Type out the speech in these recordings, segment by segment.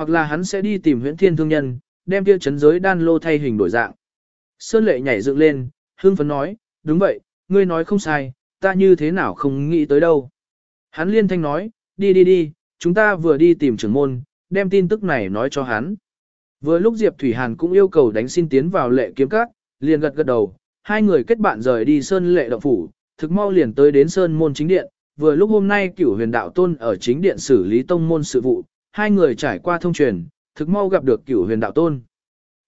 Hoặc là hắn sẽ đi tìm huyễn thiên thương nhân, đem kia chấn giới đan lô thay hình đổi dạng. Sơn lệ nhảy dựng lên, hương phấn nói, đúng vậy, ngươi nói không sai, ta như thế nào không nghĩ tới đâu. Hắn liên thanh nói, đi đi đi, chúng ta vừa đi tìm trưởng môn, đem tin tức này nói cho hắn. Vừa lúc Diệp Thủy Hàn cũng yêu cầu đánh xin tiến vào lệ kiếm các, liền gật gật đầu, hai người kết bạn rời đi sơn lệ động phủ, thực mau liền tới đến sơn môn chính điện, vừa lúc hôm nay cửu huyền đạo tôn ở chính điện xử lý tông môn sự vụ, hai người trải qua thông truyền, thực mau gặp được cửu huyền đạo tôn.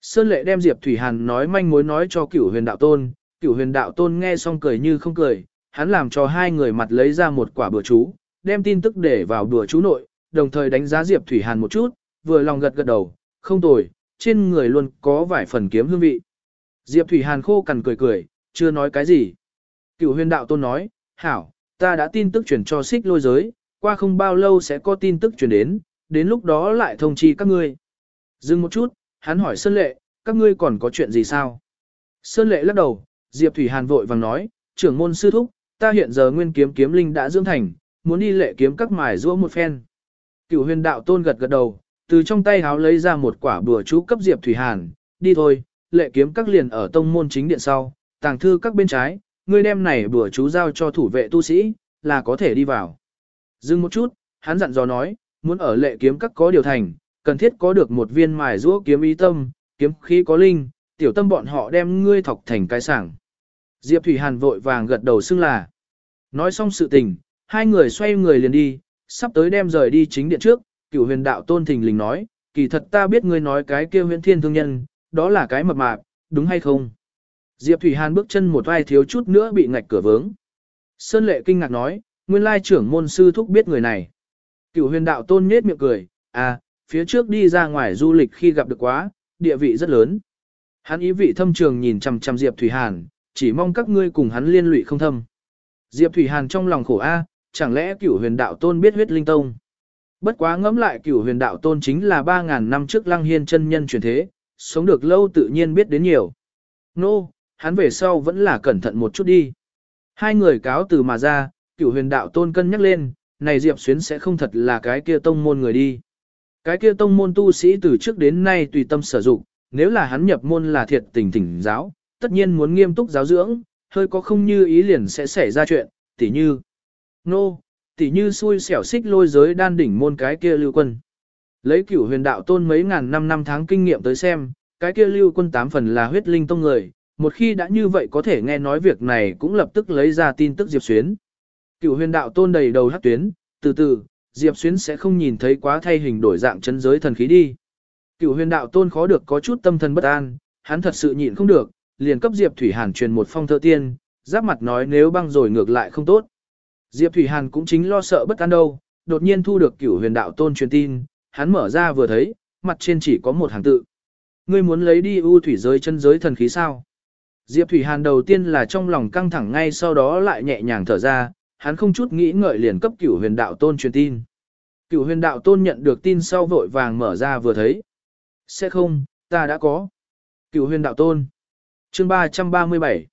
Sơn lệ đem Diệp Thủy Hàn nói manh mối nói cho cửu huyền đạo tôn, cửu huyền đạo tôn nghe xong cười như không cười, hắn làm cho hai người mặt lấy ra một quả bừa chú, đem tin tức để vào bừa chú nội, đồng thời đánh giá Diệp Thủy Hàn một chút, vừa lòng gật gật đầu, không tồi, trên người luôn có vài phần kiếm hương vị. Diệp Thủy Hàn khô cằn cười cười, chưa nói cái gì. Cửu huyền đạo tôn nói, hảo, ta đã tin tức truyền cho xích lôi giới, qua không bao lâu sẽ có tin tức truyền đến, đến lúc đó lại thông chi các ngươi. Dừng một chút, hắn hỏi Sơn Lệ, các ngươi còn có chuyện gì sao? Sơn Lệ lắc đầu, Diệp Thủy Hàn vội vàng nói, trưởng môn sư thúc, ta hiện giờ nguyên kiếm kiếm linh đã dưỡng thành, muốn đi lệ kiếm các mài giũa một phen. Cửu huyền đạo tôn gật gật đầu, từ trong tay háo lấy ra một quả bùa chú cấp Diệp Thủy Hàn, đi thôi, lệ kiếm các liền ở tông môn chính điện sau, tàng thư các bên trái, ngươi đem này bùa chú giao cho thủ vệ tu sĩ, là có thể đi vào. Dừng một chút, hắn dặn dò nói, muốn ở lệ kiếm các có điều thành, cần thiết có được một viên mài rũa kiếm ý tâm, kiếm khí có linh, tiểu tâm bọn họ đem ngươi thọc thành cái sảng. Diệp Thủy Hàn vội vàng gật đầu xưng là. Nói xong sự tình, hai người xoay người liền đi, sắp tới đem rời đi chính điện trước, cửu huyền đạo tôn thình lình nói, kỳ thật ta biết ngươi nói cái kia huyền thiên thương nhân, đó là cái mập mạp, đúng hay không? Diệp Thủy Hàn bước chân một vai thiếu chút nữa bị ngạch cửa vướng. Sơn lệ kinh ngạc nói, nguyên lai trưởng môn sư thúc biết người này. Cửu huyền đạo tôn nết miệng cười, à, phía trước đi ra ngoài du lịch khi gặp được quá, địa vị rất lớn. Hắn ý vị thâm trường nhìn chằm chằm Diệp Thủy Hàn, chỉ mong các ngươi cùng hắn liên lụy không thâm. Diệp Thủy Hàn trong lòng khổ a, chẳng lẽ cửu huyền đạo tôn biết huyết linh tông. Bất quá ngẫm lại cửu huyền đạo tôn chính là 3.000 năm trước lăng hiên chân nhân truyền thế, sống được lâu tự nhiên biết đến nhiều. Nô, no, hắn về sau vẫn là cẩn thận một chút đi. Hai người cáo từ mà ra, cửu huyền đạo tôn cân nhắc lên, này Diệp Xuyến sẽ không thật là cái kia tông môn người đi. Cái kia tông môn tu sĩ từ trước đến nay tùy tâm sử dụng, nếu là hắn nhập môn là thiệt tình thỉnh giáo, tất nhiên muốn nghiêm túc giáo dưỡng, hơi có không như ý liền sẽ xảy ra chuyện, tỉ như. Nô, no, tỉ như xui xẻo xích lôi giới đan đỉnh môn cái kia lưu quân. Lấy cửu huyền đạo tôn mấy ngàn năm năm tháng kinh nghiệm tới xem, cái kia lưu quân tám phần là huyết linh tông người, một khi đã như vậy có thể nghe nói việc này cũng lập tức lấy ra tin tức Diệp Xuyến. Cửu huyền đạo tôn đầy đầu hát tuyến, từ từ, Diệp Xuyến sẽ không nhìn thấy quá thay hình đổi dạng chân giới thần khí đi. Cửu huyền đạo tôn khó được có chút tâm thần bất an, hắn thật sự nhịn không được, liền cấp Diệp Thủy Hàn truyền một phong thơ tiên, giáp mặt nói nếu băng rồi ngược lại không tốt. Diệp Thủy Hàn cũng chính lo sợ bất an đâu, đột nhiên thu được cửu huyền đạo tôn truyền tin, hắn mở ra vừa thấy, mặt trên chỉ có một hàng tự. Ngươi muốn lấy đi ưu thủy giới chân giới thần khí sao? Diệp Thủy Hàn đầu tiên là trong lòng căng thẳng ngay sau đó lại nhẹ nhàng thở ra, hắn không chút nghĩ ngợi liền cấp cửu huyền đạo tôn truyền tin. Cửu huyền đạo tôn nhận được tin sau vội vàng mở ra vừa thấy. Sẽ không, ta đã có. Cửu huyền đạo tôn. Chương 337.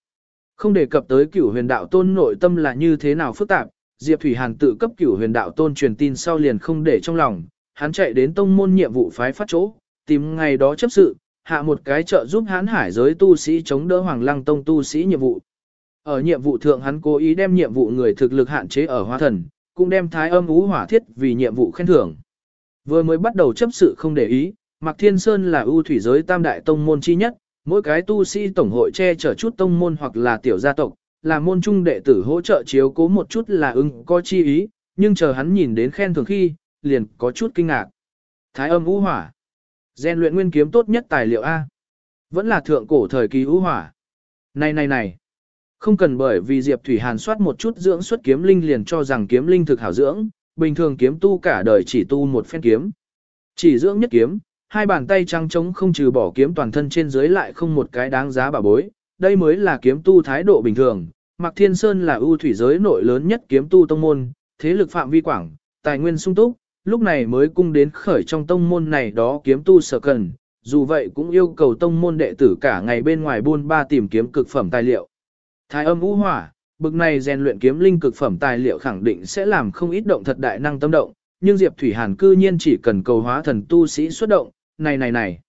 Không đề cập tới cửu huyền đạo tôn nội tâm là như thế nào phức tạp, Diệp Thủy Hàn tự cấp cửu huyền đạo tôn truyền tin sau liền không để trong lòng, hắn chạy đến tông môn nhiệm vụ phái phát chỗ, tìm ngày đó chấp sự, hạ một cái trợ giúp hán hải giới tu sĩ chống đỡ Hoàng Lăng Tông tu sĩ nhiệm vụ. Ở nhiệm vụ thượng hắn cố ý đem nhiệm vụ người thực lực hạn chế ở hoa thần, cũng đem thái âm ú hỏa thiết vì nhiệm vụ khen thưởng. Vừa mới bắt đầu chấp sự không để ý, Mạc Thiên Sơn là ưu thủy giới tam đại tông môn chi nhất, mỗi cái tu sĩ tổng hội che chở chút tông môn hoặc là tiểu gia tộc, là môn trung đệ tử hỗ trợ chiếu cố một chút là ưng có chi ý, nhưng chờ hắn nhìn đến khen thưởng khi, liền có chút kinh ngạc. Thái âm ú hỏa. Gen luyện nguyên kiếm tốt nhất tài liệu A. Vẫn là thượng cổ thời kỳ ú hỏa. Này này này. Không cần bởi vì Diệp Thủy Hàn soát một chút dưỡng xuất kiếm linh liền cho rằng kiếm linh thực hảo dưỡng, bình thường kiếm tu cả đời chỉ tu một phen kiếm. Chỉ dưỡng nhất kiếm, hai bàn tay trắng trống không trừ bỏ kiếm toàn thân trên dưới lại không một cái đáng giá bà bối, đây mới là kiếm tu thái độ bình thường. Mạc Thiên Sơn là ưu thủy giới nội lớn nhất kiếm tu tông môn, thế lực phạm vi quảng, tài nguyên sung túc, lúc này mới cung đến khởi trong tông môn này đó kiếm tu sở cần, dù vậy cũng yêu cầu tông môn đệ tử cả ngày bên ngoài buôn ba tìm kiếm cực phẩm tài liệu. Thái âm u hỏa, bực này rèn luyện kiếm linh cực phẩm tài liệu khẳng định sẽ làm không ít động thật đại năng tâm động, nhưng Diệp Thủy Hàn cư nhiên chỉ cần cầu hóa thần tu sĩ xuất động, này này này.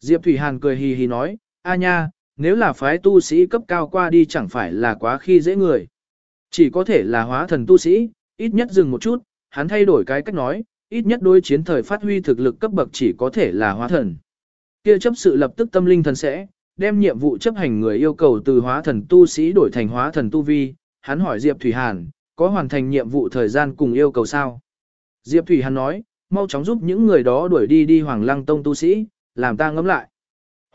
Diệp Thủy Hàn cười hì hì nói, a nha, nếu là phái tu sĩ cấp cao qua đi chẳng phải là quá khi dễ người. Chỉ có thể là hóa thần tu sĩ, ít nhất dừng một chút, hắn thay đổi cái cách nói, ít nhất đối chiến thời phát huy thực lực cấp bậc chỉ có thể là hóa thần. Kia chấp sự lập tức tâm linh thần sẽ, đem nhiệm vụ chấp hành người yêu cầu từ hóa thần tu sĩ đổi thành hóa thần tu vi, hắn hỏi Diệp Thủy Hàn, có hoàn thành nhiệm vụ thời gian cùng yêu cầu sao? Diệp Thủy Hàn nói, mau chóng giúp những người đó đuổi đi đi Hoàng Lăng Tông tu sĩ, làm ta ngẫm lại.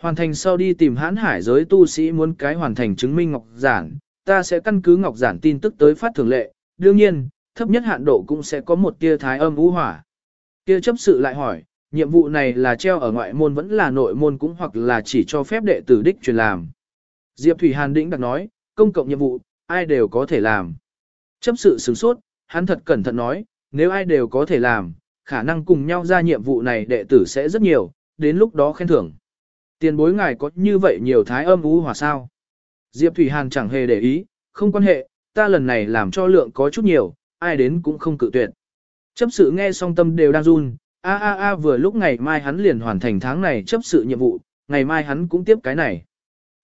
Hoàn thành sau đi tìm hãn hải giới tu sĩ muốn cái hoàn thành chứng minh ngọc giản, ta sẽ căn cứ ngọc giản tin tức tới phát thường lệ, đương nhiên, thấp nhất hạn độ cũng sẽ có một tia thái âm u hỏa. Kia chấp sự lại hỏi, nhiệm vụ này là treo ở ngoại môn vẫn là nội môn cũng hoặc là chỉ cho phép đệ tử đích truyền làm. Diệp Thủy Hàn đĩnh đặt nói, công cộng nhiệm vụ, ai đều có thể làm. Chấp sự sướng sốt, hắn thật cẩn thận nói, nếu ai đều có thể làm, khả năng cùng nhau ra nhiệm vụ này đệ tử sẽ rất nhiều, đến lúc đó khen thưởng. Tiền bối ngài có như vậy nhiều thái âm ú hòa sao? Diệp Thủy Hàn chẳng hề để ý, không quan hệ, ta lần này làm cho lượng có chút nhiều, ai đến cũng không cự tuyệt. Chấp sự nghe song tâm đều đang run, a a a vừa lúc ngày mai hắn liền hoàn thành tháng này chấp sự nhiệm vụ, ngày mai hắn cũng tiếp cái này.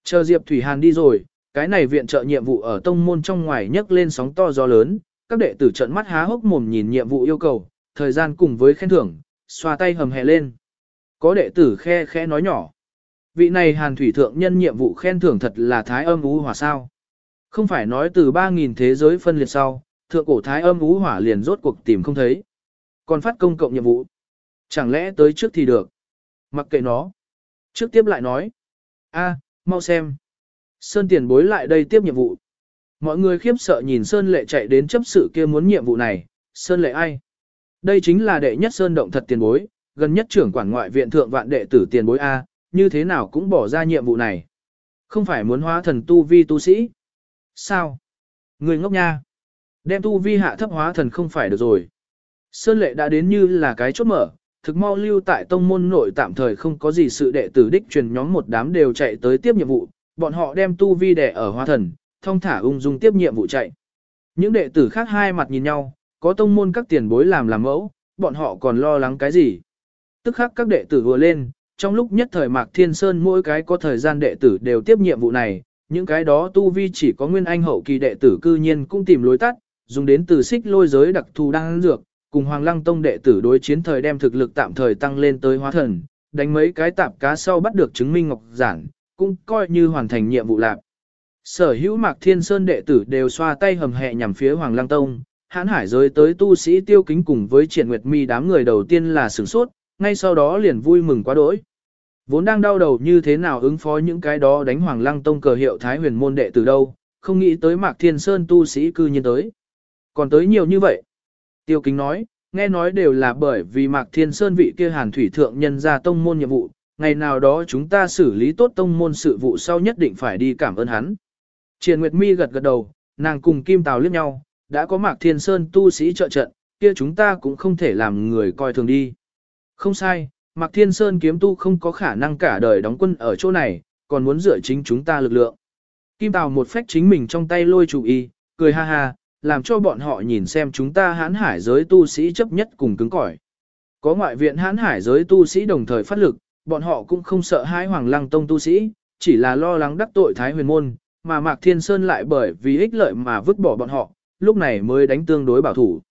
Chờ Diệp Thủy Hàn đi rồi, cái này viện trợ nhiệm vụ ở tông môn trong ngoài nhấc lên sóng to gió lớn, các đệ tử trợn mắt há hốc mồm nhìn nhiệm vụ yêu cầu, thời gian cùng với khen thưởng, xoa tay hầm hè lên. Có đệ tử khe khẽ nói nhỏ. Vị này hàn thủy thượng nhân nhiệm vụ khen thưởng thật là thái âm ú hỏa sao. Không phải nói từ 3.000 thế giới phân liệt sau, thượng cổ thái âm ú hỏa liền rốt cuộc tìm không thấy. Còn phát công cộng nhiệm vụ. Chẳng lẽ tới trước thì được. Mặc kệ nó. Trước tiếp lại nói. a mau xem. Sơn tiền bối lại đây tiếp nhiệm vụ. Mọi người khiếp sợ nhìn Sơn lệ chạy đến chấp sự kia muốn nhiệm vụ này. Sơn lệ ai? Đây chính là đệ nhất Sơn động thật tiền bối, gần nhất trưởng quản ngoại viện thượng vạn đệ tử tiền bối A, như thế nào cũng bỏ ra nhiệm vụ này. Không phải muốn hóa thần tu vi tu sĩ. Sao? Người ngốc nha. Đem tu vi hạ thấp hóa thần không phải được rồi. Sơn lệ đã đến như là cái chốt mở, thực mau lưu tại tông môn nội tạm thời không có gì sự đệ tử đích truyền nhóm một đám đều chạy tới tiếp nhiệm vụ, bọn họ đem tu vi đẻ ở hóa thần, thông thả ung dung tiếp nhiệm vụ chạy. Những đệ tử khác hai mặt nhìn nhau, có tông môn các tiền bối làm làm mẫu, bọn họ còn lo lắng cái gì. Tức khắc các đệ tử vừa lên, trong lúc nhất thời Mạc Thiên Sơn mỗi cái có thời gian đệ tử đều tiếp nhiệm vụ này, những cái đó tu vi chỉ có nguyên anh hậu kỳ đệ tử cư nhiên cũng tìm lối tắt, dùng đến từ xích lôi giới đặc thù đang dược, cùng Hoàng Lăng Tông đệ tử đối chiến thời đem thực lực tạm thời tăng lên tới hóa thần, đánh mấy cái tạp cá sau bắt được chứng minh ngọc giản, cũng coi như hoàn thành nhiệm vụ lạc. Sở hữu Mạc Thiên Sơn đệ tử đều xoa tay hầm hẹ nhằm phía Hoàng Lăng Tông, hãn hải giới tới tu sĩ tiêu kính cùng với triển nguyệt mi đám người đầu tiên là sửng sốt, ngay sau đó liền vui mừng quá đỗi. Vốn đang đau đầu như thế nào ứng phó những cái đó đánh Hoàng Lăng Tông cờ hiệu Thái huyền môn đệ từ đâu, không nghĩ tới Mạc Thiên Sơn tu sĩ cư nhiên tới. Còn tới nhiều như vậy. Tiêu kính nói, nghe nói đều là bởi vì Mạc Thiên Sơn vị kia hàn thủy thượng nhân ra tông môn nhiệm vụ, ngày nào đó chúng ta xử lý tốt tông môn sự vụ sau nhất định phải đi cảm ơn hắn. Triền Nguyệt Mi gật gật đầu, nàng cùng Kim Tào liếc nhau, đã có Mạc Thiên Sơn tu sĩ trợ trận, kia chúng ta cũng không thể làm người coi thường đi. Không sai, Mạc Thiên Sơn kiếm tu không có khả năng cả đời đóng quân ở chỗ này, còn muốn dựa chính chúng ta lực lượng. Kim Tào một phách chính mình trong tay lôi chủ y, cười ha ha, làm cho bọn họ nhìn xem chúng ta hãn hải giới tu sĩ chấp nhất cùng cứng cỏi. Có ngoại viện hãn hải giới tu sĩ đồng thời phát lực, bọn họ cũng không sợ hai hoàng lăng tông tu sĩ, chỉ là lo lắng đắc tội thái huyền môn, mà Mạc Thiên Sơn lại bởi vì ích lợi mà vứt bỏ bọn họ, lúc này mới đánh tương đối bảo thủ.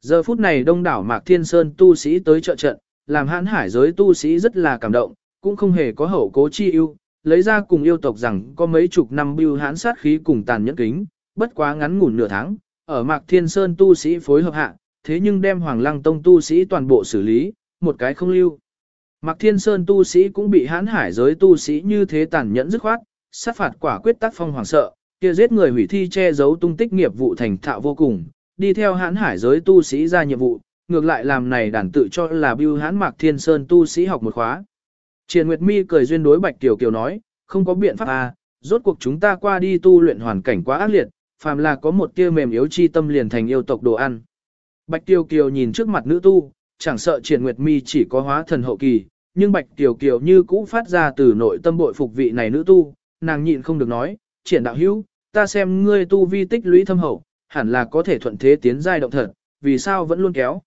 Giờ phút này đông đảo Mạc Thiên Sơn tu sĩ tới trợ trận, làm hãn hải giới tu sĩ rất là cảm động, cũng không hề có hậu cố chi ưu, lấy ra cùng yêu tộc rằng có mấy chục năm bưu hãn sát khí cùng tàn nhẫn kính, bất quá ngắn ngủn nửa tháng, ở Mạc Thiên Sơn tu sĩ phối hợp hạ, thế nhưng đem Hoàng Lăng Tông tu sĩ toàn bộ xử lý, một cái không lưu. Mạc Thiên Sơn tu sĩ cũng bị hãn hải giới tu sĩ như thế tàn nhẫn dứt khoát, sát phạt quả quyết tác phong hoàng sợ, kia giết người hủy thi che giấu tung tích nghiệp vụ thành thạo vô cùng, đi theo hãn hải giới tu sĩ ra nhiệm vụ, ngược lại làm này đàn tự cho là bưu hãn Mạc Thiên Sơn tu sĩ học một khóa. Triền Nguyệt Mi cười duyên đối Bạch Kiều Kiều nói, không có biện pháp à, rốt cuộc chúng ta qua đi tu luyện hoàn cảnh quá ác liệt, phàm là có một tia mềm yếu chi tâm liền thành yêu tộc đồ ăn. Bạch Tiêu Kiều nhìn trước mặt nữ tu, chẳng sợ Triển Nguyệt Mi chỉ có hóa thần hậu kỳ, nhưng Bạch Tiêu Kiều như cũ phát ra từ nội tâm bội phục vị này nữ tu, nàng nhịn không được nói, triển đạo hữu, ta xem ngươi tu vi tích lũy thâm hậu, hẳn là có thể thuận thế tiến giai động thật, vì sao vẫn luôn kéo.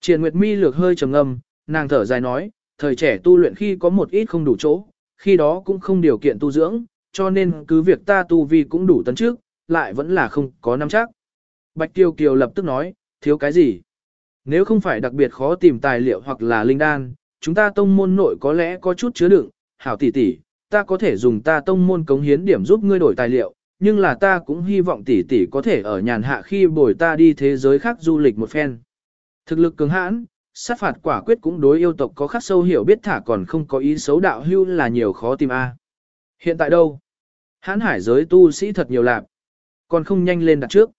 Triển Nguyệt Mi lược hơi trầm ngâm, nàng thở dài nói, thời trẻ tu luyện khi có một ít không đủ chỗ, khi đó cũng không điều kiện tu dưỡng, cho nên cứ việc ta tu vi cũng đủ tấn trước, lại vẫn là không có nắm chắc. Bạch Tiêu Kiều lập tức nói, thiếu cái gì? Nếu không phải đặc biệt khó tìm tài liệu hoặc là linh đan, chúng ta tông môn nội có lẽ có chút chứa đựng, hảo tỷ tỷ, ta có thể dùng ta tông môn cống hiến điểm giúp ngươi đổi tài liệu, nhưng là ta cũng hy vọng tỷ tỷ có thể ở nhàn hạ khi bồi ta đi thế giới khác du lịch một phen. Thực lực cường hãn, sát phạt quả quyết cũng đối yêu tộc có khắc sâu hiểu biết thả còn không có ý xấu đạo hưu là nhiều khó tìm a. Hiện tại đâu? Hán hải giới tu sĩ thật nhiều lạc, còn không nhanh lên đặt trước.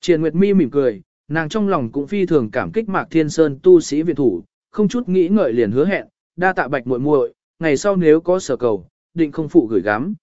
Triển Nguyệt Mi mỉm cười, nàng trong lòng cũng phi thường cảm kích Mạc Thiên Sơn tu sĩ viện thủ, không chút nghĩ ngợi liền hứa hẹn, đa tạ bạch muội muội, ngày sau nếu có sở cầu, định không phụ gửi gắm.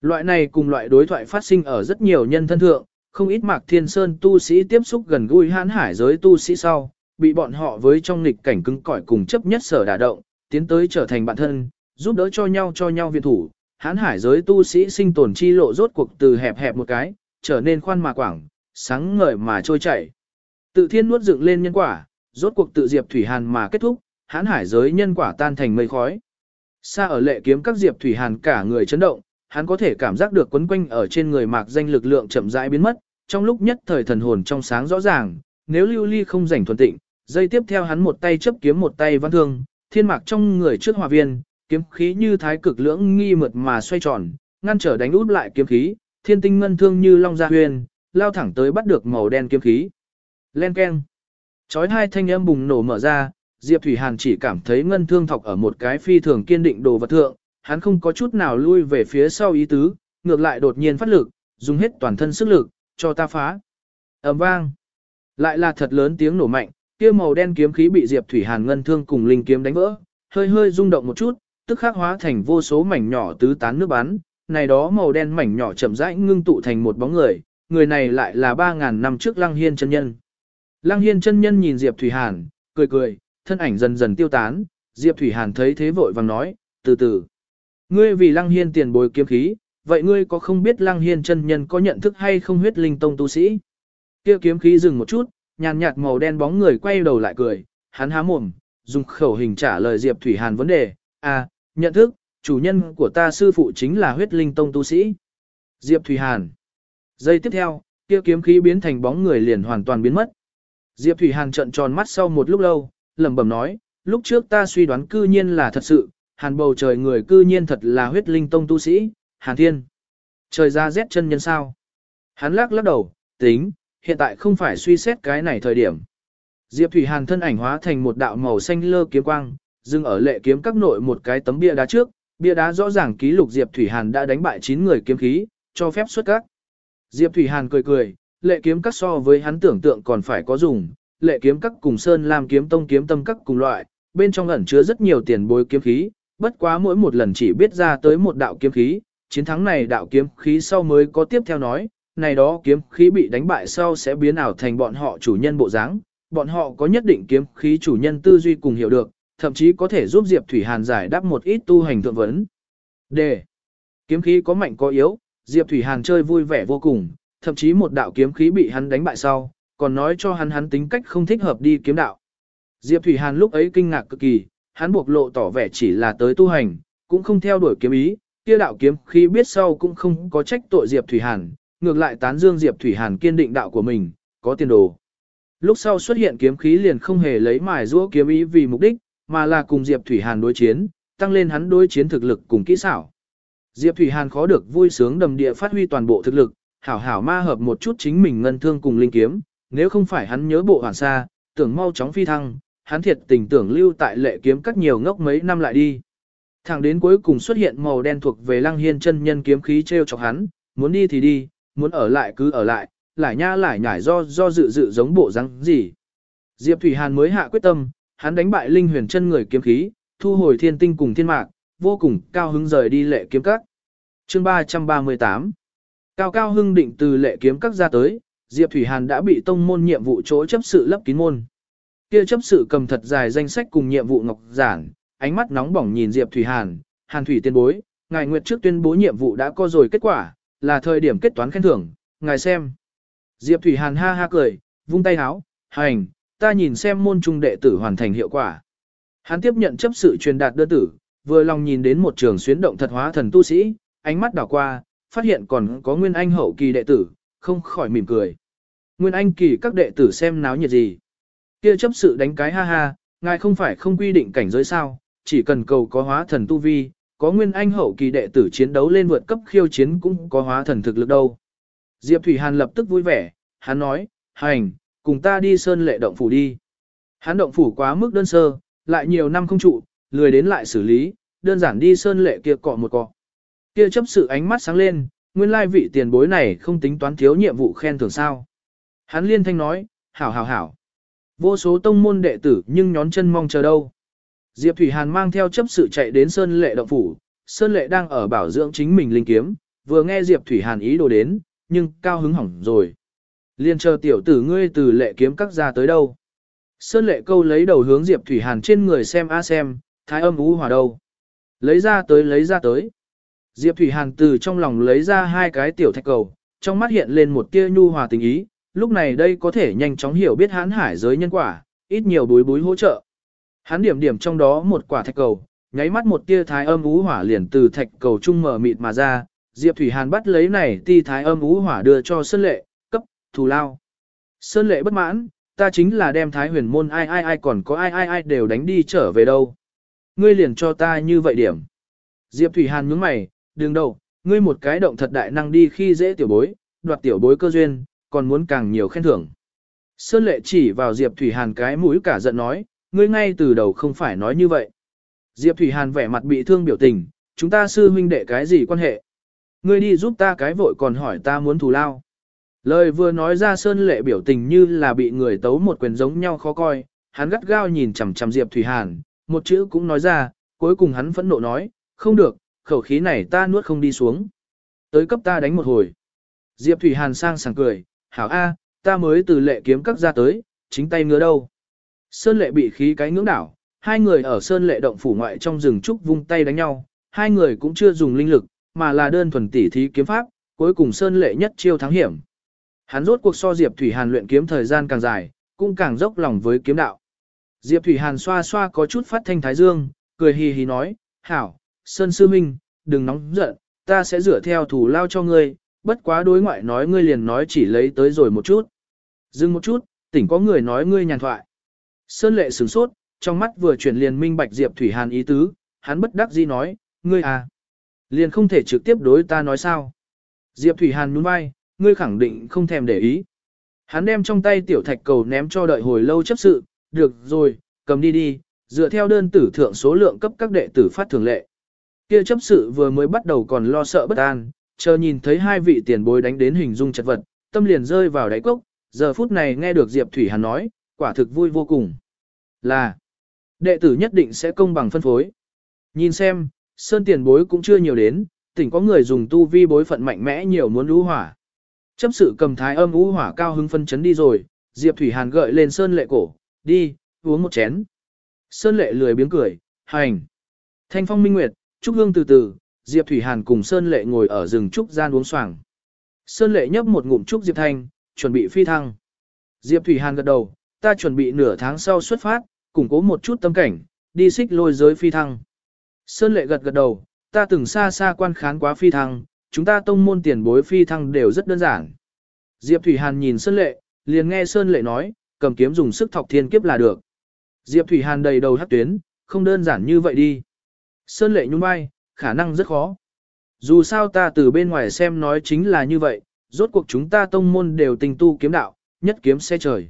Loại này cùng loại đối thoại phát sinh ở rất nhiều nhân thân thượng, không ít Mạc Thiên Sơn tu sĩ tiếp xúc gần gũi hãn hải giới tu sĩ sau, bị bọn họ với trong nghịch cảnh cứng cỏi cùng chấp nhất sở đả động, tiến tới trở thành bạn thân, giúp đỡ cho nhau cho nhau viện thủ. Hán hải giới tu sĩ sinh tồn chi lộ rốt cuộc từ hẹp hẹp một cái, trở nên khoan mà quảng, sáng ngời mà trôi chảy. Tự thiên nuốt dựng lên nhân quả, rốt cuộc tự Diệp Thủy Hàn mà kết thúc, hán hải giới nhân quả tan thành mây khói. Xa ở lệ kiếm các Diệp Thủy Hàn cả người chấn động, hắn có thể cảm giác được quấn quanh ở trên người mạc danh lực lượng chậm rãi biến mất, trong lúc nhất thời thần hồn trong sáng rõ ràng, nếu lưu ly không rảnh thuần tịnh, dây tiếp theo hắn một tay chấp kiếm một tay văn thương, thiên mạc trong người trước hòa viên, kiếm khí như thái cực lưỡng nghi mượt mà xoay tròn, ngăn trở đánh út lại kiếm khí, thiên tinh ngân thương như long gia huyền, lao thẳng tới bắt được màu đen kiếm khí. Len keng. Chói hai thanh âm bùng nổ mở ra, Diệp Thủy Hàn chỉ cảm thấy ngân thương thọc ở một cái phi thường kiên định đồ vật thượng, hắn không có chút nào lui về phía sau ý tứ, ngược lại đột nhiên phát lực, dùng hết toàn thân sức lực, cho ta phá. ầm vang. Lại là thật lớn tiếng nổ mạnh, kia màu đen kiếm khí bị Diệp Thủy Hàn ngân thương cùng linh kiếm đánh vỡ, hơi hơi rung động một chút, tức khắc hóa thành vô số mảnh nhỏ tứ tán nước bắn, này đó màu đen mảnh nhỏ chậm rãi ngưng tụ thành một bóng người, người này lại là 3000 năm trước Lăng Hiên chân nhân. Lăng Hiên chân nhân nhìn Diệp Thủy Hàn, cười cười, thân ảnh dần dần tiêu tán, Diệp Thủy Hàn thấy thế vội vàng nói, từ từ. Ngươi vì Lăng Hiên tiền bồi kiếm khí, vậy ngươi có không biết Lăng Hiên chân nhân có nhận thức hay không huyết linh tông tu sĩ? Kia kiếm khí dừng một chút, nhàn nhạt màu đen bóng người quay đầu lại cười, hắn há mồm, dùng khẩu hình trả lời Diệp Thủy Hàn vấn đề, à, nhận thức, chủ nhân của ta sư phụ chính là huyết linh tông tu sĩ. Diệp Thủy Hàn. Giây tiếp theo, kia kiếm khí biến thành bóng người liền hoàn toàn biến mất. Diệp Thủy Hàn trợn tròn mắt sau một lúc lâu, lẩm bẩm nói, lúc trước ta suy đoán cư nhiên là thật sự, hàn bầu trời người cư nhiên thật là huyết linh tông tu sĩ, hàn thiên. Trời ra rét chân nhân sao. Hắn lắc lắc đầu, tính, hiện tại không phải suy xét cái này thời điểm. Diệp Thủy Hàn thân ảnh hóa thành một đạo màu xanh lơ kiếm quang, dừng ở lệ kiếm các nội một cái tấm bia đá trước, bia đá rõ ràng ký lục Diệp Thủy Hàn đã đánh bại 9 người kiếm khí, cho phép xuất các. Diệp Thủy Hàn cười cười, lệ kiếm các so với hắn tưởng tượng còn phải có dùng, lệ kiếm các cùng sơn làm kiếm tông kiếm tâm các cùng loại, bên trong ẩn chứa rất nhiều tiền bối kiếm khí, bất quá mỗi một lần chỉ biết ra tới một đạo kiếm khí, chiến thắng này đạo kiếm khí sau mới có tiếp theo nói, này đó kiếm khí bị đánh bại sau sẽ biến ảo thành bọn họ chủ nhân bộ dáng, bọn họ có nhất định kiếm khí chủ nhân tư duy cùng hiểu được, thậm chí có thể giúp Diệp Thủy Hàn giải đáp một ít tu hành thượng vấn. D. Kiếm khí có mạnh có yếu, Diệp Thủy Hàn chơi vui vẻ vô cùng, thậm chí một đạo kiếm khí bị hắn đánh bại sau, còn nói cho hắn hắn tính cách không thích hợp đi kiếm đạo. Diệp Thủy Hàn lúc ấy kinh ngạc cực kỳ, hắn buộc lộ tỏ vẻ chỉ là tới tu hành, cũng không theo đuổi kiếm ý, kia đạo kiếm khí biết sau cũng không có trách tội Diệp Thủy Hàn, ngược lại tán dương Diệp Thủy Hàn kiên định đạo của mình, có tiền đồ. Lúc sau xuất hiện kiếm khí liền không hề lấy mài giũa kiếm ý vì mục đích, mà là cùng Diệp Thủy Hàn đối chiến, tăng lên hắn đối chiến thực lực cùng kỹ xảo. Diệp Thủy Hàn khó được vui sướng đầm địa phát huy toàn bộ thực lực, hảo hảo ma hợp một chút chính mình ngân thương cùng linh kiếm, nếu không phải hắn nhớ bộ hoàn xa, tưởng mau chóng phi thăng, hắn thiệt tình tưởng lưu tại lệ kiếm các nhiều ngốc mấy năm lại đi. Thẳng đến cuối cùng xuất hiện màu đen thuộc về lăng hiên chân nhân kiếm khí treo chọc hắn, muốn đi thì đi, muốn ở lại cứ ở lại, lại nha lại nhải do do dự dự giống bộ răng gì. Diệp Thủy Hàn mới hạ quyết tâm, hắn đánh bại linh huyền chân người kiếm khí, thu hồi thiên tinh cùng thiên mạc, vô cùng cao hứng rời đi lệ kiếm các. Chương 338 Cao cao hưng định từ lệ kiếm các ra tới, Diệp Thủy Hàn đã bị tông môn nhiệm vụ chỗ chấp sự lấp kín môn. Kia chấp sự cầm thật dài danh sách cùng nhiệm vụ ngọc giản, ánh mắt nóng bỏng nhìn Diệp Thủy Hàn, Hàn Thủy tiên bối, ngài nguyệt trước tuyên bố nhiệm vụ đã có rồi kết quả, là thời điểm kết toán khen thưởng, ngài xem. Diệp Thủy Hàn ha ha cười, vung tay háo, hành, ta nhìn xem môn trung đệ tử hoàn thành hiệu quả. Hắn tiếp nhận chấp sự truyền đạt đơn tử, vừa lòng nhìn đến một trường xuyến động thật hóa thần tu sĩ, ánh mắt đảo qua, phát hiện còn có nguyên anh hậu kỳ đệ tử, không khỏi mỉm cười. Nguyên anh kỳ các đệ tử xem náo nhiệt gì. Kia chấp sự đánh cái ha ha, ngài không phải không quy định cảnh giới sao, chỉ cần cầu có hóa thần tu vi, có nguyên anh hậu kỳ đệ tử chiến đấu lên vượt cấp khiêu chiến cũng có hóa thần thực lực đâu. Diệp Thủy Hàn lập tức vui vẻ, hắn nói, hành, cùng ta đi sơn lệ động phủ đi. Hắn động phủ quá mức đơn sơ, lại nhiều năm không trụ, lười đến lại xử lý, đơn giản đi sơn lệ kia cọ một cọ. Kia chấp sự ánh mắt sáng lên, nguyên lai vị tiền bối này không tính toán thiếu nhiệm vụ khen thưởng sao. Hắn liên thanh nói, hảo hảo hảo. Vô số tông môn đệ tử nhưng nhón chân mong chờ đâu. Diệp Thủy Hàn mang theo chấp sự chạy đến Sơn Lệ động phủ, Sơn Lệ đang ở bảo dưỡng chính mình linh kiếm, vừa nghe Diệp Thủy Hàn ý đồ đến, nhưng cao hứng hỏng rồi. Liên chờ tiểu tử ngươi từ lệ kiếm các ra tới đâu. Sơn Lệ câu lấy đầu hướng Diệp Thủy Hàn trên người xem a xem, thái âm ú hòa đâu. Lấy ra tới lấy ra tới. Diệp Thủy Hàn từ trong lòng lấy ra hai cái tiểu thạch cầu, trong mắt hiện lên một tia nhu hòa tình ý, lúc này đây có thể nhanh chóng hiểu biết hãn hải giới nhân quả, ít nhiều bối bối hỗ trợ. Hắn điểm điểm trong đó một quả thạch cầu, nháy mắt một tia thái âm ú hỏa liền từ thạch cầu trung mở mịt mà ra, Diệp Thủy Hàn bắt lấy này ti thái âm ú hỏa đưa cho Sơn Lệ, thù lao. Sơn Lệ bất mãn, ta chính là đem thái huyền môn ai ai ai còn có ai ai ai đều đánh đi trở về đâu. Ngươi liền cho ta như vậy điểm. Diệp Thủy Hàn nhướng mày, đừng đâu, ngươi một cái động thật đại năng đi khi dễ tiểu bối, đoạt tiểu bối cơ duyên, còn muốn càng nhiều khen thưởng. Sơn Lệ chỉ vào Diệp Thủy Hàn cái mũi cả giận nói, ngươi ngay từ đầu không phải nói như vậy. Diệp Thủy Hàn vẻ mặt bị thương biểu tình, chúng ta sư huynh đệ cái gì quan hệ? Ngươi đi giúp ta cái vội còn hỏi ta muốn thù lao. Lời vừa nói ra Sơn Lệ biểu tình như là bị người tấu một quyền giống nhau khó coi, hắn gắt gao nhìn chằm chằm Diệp Thủy Hàn, một chữ cũng nói ra, cuối cùng hắn phẫn nộ nói, không được, khẩu khí này ta nuốt không đi xuống. Tới cấp ta đánh một hồi. Diệp Thủy Hàn sang sảng cười, hảo A, ta mới từ lệ kiếm các ra tới, chính tay ngứa đâu. Sơn lệ bị khí cái ngưỡng đảo, hai người ở sơn lệ động phủ ngoại trong rừng trúc vung tay đánh nhau, hai người cũng chưa dùng linh lực, mà là đơn thuần tỉ thí kiếm pháp, cuối cùng sơn lệ nhất chiêu thắng hiểm. Hắn rốt cuộc so Diệp Thủy Hàn luyện kiếm thời gian càng dài, cũng càng dốc lòng với kiếm đạo. Diệp Thủy Hàn xoa xoa có chút phát thanh thái dương, cười hì hì nói, hảo, Sơn Sư Minh, đừng nóng giận, ta sẽ rửa theo thủ lao cho ngươi, bất quá đối ngoại nói ngươi liền nói chỉ lấy tới rồi một chút. Dừng một chút, tỉnh có người nói ngươi nhàn thoại. Sơn lệ sửng sốt, trong mắt vừa chuyển liền minh bạch Diệp Thủy Hàn ý tứ, hắn bất đắc dĩ nói, ngươi à, liền không thể trực tiếp đối ta nói sao. Diệp Thủy Hàn nhún vai, ngươi khẳng định không thèm để ý. Hắn đem trong tay tiểu thạch cầu ném cho đợi hồi lâu chấp sự, được rồi, cầm đi đi, dựa theo đơn tử thượng số lượng cấp các đệ tử phát thường lệ. Kia chấp sự vừa mới bắt đầu còn lo sợ bất an, chờ nhìn thấy hai vị tiền bối đánh đến hình dung chật vật, tâm liền rơi vào đáy cốc, giờ phút này nghe được Diệp Thủy Hàn nói, quả thực vui vô cùng. Là, đệ tử nhất định sẽ công bằng phân phối. Nhìn xem, sơn tiền bối cũng chưa nhiều đến, tỉnh có người dùng tu vi bối phận mạnh mẽ nhiều muốn lũ hỏa. Chấp sự cầm thái âm u hỏa cao hứng phân chấn đi rồi, Diệp Thủy Hàn gợi lên sơn lệ cổ, đi, uống một chén. Sơn lệ lười biếng cười, hành. Thanh phong minh nguyệt, trúc hương từ từ, Diệp Thủy Hàn cùng Sơn lệ ngồi ở rừng trúc gian uống xoàng. Sơn lệ nhấp một ngụm trúc Diệp Thanh, chuẩn bị phi thăng. Diệp Thủy Hàn gật đầu, ta chuẩn bị nửa tháng sau xuất phát, củng cố một chút tâm cảnh, đi xích lôi giới phi thăng. Sơn lệ gật gật đầu, ta từng xa xa quan khán quá phi thăng, chúng ta tông môn tiền bối phi thăng đều rất đơn giản. Diệp Thủy Hàn nhìn Sơn lệ, liền nghe Sơn lệ nói, cầm kiếm dùng sức thọc thiên kiếp là được. Diệp Thủy Hàn đầy đầu hắc tuyến, không đơn giản như vậy đi. Sơn lệ nhún vai, khả năng rất khó. Dù sao ta từ bên ngoài xem nói chính là như vậy, rốt cuộc chúng ta tông môn đều tình tu kiếm đạo, nhất kiếm xe trời.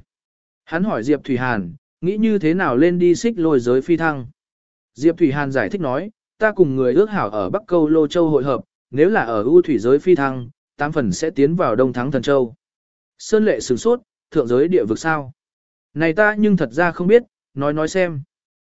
Hắn hỏi Diệp Thủy Hàn, nghĩ như thế nào lên đi xích lôi giới phi thăng. Diệp Thủy Hàn giải thích nói, ta cùng người ước hảo ở Bắc Câu Lô Châu hội hợp, nếu là ở ưu thủy giới phi thăng, tám phần sẽ tiến vào Đông Thắng Thần Châu. Sơn lệ sửng sốt, thượng giới địa vực sao? Này ta nhưng thật ra không biết, nói nói xem.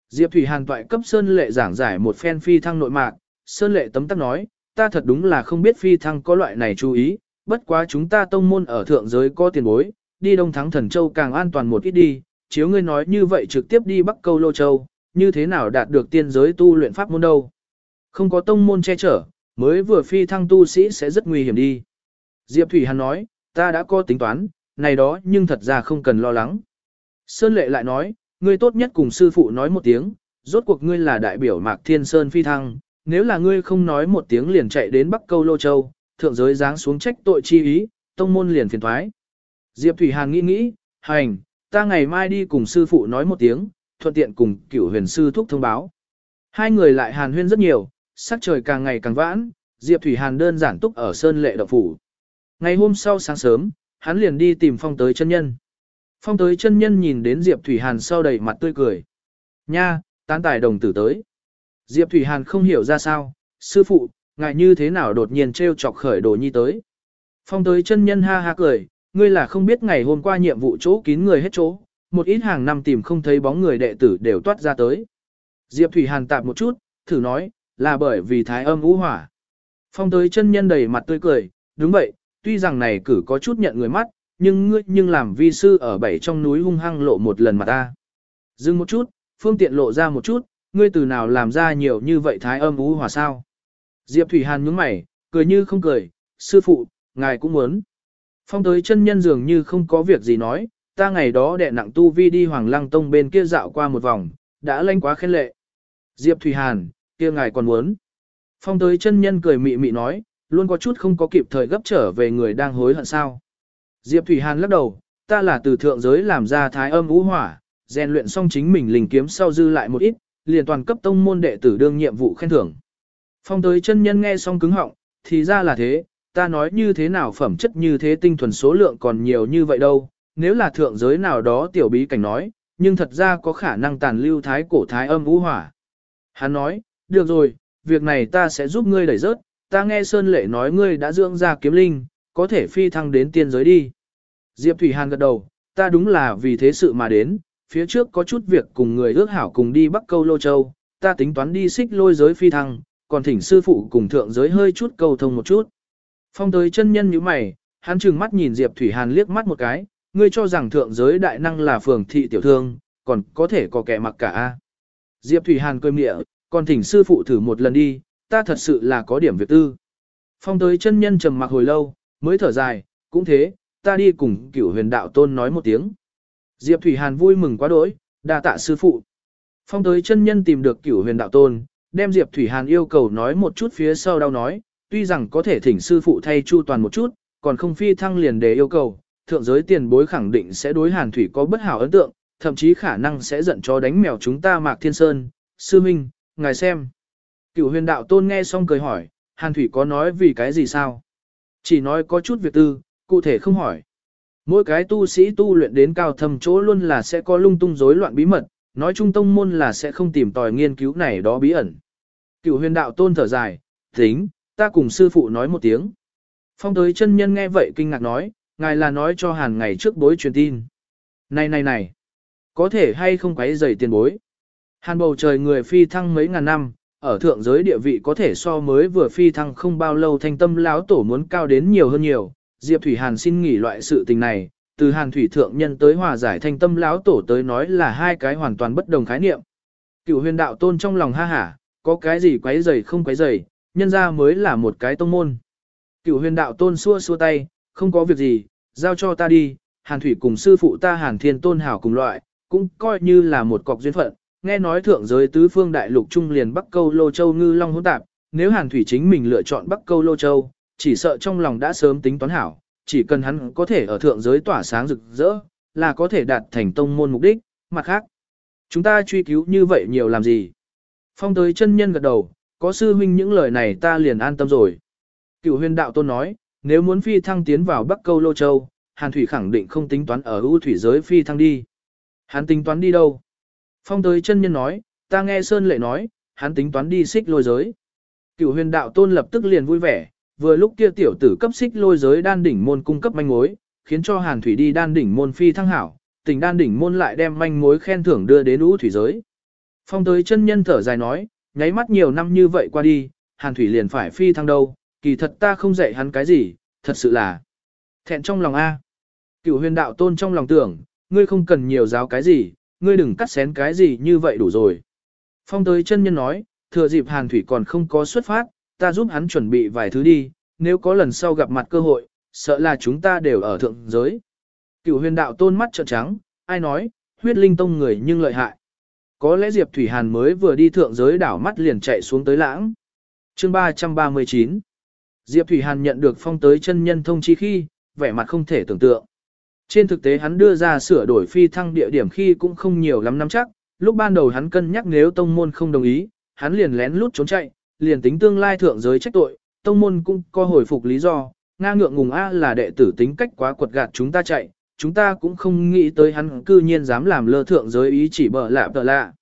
Diệp Thủy Hàn toại cấp Sơn lệ giảng giải một phen phi thăng nội mạc, Sơn lệ tấm tắc nói, ta thật đúng là không biết phi thăng có loại này chú ý, bất quá chúng ta tông môn ở thượng giới có tiền bối, đi Đông Thắng Thần Châu càng an toàn một ít đi, chiếu ngươi nói như vậy trực tiếp đi Bắc Câu Lô Châu, như thế nào đạt được tiên giới tu luyện pháp môn đâu. Không có tông môn che chở, mới vừa phi thăng tu sĩ sẽ rất nguy hiểm đi. Diệp Thủy Hàn nói, ta đã có tính toán, này đó nhưng thật ra không cần lo lắng. Sơn lệ lại nói, ngươi tốt nhất cùng sư phụ nói một tiếng, rốt cuộc ngươi là đại biểu Mạc Thiên Sơn phi thăng, nếu là ngươi không nói một tiếng liền chạy đến Bắc Câu Lô Châu, thượng giới giáng xuống trách tội chi ý, tông môn liền phiền thoái. Diệp Thủy Hàn nghĩ nghĩ, hành, ta ngày mai đi cùng sư phụ nói một tiếng, thuận tiện cùng cửu huyền sư thúc thông báo. Hai người lại hàn huyên rất nhiều, sắc trời càng ngày càng vãn, Diệp Thủy Hàn đơn giản túc ở Sơn Lệ Động Phủ. Ngày hôm sau sáng sớm, hắn liền đi tìm phong tới chân nhân. Phong tới chân nhân nhìn đến Diệp Thủy Hàn sau đầy mặt tươi cười. Nha, tán tài đồng tử tới. Diệp Thủy Hàn không hiểu ra sao, sư phụ, ngại như thế nào đột nhiên treo chọc khởi đồ nhi tới. Phong tới chân nhân ha ha cười, ngươi là không biết ngày hôm qua nhiệm vụ chỗ kín người hết chỗ, một ít hàng năm tìm không thấy bóng người đệ tử đều toát ra tới. Diệp Thủy Hàn tạp một chút, thử nói, là bởi vì thái âm ngũ hỏa. Phong tới chân nhân đầy mặt tươi cười, đúng vậy, tuy rằng này cử có chút nhận người mắt, nhưng ngươi nhưng làm vi sư ở bảy trong núi hung hăng lộ một lần mà ta. Dừng một chút, phương tiện lộ ra một chút, ngươi từ nào làm ra nhiều như vậy thái âm ngũ hỏa sao? Diệp Thủy Hàn nhướng mày, cười như không cười, sư phụ, ngài cũng muốn. Phong tới chân nhân dường như không có việc gì nói, ta ngày đó đệ nặng tu vi đi Hoàng Lăng Tông bên kia dạo qua một vòng, đã lanh quá khen lệ. Diệp Thủy Hàn, kia ngài còn muốn. Phong tới chân nhân cười mị mị nói, luôn có chút không có kịp thời gấp trở về người đang hối hận sao. Diệp Thủy Hàn lắc đầu, ta là từ thượng giới làm ra thái âm ngũ hỏa, rèn luyện xong chính mình linh kiếm sau dư lại một ít, liền toàn cấp tông môn đệ tử đương nhiệm vụ khen thưởng. Phong tới chân nhân nghe xong cứng họng, thì ra là thế, ta nói như thế nào phẩm chất như thế tinh thuần số lượng còn nhiều như vậy đâu, nếu là thượng giới nào đó tiểu bí cảnh nói, nhưng thật ra có khả năng tàn lưu thái cổ thái âm vũ hỏa. Hắn nói, được rồi, việc này ta sẽ giúp ngươi đẩy rớt, ta nghe Sơn Lệ nói ngươi đã dưỡng ra kiếm linh, có thể phi thăng đến tiên giới đi. Diệp Thủy Hàn gật đầu, ta đúng là vì thế sự mà đến, phía trước có chút việc cùng người ước hảo cùng đi Bắc Câu Lô Châu, ta tính toán đi xích lôi giới phi thăng, còn thỉnh sư phụ cùng thượng giới hơi chút cầu thông một chút. Phong tới chân nhân như mày, hắn trừng mắt nhìn Diệp Thủy Hàn liếc mắt một cái, ngươi cho rằng thượng giới đại năng là phường thị tiểu thương, còn có thể có kẻ mặc cả a. Diệp Thủy Hàn cười mỉa, còn thỉnh sư phụ thử một lần đi, ta thật sự là có điểm việc tư. Phong tới chân nhân trầm mặc hồi lâu, mới thở dài, cũng thế, ta đi cùng cửu huyền đạo tôn nói một tiếng. Diệp Thủy Hàn vui mừng quá đỗi, đa tạ sư phụ. Phong tới chân nhân tìm được cửu huyền đạo tôn, đem Diệp Thủy Hàn yêu cầu nói một chút phía sau đau nói, tuy rằng có thể thỉnh sư phụ thay chu toàn một chút, còn không phi thăng liền để yêu cầu, thượng giới tiền bối khẳng định sẽ đối Hàn Thủy có bất hảo ấn tượng, thậm chí khả năng sẽ giận cho đánh mèo chúng ta Mạc Thiên Sơn, sư minh, ngài xem. Cửu huyền đạo tôn nghe xong cười hỏi, Hàn Thủy có nói vì cái gì sao? Chỉ nói có chút việc tư, cụ thể không hỏi. Mỗi cái tu sĩ tu luyện đến cao thâm chỗ luôn là sẽ có lung tung rối loạn bí mật, nói trung tông môn là sẽ không tìm tòi nghiên cứu này đó bí ẩn. Cửu huyền đạo tôn thở dài, tính, ta cùng sư phụ nói một tiếng. Phong tới chân nhân nghe vậy kinh ngạc nói, ngài là nói cho hàn ngày trước bối truyền tin. Này này này, có thể hay không quấy rầy tiền bối. Hàn bầu trời người phi thăng mấy ngàn năm, ở thượng giới địa vị có thể so mới vừa phi thăng không bao lâu thanh tâm lão tổ muốn cao đến nhiều hơn nhiều. Diệp Thủy Hàn xin nghỉ loại sự tình này, từ Hàn Thủy thượng nhân tới hòa giải thanh tâm lão tổ tới nói là hai cái hoàn toàn bất đồng khái niệm. Cựu huyền đạo tôn trong lòng ha hả, có cái gì quấy rầy không quấy rầy, nhân ra mới là một cái tông môn. Cựu huyền đạo tôn xua xua tay, không có việc gì, giao cho ta đi, Hàn Thủy cùng sư phụ ta Hàn Thiên Tôn Hảo cùng loại, cũng coi như là một cọc duyên phận, nghe nói thượng giới tứ phương đại lục trung liền Bắc Câu Lô Châu ngư long hỗn tạp, nếu Hàn Thủy chính mình lựa chọn Bắc Câu Lô Châu, chỉ sợ trong lòng đã sớm tính toán hảo, chỉ cần hắn có thể ở thượng giới tỏa sáng rực rỡ, là có thể đạt thành tông môn mục đích, mặt khác. Chúng ta truy cứu như vậy nhiều làm gì? Phong tới chân nhân gật đầu, có sư huynh những lời này ta liền an tâm rồi. Cựu huyền đạo tôn nói, nếu muốn phi thăng tiến vào Bắc Câu Lô Châu, Hàn Thủy khẳng định không tính toán ở ưu thủy giới phi thăng đi. Hắn tính toán đi đâu? Phong tới chân nhân nói, ta nghe Sơn Lệ nói, hắn tính toán đi xích lôi giới. Cựu huyền đạo tôn lập tức liền vui vẻ, vừa lúc kia tiểu tử cấp xích lôi giới đan đỉnh môn cung cấp manh mối, khiến cho Hàn Thủy đi đan đỉnh môn phi thăng hảo, tình đan đỉnh môn lại đem manh mối khen thưởng đưa đến ú thủy giới. Phong tới chân nhân thở dài nói, nháy mắt nhiều năm như vậy qua đi, Hàn Thủy liền phải phi thăng đâu, kỳ thật ta không dạy hắn cái gì, thật sự là thẹn trong lòng A. Cựu huyền đạo tôn trong lòng tưởng, ngươi không cần nhiều giáo cái gì, ngươi đừng cắt xén cái gì như vậy đủ rồi. Phong tới chân nhân nói, thừa dịp Hàn Thủy còn không có xuất phát, ta giúp hắn chuẩn bị vài thứ đi, nếu có lần sau gặp mặt cơ hội, sợ là chúng ta đều ở thượng giới. Cựu huyền đạo tôn mắt trợn trắng, ai nói, huyết linh tông người nhưng lợi hại. Có lẽ Diệp Thủy Hàn mới vừa đi thượng giới đảo mắt liền chạy xuống tới lãng. Chương 339 Diệp Thủy Hàn nhận được phong tới chân nhân thông chi khi, vẻ mặt không thể tưởng tượng. Trên thực tế hắn đưa ra sửa đổi phi thăng địa điểm khi cũng không nhiều lắm nắm chắc, lúc ban đầu hắn cân nhắc nếu tông môn không đồng ý, hắn liền lén lút trốn chạy, liền tính tương lai thượng giới trách tội, tông môn cũng có hồi phục lý do, Nga ngượng ngùng A là đệ tử tính cách quá quật gạt chúng ta chạy, chúng ta cũng không nghĩ tới hắn cư nhiên dám làm lơ thượng giới ý chỉ bở lạ bở lạ.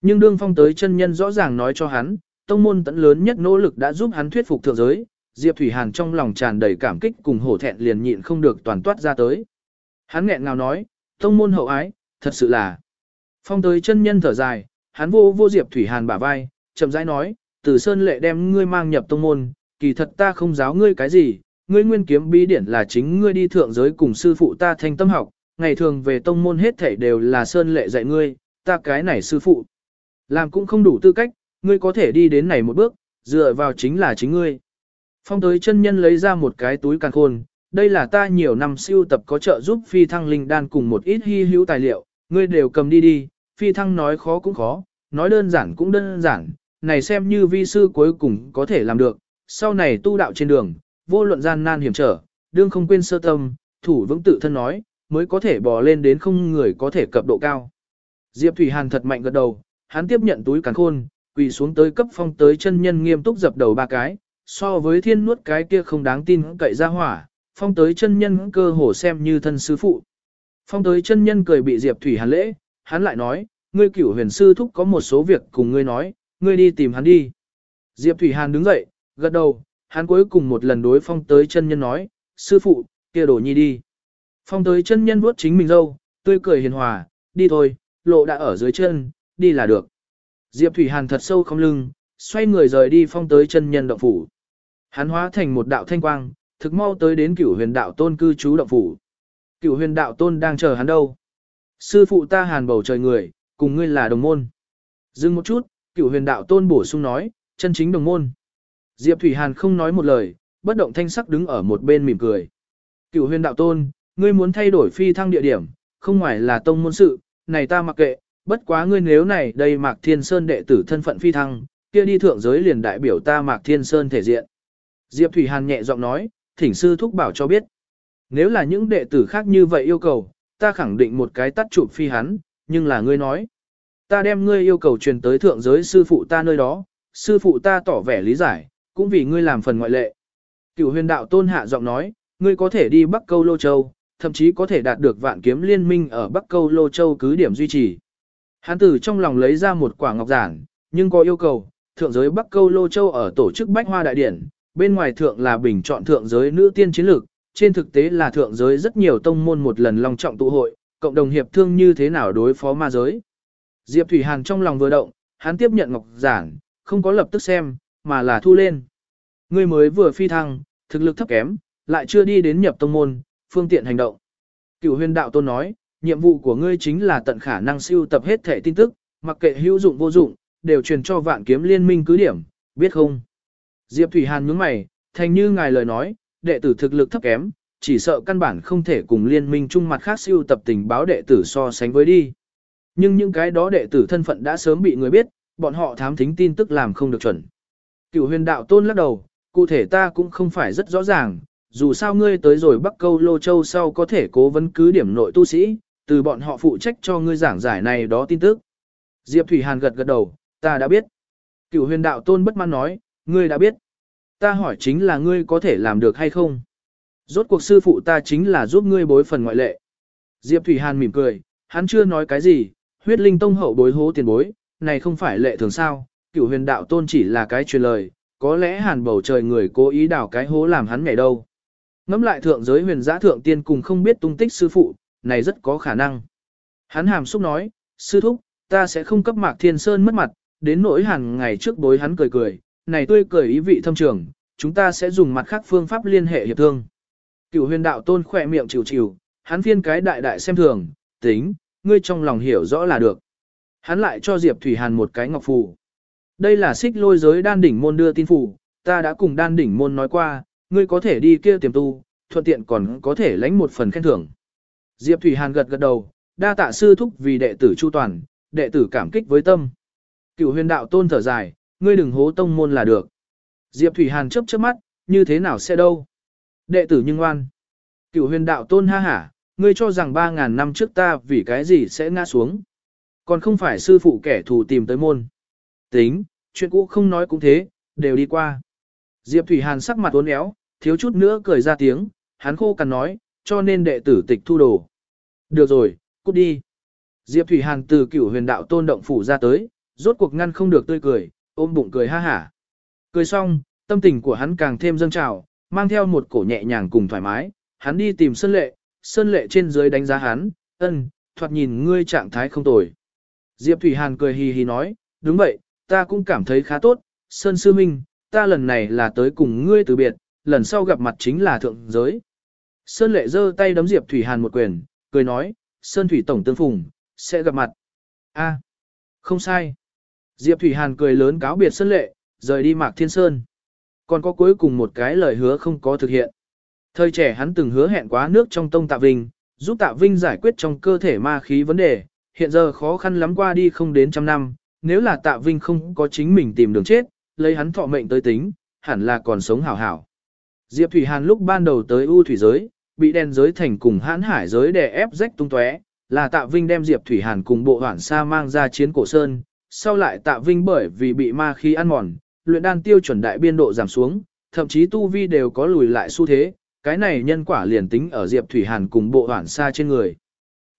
Nhưng đương phong tới chân nhân rõ ràng nói cho hắn, tông môn tận lớn nhất nỗ lực đã giúp hắn thuyết phục thượng giới, Diệp Thủy Hàn trong lòng tràn đầy cảm kích cùng hổ thẹn liền nhịn không được toàn toát ra tới. Hắn nghẹn ngào nói, tông môn hậu ái, thật sự là. Phong tới chân nhân thở dài, hắn vô vô Diệp Thủy Hàn bả vai, chậm rãi nói, từ sơn lệ đem ngươi mang nhập tông môn, kỳ thật ta không giáo ngươi cái gì, ngươi nguyên kiếm bí điển là chính ngươi đi thượng giới cùng sư phụ ta thanh tâm học, ngày thường về tông môn hết thảy đều là sơn lệ dạy ngươi, ta cái này sư phụ. Làm cũng không đủ tư cách, ngươi có thể đi đến này một bước, dựa vào chính là chính ngươi. Phong tới chân nhân lấy ra một cái túi càn khôn, đây là ta nhiều năm siêu tập có trợ giúp phi thăng linh đan cùng một ít hy hữu tài liệu, ngươi đều cầm đi đi, phi thăng nói khó cũng khó, nói đơn giản cũng đơn giản, này xem như vi sư cuối cùng có thể làm được, sau này tu đạo trên đường, vô luận gian nan hiểm trở, đương không quên sơ tâm, thủ vững tự thân nói, mới có thể bò lên đến không người có thể cập độ cao. Diệp Thủy Hàn thật mạnh gật đầu, hắn tiếp nhận túi càn khôn, quỳ xuống tới cấp phong tới chân nhân nghiêm túc dập đầu ba cái, so với thiên nuốt cái kia không đáng tin cậy ra hỏa, phong tới chân nhân cơ hồ xem như thân sư phụ. Phong tới chân nhân cười bị Diệp Thủy Hàn lễ, hắn lại nói, ngươi cửu huyền sư thúc có một số việc cùng ngươi nói, ngươi đi tìm hắn đi. Diệp Thủy Hàn đứng dậy, gật đầu, hắn cuối cùng một lần đối phong tới chân nhân nói, sư phụ, kia đổ nhi đi. Phong tới chân nhân vuốt chính mình dâu, tươi cười hiền hòa, đi thôi, lộ đã ở dưới chân, đi là được. Diệp Thủy Hàn thật sâu không lưng, xoay người rời đi phong tới chân nhân động phủ. Hắn hóa thành một đạo thanh quang, thực mau tới đến cửu huyền đạo tôn cư trú động phủ. Cửu huyền đạo tôn đang chờ hắn đâu. Sư phụ ta hàn bầu trời người, cùng ngươi là đồng môn. Dừng một chút, cửu huyền đạo tôn bổ sung nói, chân chính đồng môn. Diệp Thủy Hàn không nói một lời, bất động thanh sắc đứng ở một bên mỉm cười. Cửu huyền đạo tôn, ngươi muốn thay đổi phi thăng địa điểm, không ngoài là tông môn sự, này ta mặc kệ, bất quá ngươi nếu này đây Mạc Thiên Sơn đệ tử thân phận phi thăng, kia đi thượng giới liền đại biểu ta Mạc Thiên Sơn thể diện. Diệp Thủy Hàn nhẹ giọng nói, thỉnh sư thúc bảo cho biết. Nếu là những đệ tử khác như vậy yêu cầu, ta khẳng định một cái tắt chụp phi hắn, nhưng là ngươi nói. Ta đem ngươi yêu cầu truyền tới thượng giới sư phụ ta nơi đó, sư phụ ta tỏ vẻ lý giải, cũng vì ngươi làm phần ngoại lệ. Cửu huyền đạo tôn hạ giọng nói, ngươi có thể đi Bắc Câu Lô Châu, thậm chí có thể đạt được vạn kiếm liên minh ở Bắc Câu Lô Châu cứ điểm duy trì. Hán tử trong lòng lấy ra một quả ngọc giản, nhưng có yêu cầu, thượng giới Bắc Câu Lô Châu ở tổ chức Bách Hoa Đại Điển, bên ngoài thượng là bình chọn thượng giới nữ tiên chiến lược, trên thực tế là thượng giới rất nhiều tông môn một lần long trọng tụ hội, cộng đồng hiệp thương như thế nào đối phó ma giới. Diệp Thủy Hàn trong lòng vừa động, hắn tiếp nhận ngọc giản, không có lập tức xem, mà là thu lên. Ngươi mới vừa phi thăng, thực lực thấp kém, lại chưa đi đến nhập tông môn, phương tiện hành động. Cửu huyền đạo tôn nói, nhiệm vụ của ngươi chính là tận khả năng siêu tập hết thể tin tức, mặc kệ hữu dụng vô dụng, đều truyền cho vạn kiếm liên minh cứ điểm, biết không? Diệp Thủy Hàn nhướng mày, thành như ngài lời nói, đệ tử thực lực thấp kém, chỉ sợ căn bản không thể cùng liên minh chung mặt khác siêu tập tình báo đệ tử so sánh với đi. Nhưng những cái đó đệ tử thân phận đã sớm bị người biết, bọn họ thám thính tin tức làm không được chuẩn. Cửu huyền đạo tôn lắc đầu, cụ thể ta cũng không phải rất rõ ràng, dù sao ngươi tới rồi Bắc Câu Lô Châu sau có thể cố vấn cứ điểm nội tu sĩ, từ bọn họ phụ trách cho ngươi giảng giải này đó tin tức. Diệp Thủy Hàn gật gật đầu, ta đã biết. Cửu huyền đạo tôn bất mãn nói, ngươi đã biết. Ta hỏi chính là ngươi có thể làm được hay không? Rốt cuộc sư phụ ta chính là giúp ngươi bối phần ngoại lệ. Diệp Thủy Hàn mỉm cười, hắn chưa nói cái gì, huyết linh tông hậu bối hố tiền bối, này không phải lệ thường sao, cửu huyền đạo tôn chỉ là cái truyền lời, có lẽ hàn bầu trời người cố ý đào cái hố làm hắn nhảy đâu. Ngắm lại thượng giới huyền giã thượng tiên cùng không biết tung tích sư phụ, này rất có khả năng. Hắn hàm xúc nói, sư thúc, ta sẽ không cấp mạc thiên sơn mất mặt, đến nỗi hàng ngày trước bối hắn cười cười, này tươi cười ý vị thâm trường, chúng ta sẽ dùng mặt khác phương pháp liên hệ hiệp thương. Cửu huyền đạo tôn khỏe miệng chịu chịu, hắn phiên cái đại đại xem thường, tính, ngươi trong lòng hiểu rõ là được. Hắn lại cho Diệp Thủy Hàn một cái ngọc phù. Đây là xích lôi giới đan đỉnh môn đưa tin phù, ta đã cùng đan đỉnh môn nói qua, ngươi có thể đi kia tiềm tu, thuận tiện còn có thể lãnh một phần khen thưởng. Diệp Thủy Hàn gật gật đầu, đa tạ sư thúc vì đệ tử chu toàn, đệ tử cảm kích với tâm. Cựu huyền đạo tôn thở dài, ngươi đừng hố tông môn là được. Diệp Thủy Hàn chớp chớp mắt, như thế nào sẽ đâu. Đệ tử nhưng ngoan. cửu huyền đạo tôn ha hả, ngươi cho rằng 3.000 năm trước ta vì cái gì sẽ ngã xuống. Còn không phải sư phụ kẻ thù tìm tới môn. Tính, chuyện cũ không nói cũng thế, đều đi qua. Diệp Thủy Hàn sắc mặt uốn éo, thiếu chút nữa cười ra tiếng, hắn khô cằn nói, cho nên đệ tử tịch thu đồ. Được rồi, cút đi. Diệp Thủy Hàn từ cửu huyền đạo tôn động phủ ra tới, rốt cuộc ngăn không được tươi cười, ôm bụng cười ha hả. Cười xong, tâm tình của hắn càng thêm dâng trào, mang theo một cổ nhẹ nhàng cùng thoải mái, hắn đi tìm Sơn Lệ, Sơn Lệ trên dưới đánh giá hắn, ân, thoạt nhìn ngươi trạng thái không tồi. Diệp Thủy Hàn cười hì hì nói, đúng vậy, ta cũng cảm thấy khá tốt, Sơn Sư Minh, ta lần này là tới cùng ngươi từ biệt, lần sau gặp mặt chính là thượng giới. Sơn Lệ giơ tay đấm Diệp Thủy Hàn một quyền, cười nói, Sơn Thủy Tổng tương phùng, sẽ gặp mặt. A, không sai. Diệp Thủy Hàn cười lớn cáo biệt Sơn Lệ, rời đi Mạc Thiên Sơn. Còn có cuối cùng một cái lời hứa không có thực hiện. Thời trẻ hắn từng hứa hẹn quá nước trong tông Tạ Vinh, giúp Tạ Vinh giải quyết trong cơ thể ma khí vấn đề, hiện giờ khó khăn lắm qua đi không đến trăm năm, nếu là Tạ Vinh không có chính mình tìm đường chết, lấy hắn thọ mệnh tới tính, hẳn là còn sống hảo hảo. Diệp Thủy Hàn lúc ban đầu tới U thủy giới, bị đen giới thành cùng hãn hải giới đè ép rách tung tóe, là Tạ Vinh đem Diệp Thủy Hàn cùng bộ hoảng sa mang ra chiến cổ sơn, sau lại Tạ Vinh bởi vì bị ma khí ăn mòn, luyện đan tiêu chuẩn đại biên độ giảm xuống, thậm chí tu vi đều có lùi lại xu thế, cái này nhân quả liền tính ở Diệp Thủy Hàn cùng bộ hoảng xa trên người.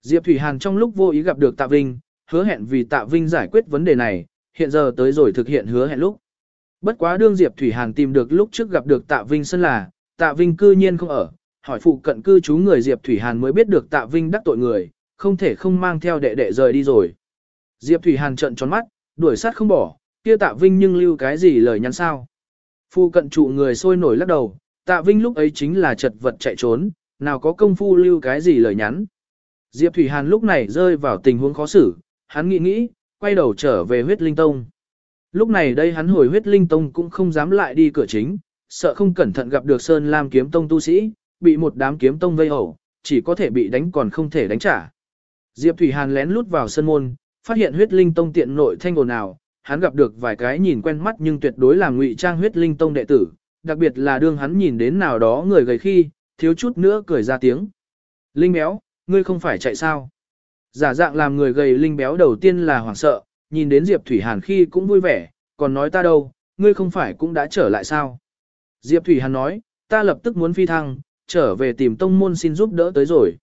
Diệp Thủy Hàn trong lúc vô ý gặp được Tạ Vinh, hứa hẹn vì Tạ Vinh giải quyết vấn đề này, hiện giờ tới rồi thực hiện hứa hẹn lúc. Bất quá đương Diệp Thủy Hàn tìm được lúc trước gặp được Tạ Vinh sân là, Tạ Vinh cư nhiên không ở, hỏi phụ cận cư trú người Diệp Thủy Hàn mới biết được Tạ Vinh đắc tội người, không thể không mang theo đệ đệ rời đi rồi. Diệp Thủy Hàn trợn tròn mắt, đuổi sát không bỏ, kia Tạ Vinh nhưng lưu cái gì lời nhắn sao. Phu cận trụ người sôi nổi lắc đầu, Tạ Vinh lúc ấy chính là chật vật chạy trốn, nào có công phu lưu cái gì lời nhắn. Diệp Thủy Hàn lúc này rơi vào tình huống khó xử, hắn nghĩ nghĩ, quay đầu trở về huyết linh tông. Lúc này đây hắn hồi huyết linh tông cũng không dám lại đi cửa chính, sợ không cẩn thận gặp được Sơn Lam kiếm tông tu sĩ, bị một đám kiếm tông vây ổ, chỉ có thể bị đánh còn không thể đánh trả. Diệp Thủy Hàn lén lút vào sân môn, phát hiện huyết linh tông tiện nội thanh ồn nào, hắn gặp được vài cái nhìn quen mắt nhưng tuyệt đối là ngụy trang huyết linh tông đệ tử, đặc biệt là đương hắn nhìn đến nào đó người gầy khi, thiếu chút nữa cười ra tiếng. Linh béo, ngươi không phải chạy sao? Giả dạng làm người gầy linh béo đầu tiên là hoảng sợ, nhìn đến Diệp Thủy Hàn khi cũng vui vẻ, còn nói ta đâu, ngươi không phải cũng đã trở lại sao? Diệp Thủy Hàn nói, ta lập tức muốn phi thăng, trở về tìm tông môn xin giúp đỡ tới rồi.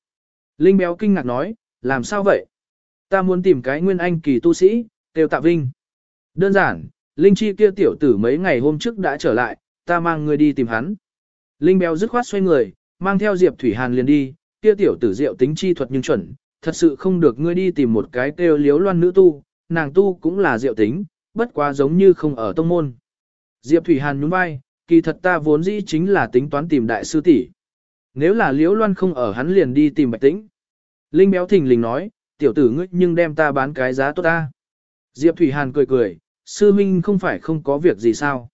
Linh béo kinh ngạc nói, làm sao vậy? Ta muốn tìm cái nguyên anh kỳ tu sĩ, tiêu tạ vinh. Đơn giản, Linh chi kia tiểu tử mấy ngày hôm trước đã trở lại, ta mang ngươi đi tìm hắn. Linh béo dứt khoát xoay người, mang theo Diệp Thủy Hàn liền đi, kia tiểu tử diệu tính chi thuật nhưng chuẩn, thật sự không được ngươi đi tìm một cái kêu liếu loan nữ tu, nàng tu cũng là diệu tính, bất quá giống như không ở tông môn. Diệp Thủy Hàn nhún vai, kỳ thật ta vốn dĩ chính là tính toán tìm đại sư tỷ. Nếu là liếu loan không ở hắn liền đi tìm bạch tĩnh. Linh béo thình lình nói, tiểu tử ngươi nhưng đem ta bán cái giá tốt ta. Diệp Thủy Hàn cười cười, sư minh không phải không có việc gì sao.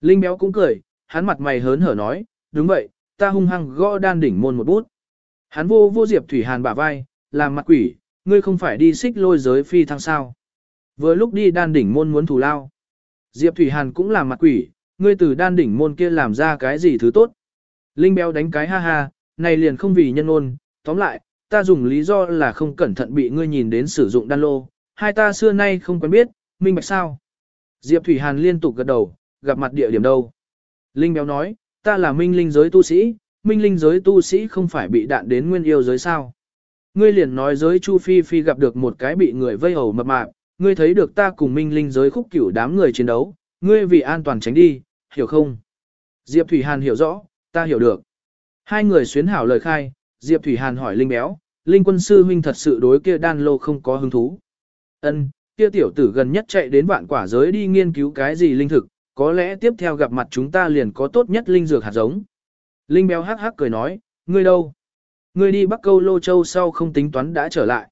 Linh béo cũng cười, hắn mặt mày hớn hở nói, đúng vậy, ta hung hăng gõ đan đỉnh môn một bút. Hắn vô vô Diệp Thủy Hàn bả vai, làm mặt quỷ, ngươi không phải đi xích lôi giới phi thăng sao. Vừa lúc đi đan đỉnh môn muốn thù lao. Diệp Thủy Hàn cũng làm mặt quỷ, ngươi từ đan đỉnh môn kia làm ra cái gì thứ tốt. Linh béo đánh cái ha ha, này liền không vì nhân ôn, tóm lại, ta dùng lý do là không cẩn thận bị ngươi nhìn đến sử dụng đan lô, hai ta xưa nay không quen biết, minh bạch sao. Diệp Thủy Hàn liên tục gật đầu, gặp mặt địa điểm đâu. Linh béo nói, ta là minh linh giới tu sĩ, minh linh giới tu sĩ không phải bị đạn đến nguyên yêu giới sao. Ngươi liền nói giới Chu Phi Phi gặp được một cái bị người vây hầu mập mạp, ngươi thấy được ta cùng minh linh giới khúc cửu đám người chiến đấu, ngươi vì an toàn tránh đi, hiểu không? Diệp Thủy Hàn hiểu rõ, ta hiểu được. Hai người xuyến hảo lời khai, Diệp Thủy Hàn hỏi Linh Béo, Linh quân sư huynh thật sự đối kia đan lô không có hứng thú. Ân, kia tiểu tử gần nhất chạy đến vạn quả giới đi nghiên cứu cái gì linh thực, có lẽ tiếp theo gặp mặt chúng ta liền có tốt nhất linh dược hạt giống. Linh Béo hắc hắc cười nói, ngươi đâu? Ngươi đi Bắc Câu Lô Châu sau không tính toán đã trở lại.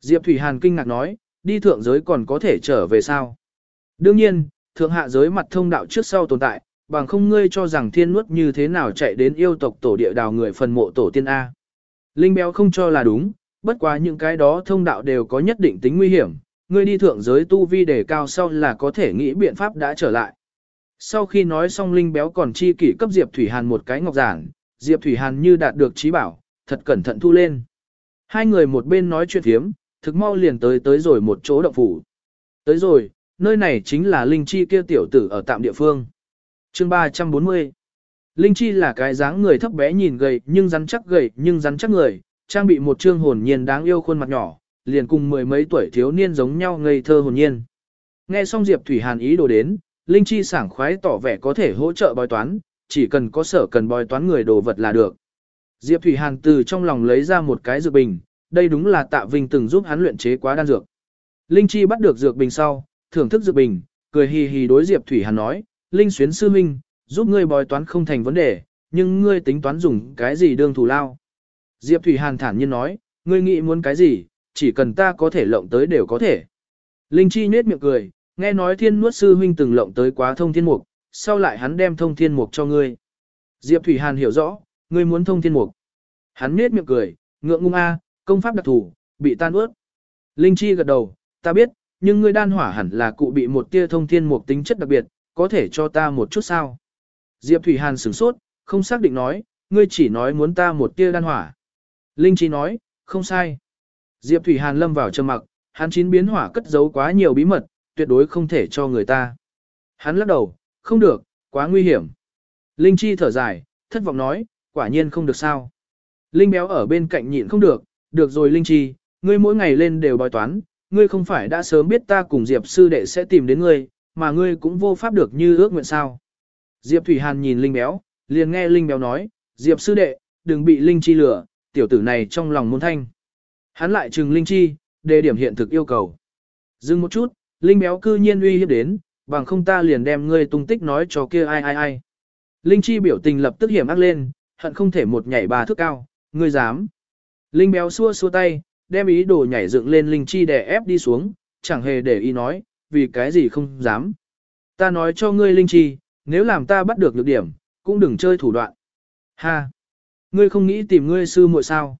Diệp Thủy Hàn kinh ngạc nói, đi thượng giới còn có thể trở về sao? Đương nhiên, thượng hạ giới mặt thông đạo trước sau tồn tại, bằng không ngươi cho rằng thiên nuốt như thế nào chạy đến yêu tộc tổ địa đào người phần mộ tổ tiên A. Linh béo không cho là đúng, Bất quá những cái đó thông đạo đều có nhất định tính nguy hiểm, ngươi đi thượng giới tu vi đề cao sau là có thể nghĩ biện pháp đã trở lại. Sau khi nói xong Linh Béo còn chi kỷ cấp Diệp Thủy Hàn một cái ngọc giản, Diệp Thủy Hàn như đạt được trí bảo, thật cẩn thận thu lên. Hai người một bên nói chuyện thiếm, thực mau liền tới tới rồi một chỗ động phủ. Tới rồi, nơi này chính là Linh Chi kia tiểu tử ở tạm địa phương. chương 340 Linh Chi là cái dáng người thấp bé nhìn gầy nhưng rắn chắc gầy nhưng rắn chắc người, trang bị một trương hồn nhiên đáng yêu khuôn mặt nhỏ, liền cùng mười mấy tuổi thiếu niên giống nhau ngây thơ hồn nhiên. Nghe xong Diệp Thủy Hàn ý đồ đến, Linh Chi sảng khoái tỏ vẻ có thể hỗ trợ bói toán, chỉ cần có sở cần bói toán người đồ vật là được. Diệp Thủy Hàn từ trong lòng lấy ra một cái dược bình, đây đúng là Tạ Vinh từng giúp hắn luyện chế quá đan dược. Linh Chi bắt được dược bình sau, thưởng thức dược bình, cười hì hì đối Diệp Thủy Hàn nói, Linh xuyến sư minh, giúp ngươi bói toán không thành vấn đề, nhưng ngươi tính toán dùng cái gì đương thủ lao. Diệp Thủy Hàn thản nhiên nói, ngươi nghĩ muốn cái gì, chỉ cần ta có thể lộng tới đều có thể. Linh Chi nết miệng cười, nghe nói thiên nuốt sư huynh từng lộng tới quá thông thiên mục, sau lại hắn đem thông thiên mục cho ngươi. Diệp Thủy Hàn hiểu rõ, ngươi muốn thông thiên mục. Hắn nết miệng cười, ngượng ngung a, công pháp đặc thù, bị tan ướt. Linh Chi gật đầu, ta biết, nhưng ngươi đan hỏa hẳn là cụ bị một tia thông thiên mục tính chất đặc biệt, có thể cho ta một chút sao? Diệp Thủy Hàn sửng sốt, không xác định nói, ngươi chỉ nói muốn ta một tia đan hỏa. Linh Chi nói, không sai. Diệp Thủy Hàn lâm vào trầm mặc, hắn chín biến hỏa cất giấu quá nhiều bí mật, tuyệt đối không thể cho người ta. Hắn lắc đầu, không được, quá nguy hiểm. Linh Chi thở dài, thất vọng nói, quả nhiên không được sao. Linh béo ở bên cạnh nhịn không được, được rồi Linh Chi, ngươi mỗi ngày lên đều bói toán, ngươi không phải đã sớm biết ta cùng Diệp sư đệ sẽ tìm đến ngươi, mà ngươi cũng vô pháp được như ước nguyện sao. Diệp Thủy Hàn nhìn Linh béo, liền nghe Linh béo nói, Diệp sư đệ, đừng bị Linh Chi lừa, tiểu tử này trong lòng muốn thanh. Hắn lại trừng Linh Chi, đề điểm hiện thực yêu cầu. Dừng một chút, Linh béo cư nhiên uy hiếp đến, bằng không ta liền đem ngươi tung tích nói cho kia ai ai ai. Linh Chi biểu tình lập tức hiểm ác lên, hận không thể một nhảy ba thước cao, ngươi dám. Linh béo xua xua tay, đem ý đồ nhảy dựng lên Linh Chi đè ép đi xuống, chẳng hề để ý nói, vì cái gì không dám. Ta nói cho ngươi Linh Chi, nếu làm ta bắt được nhược điểm, cũng đừng chơi thủ đoạn. Ha! Ngươi không nghĩ tìm ngươi sư muội sao?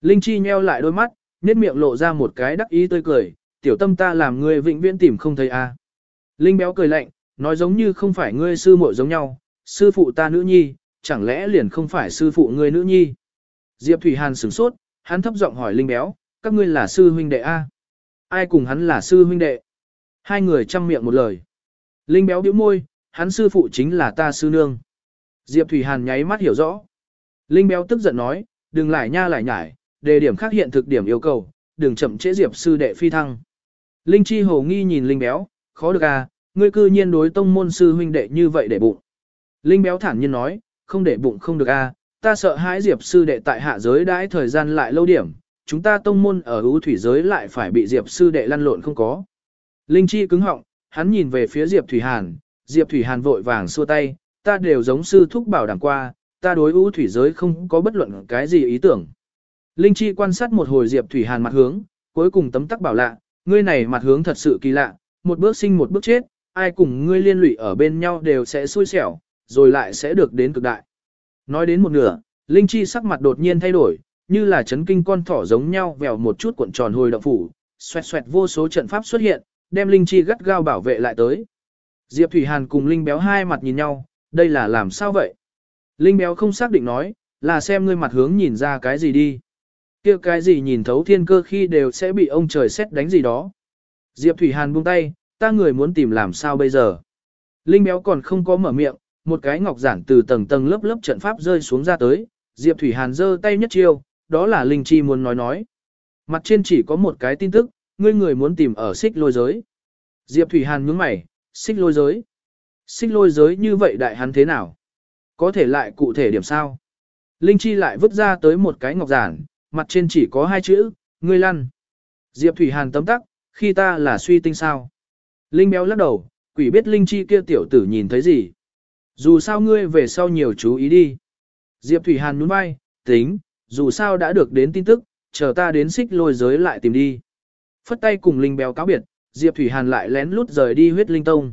Linh Chi nheo lại đôi mắt, nét miệng lộ ra một cái đắc ý tươi cười, tiểu tâm ta làm ngươi vĩnh viễn tìm không thấy a. À. Linh béo cười lạnh, nói giống như không phải ngươi sư muội giống nhau, sư phụ ta nữ nhi, chẳng lẽ liền không phải sư phụ ngươi nữ nhi. Diệp Thủy Hàn sửng sốt, hắn thấp giọng hỏi Linh béo, các ngươi là sư huynh đệ a? Ai cùng hắn là sư huynh đệ? Hai người chăm miệng một lời. Linh béo bĩu môi, hắn sư phụ chính là ta sư nương. Diệp Thủy Hàn nháy mắt hiểu rõ. Linh béo tức giận nói, đừng lại nha lại nhải, đề điểm khác hiện thực điểm yêu cầu, đừng chậm trễ Diệp sư đệ phi thăng. Linh Chi hồ nghi nhìn Linh béo, khó được à, ngươi cư nhiên đối tông môn sư huynh đệ như vậy để bụng. Linh béo thản nhiên nói, không để bụng không được à, ta sợ hãi Diệp sư đệ tại hạ giới đãi thời gian lại lâu điểm, chúng ta tông môn ở ưu thủy giới lại phải bị Diệp sư đệ lăn lộn không có. Linh Chi cứng họng, hắn nhìn về phía Diệp Thủy Hàn, Diệp Thủy Hàn vội vàng xua tay, ta đều giống sư thúc bảo đảm qua, ta đối ưu thủy giới không có bất luận cái gì ý tưởng. Linh Chi quan sát một hồi Diệp Thủy Hàn mặt hướng, cuối cùng tấm tắc bảo lạ, ngươi này mặt hướng thật sự kỳ lạ, một bước sinh một bước chết, ai cùng ngươi liên lụy ở bên nhau đều sẽ xui xẻo, rồi lại sẽ được đến cực đại. Nói đến một nửa, Linh Chi sắc mặt đột nhiên thay đổi, như là chấn kinh con thỏ giống nhau vèo một chút cuộn tròn hồi động phủ, xoẹt xoẹt vô số trận pháp xuất hiện, đem Linh Chi gắt gao bảo vệ lại tới. Diệp Thủy Hàn cùng Linh Béo hai mặt nhìn nhau, đây là làm sao vậy? Linh Béo không xác định nói, là xem ngươi mặt hướng nhìn ra cái gì đi. kia cái gì nhìn thấu thiên cơ khi đều sẽ bị ông trời xét đánh gì đó. Diệp Thủy Hàn buông tay, ta người muốn tìm làm sao bây giờ. Linh Béo còn không có mở miệng, một cái ngọc giản từ tầng tầng lớp lớp trận pháp rơi xuống ra tới, Diệp Thủy Hàn giơ tay nhất chiêu, đó là Linh Chi muốn nói nói. Mặt trên chỉ có một cái tin tức, ngươi người muốn tìm ở xích lôi giới. Diệp Thủy Hàn nhướng mày, xích lôi giới. Xích lôi giới như vậy đại hắn thế nào? Có thể lại cụ thể điểm sao? Linh Chi lại vứt ra tới một cái ngọc giản, mặt trên chỉ có hai chữ, ngươi lăn. Diệp Thủy Hàn tấm tắc, khi ta là suy tinh sao? Linh béo lắc đầu, quỷ biết Linh Chi kia tiểu tử nhìn thấy gì? Dù sao ngươi về sau nhiều chú ý đi. Diệp Thủy Hàn nhún vai, tính, dù sao đã được đến tin tức, chờ ta đến xích lôi giới lại tìm đi. Phất tay cùng Linh béo cáo biệt, Diệp Thủy Hàn lại lén lút rời đi huyết linh tông.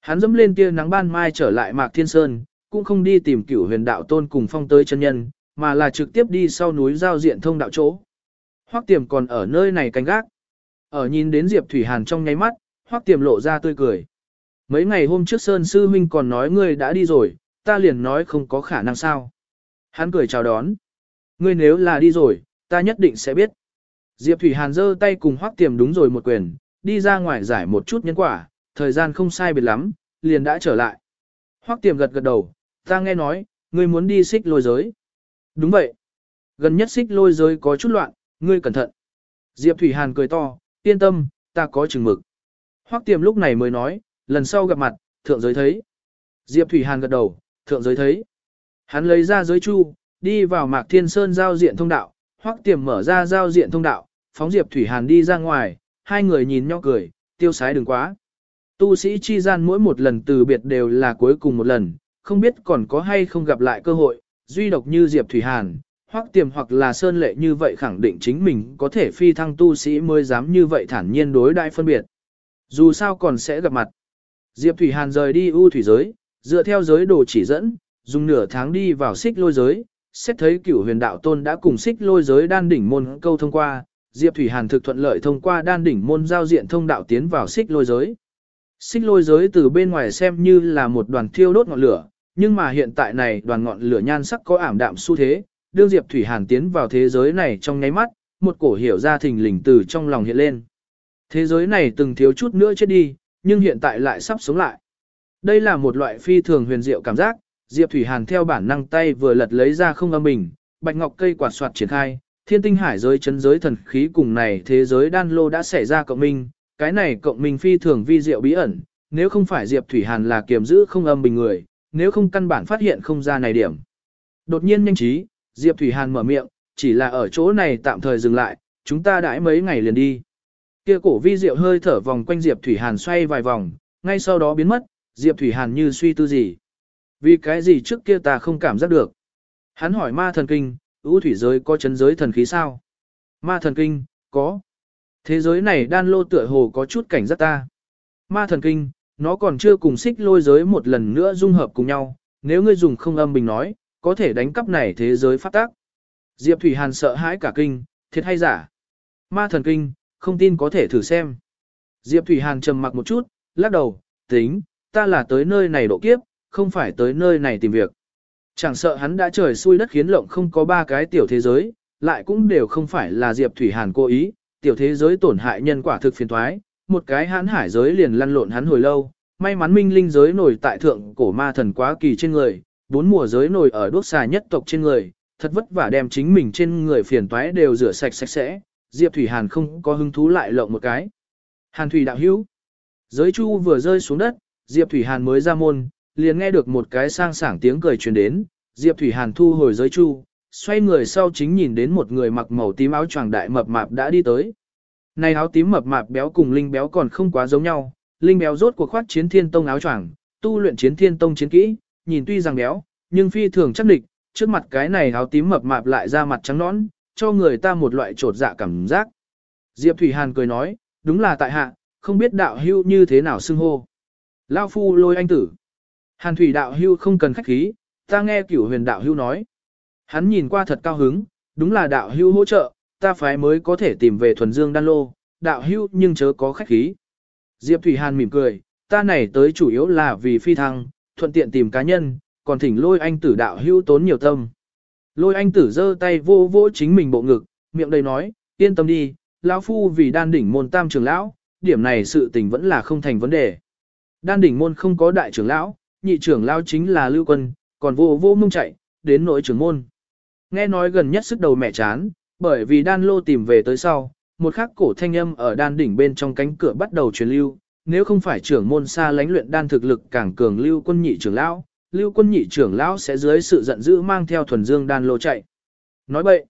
Hắn dẫm lên tia nắng ban mai trở lại Mạc Thiên Sơn, cũng không đi tìm cửu huyền đạo tôn cùng phong tới chân nhân, mà là trực tiếp đi sau núi giao diện thông đạo chỗ. Hoắc Tiềm còn ở nơi này canh gác. Ở nhìn đến Diệp Thủy Hàn trong nháy mắt, Hoắc Tiềm lộ ra tươi cười. Mấy ngày hôm trước Sơn Sư Huynh còn nói ngươi đã đi rồi, ta liền nói không có khả năng sao. Hắn cười chào đón. Ngươi nếu là đi rồi, ta nhất định sẽ biết. Diệp Thủy Hàn giơ tay cùng Hoắc Tiềm đúng rồi một quyền, đi ra ngoài giải một chút nhân quả, thời gian không sai biệt lắm, liền đã trở lại. Hoắc Tiềm gật gật đầu, ta nghe nói, ngươi muốn đi xích lôi giới. Đúng vậy. Gần nhất xích lôi giới có chút loạn, ngươi cẩn thận. Diệp Thủy Hàn cười to, yên tâm, ta có chừng mực. Hoắc Tiềm lúc này mới nói, lần sau gặp mặt, thượng giới thấy. Diệp Thủy Hàn gật đầu, thượng giới thấy. Hắn lấy ra giới chu, đi vào Mạc Thiên Sơn giao diện thông đạo, Hoắc Tiềm mở ra giao diện thông đạo, phóng Diệp Thủy Hàn đi ra ngoài, hai người nhìn nhau cười, tiêu sái đừng quá. Tu sĩ chi gian mỗi một lần từ biệt đều là cuối cùng một lần, không biết còn có hay không gặp lại cơ hội, duy độc như Diệp Thủy Hàn, hoặc tiềm hoặc là sơn lệ như vậy khẳng định chính mình có thể phi thăng tu sĩ mới dám như vậy thản nhiên đối đại phân biệt. Dù sao còn sẽ gặp mặt. Diệp Thủy Hàn rời đi ưu thủy giới, dựa theo giới đồ chỉ dẫn, dùng nửa tháng đi vào xích lôi giới, xét thấy cửu huyền đạo tôn đã cùng xích lôi giới đan đỉnh môn câu thông qua, Diệp Thủy Hàn thực thuận lợi thông qua đan đỉnh môn giao diện thông đạo tiến vào xích lôi giới. Xích lôi giới từ bên ngoài xem như là một đoàn thiêu đốt ngọn lửa, nhưng mà hiện tại này đoàn ngọn lửa nhan sắc có ảm đạm xu thế, đương Diệp Thủy Hàn tiến vào thế giới này trong nháy mắt, một cổ hiểu ra thình lình từ trong lòng hiện lên. Thế giới này từng thiếu chút nữa chết đi, nhưng hiện tại lại sắp sống lại. Đây là một loại phi thường huyền diệu cảm giác, Diệp Thủy Hàn theo bản năng tay vừa lật lấy ra không âm bình, bạch ngọc cây quạt soạt triển khai, thiên tinh hải giới chấn giới thần khí cùng này thế giới đan lô đã xảy ra cộng minh, cái này cộng minh phi thường vi diệu bí ẩn, nếu không phải Diệp Thủy Hàn là kiềm giữ không âm bình người, nếu không căn bản phát hiện không ra này điểm. Đột nhiên nhanh trí, Diệp Thủy Hàn mở miệng, chỉ là ở chỗ này tạm thời dừng lại, chúng ta đãi mấy ngày liền đi. Kia cổ vi diệu hơi thở vòng quanh Diệp Thủy Hàn xoay vài vòng, ngay sau đó biến mất, Diệp Thủy Hàn như suy tư gì. Vì cái gì trước kia ta không cảm giác được. Hắn hỏi ma thần kinh, ưu thủy giới có chấn giới thần khí sao? Ma thần kinh, có. Thế giới này đan lô tựa hồ có chút cảnh giác ta. Ma thần kinh, nó còn chưa cùng xích lôi giới một lần nữa dung hợp cùng nhau, nếu ngươi dùng không âm bình nói, có thể đánh cắp này thế giới phát tác. Diệp Thủy Hàn sợ hãi cả kinh, thiệt hay giả? Ma thần kinh, không tin có thể thử xem. Diệp Thủy Hàn trầm mặc một chút, lắc đầu, tính, ta là tới nơi này độ kiếp, không phải tới nơi này tìm việc. Chẳng sợ hắn đã trời xui đất khiến lộng không có ba cái tiểu thế giới, lại cũng đều không phải là Diệp Thủy Hàn cố ý, tiểu thế giới tổn hại nhân quả thực phiền thoái, một cái hãn hải giới liền lăn lộn hắn hồi lâu, may mắn minh linh giới nổi tại thượng cổ ma thần quá kỳ trên người, bốn mùa giới nổi ở đốt xà nhất tộc trên người, thật vất vả đem chính mình trên người phiền toái đều rửa sạch sạch sẽ, Diệp Thủy Hàn không có hứng thú lại lộng một cái. Hàn Thủy đạo hữu. Giới chu vừa rơi xuống đất, Diệp Thủy Hàn mới ra môn, liền nghe được một cái sang sảng tiếng cười truyền đến, Diệp Thủy Hàn thu hồi giới chu, xoay người sau chính nhìn đến một người mặc màu tím áo choàng đại mập mạp đã đi tới. Này áo tím mập mạp béo cùng linh béo còn không quá giống nhau, linh béo rốt cuộc khoát chiến thiên tông áo choàng, tu luyện chiến thiên tông chiến kỹ, nhìn tuy rằng béo, nhưng phi thường chắc địch, trước mặt cái này áo tím mập mạp lại ra mặt trắng nõn, cho người ta một loại trột dạ cảm giác. Diệp Thủy Hàn cười nói, đúng là tại hạ, không biết đạo hữu như thế nào xưng hô. Lao phu lôi anh tử. Hàn Thủy đạo hưu không cần khách khí, ta nghe cửu huyền đạo hưu nói. Hắn nhìn qua thật cao hứng, đúng là đạo hưu hỗ trợ, ta phái mới có thể tìm về thuần dương đan lô, đạo hưu nhưng chớ có khách khí. Diệp Thủy Hàn mỉm cười, ta này tới chủ yếu là vì phi thăng, thuận tiện tìm cá nhân, còn thỉnh lôi anh tử đạo hưu tốn nhiều tâm. Lôi anh tử giơ tay vô vô chính mình bộ ngực, miệng đầy nói, yên tâm đi, lão phu vì đan đỉnh môn tam trưởng lão, điểm này sự tình vẫn là không thành vấn đề. Đan đỉnh môn không có đại trưởng lão, nhị trưởng lão chính là lưu quân, còn vô vô mông chạy, đến nội trưởng môn. Nghe nói gần nhất sức đầu mẹ chán, bởi vì đan lô tìm về tới sau, một khắc cổ thanh âm ở đan đỉnh bên trong cánh cửa bắt đầu truyền lưu, nếu không phải trưởng môn xa lánh luyện đan thực lực càng cường lưu quân nhị trưởng lão, lưu quân nhị trưởng lão sẽ dưới sự giận dữ mang theo thuần dương đan lô chạy. Nói vậy,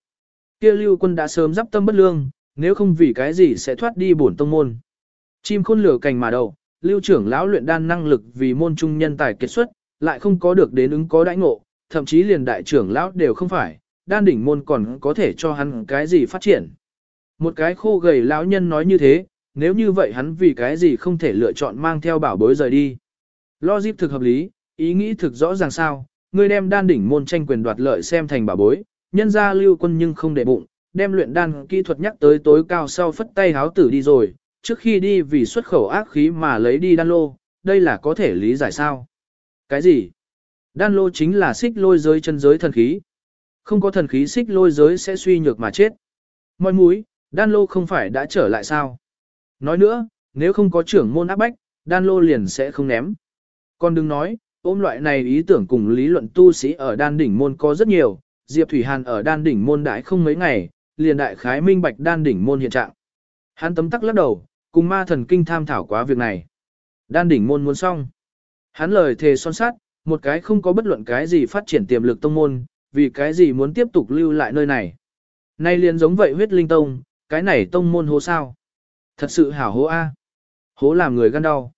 kia lưu quân đã sớm dắp tâm bất lương, nếu không vì cái gì sẽ thoát đi bổn tông môn. Chim khôn lửa cành mà đầu, lưu trưởng lão luyện đan năng lực vì môn trung nhân tài kết xuất, lại không có được đến ứng có đãi ngộ, thậm chí liền đại trưởng lão đều không phải, đan đỉnh môn còn có thể cho hắn cái gì phát triển. Một cái khô gầy lão nhân nói như thế, nếu như vậy hắn vì cái gì không thể lựa chọn mang theo bảo bối rời đi. Logic thực hợp lý, ý nghĩ thực rõ ràng sao, người đem đan đỉnh môn tranh quyền đoạt lợi xem thành bảo bối, nhân ra lưu quân nhưng không để bụng, đem luyện đan kỹ thuật nhắc tới tối cao sau phất tay háo tử đi rồi, trước khi đi vì xuất khẩu ác khí mà lấy đi đan lô, đây là có thể lý giải sao? Cái gì? Đan lô chính là xích lôi giới chân giới thần khí. Không có thần khí xích lôi giới sẽ suy nhược mà chết. Mọi múi, đan lô không phải đã trở lại sao? Nói nữa, nếu không có trưởng môn áp bách, đan lô liền sẽ không ném. Còn đừng nói, ôm loại này ý tưởng cùng lý luận tu sĩ ở đan đỉnh môn có rất nhiều, Diệp Thủy Hàn ở đan đỉnh môn đãi không mấy ngày, liền đại khái minh bạch đan đỉnh môn hiện trạng. Hắn tấm tắc lắc đầu, cùng ma thần kinh tham thảo quá việc này. Đan đỉnh môn muốn xong. Hắn lời thề son sát, một cái không có bất luận cái gì phát triển tiềm lực tông môn, vì cái gì muốn tiếp tục lưu lại nơi này. Nay liền giống vậy huyết linh tông, cái này tông môn hố sao. Thật sự hảo hố A. Hố làm người gan đau.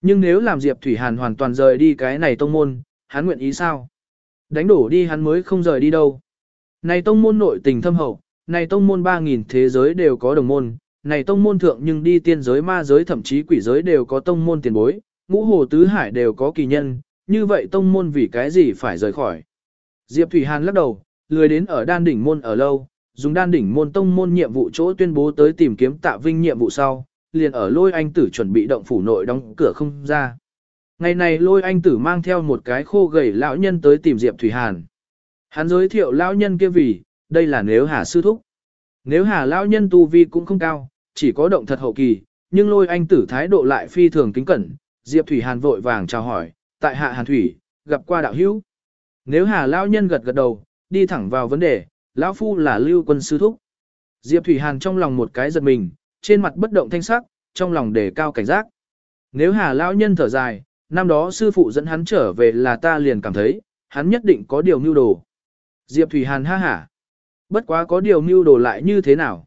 Nhưng nếu làm Diệp Thủy Hàn hoàn toàn rời đi cái này tông môn, hắn nguyện ý sao? Đánh đổ đi hắn mới không rời đi đâu. Này tông môn nội tình thâm hậu, này tông môn 3.000 thế giới đều có đồng môn, này tông môn thượng nhưng đi tiên giới ma giới thậm chí quỷ giới đều có tông môn tiền bối, ngũ hồ tứ hải đều có kỳ nhân, như vậy tông môn vì cái gì phải rời khỏi. Diệp Thủy Hàn lắc đầu, lười đến ở đan đỉnh môn ở lâu, dùng đan đỉnh môn tông môn nhiệm vụ chỗ tuyên bố tới tìm kiếm tạ vinh nhiệm vụ sau, liền ở lôi anh tử chuẩn bị động phủ nội đóng cửa không ra. Ngày này lôi anh tử mang theo một cái khô gầy lão nhân tới tìm Diệp Thủy Hàn. Hắn giới thiệu lão nhân kia vì, đây là nếu hà sư thúc. Nếu hà lão nhân tu vi cũng không cao, chỉ có động thật hậu kỳ, nhưng lôi anh tử thái độ lại phi thường kính cẩn. Diệp Thủy Hàn vội vàng chào hỏi, tại hạ Hàn Thủy, gặp qua đạo hữu. Nếu hà lão nhân gật gật đầu, đi thẳng vào vấn đề, lão phu là lưu quân sư thúc. Diệp Thủy Hàn trong lòng một cái giật mình, trên mặt bất động thanh sắc, trong lòng đề cao cảnh giác. Nếu hà lão nhân thở dài, năm đó sư phụ dẫn hắn trở về là ta liền cảm thấy, hắn nhất định có điều mưu đồ. Diệp Thủy Hàn ha hả. Bất quá có điều mưu đồ lại như thế nào?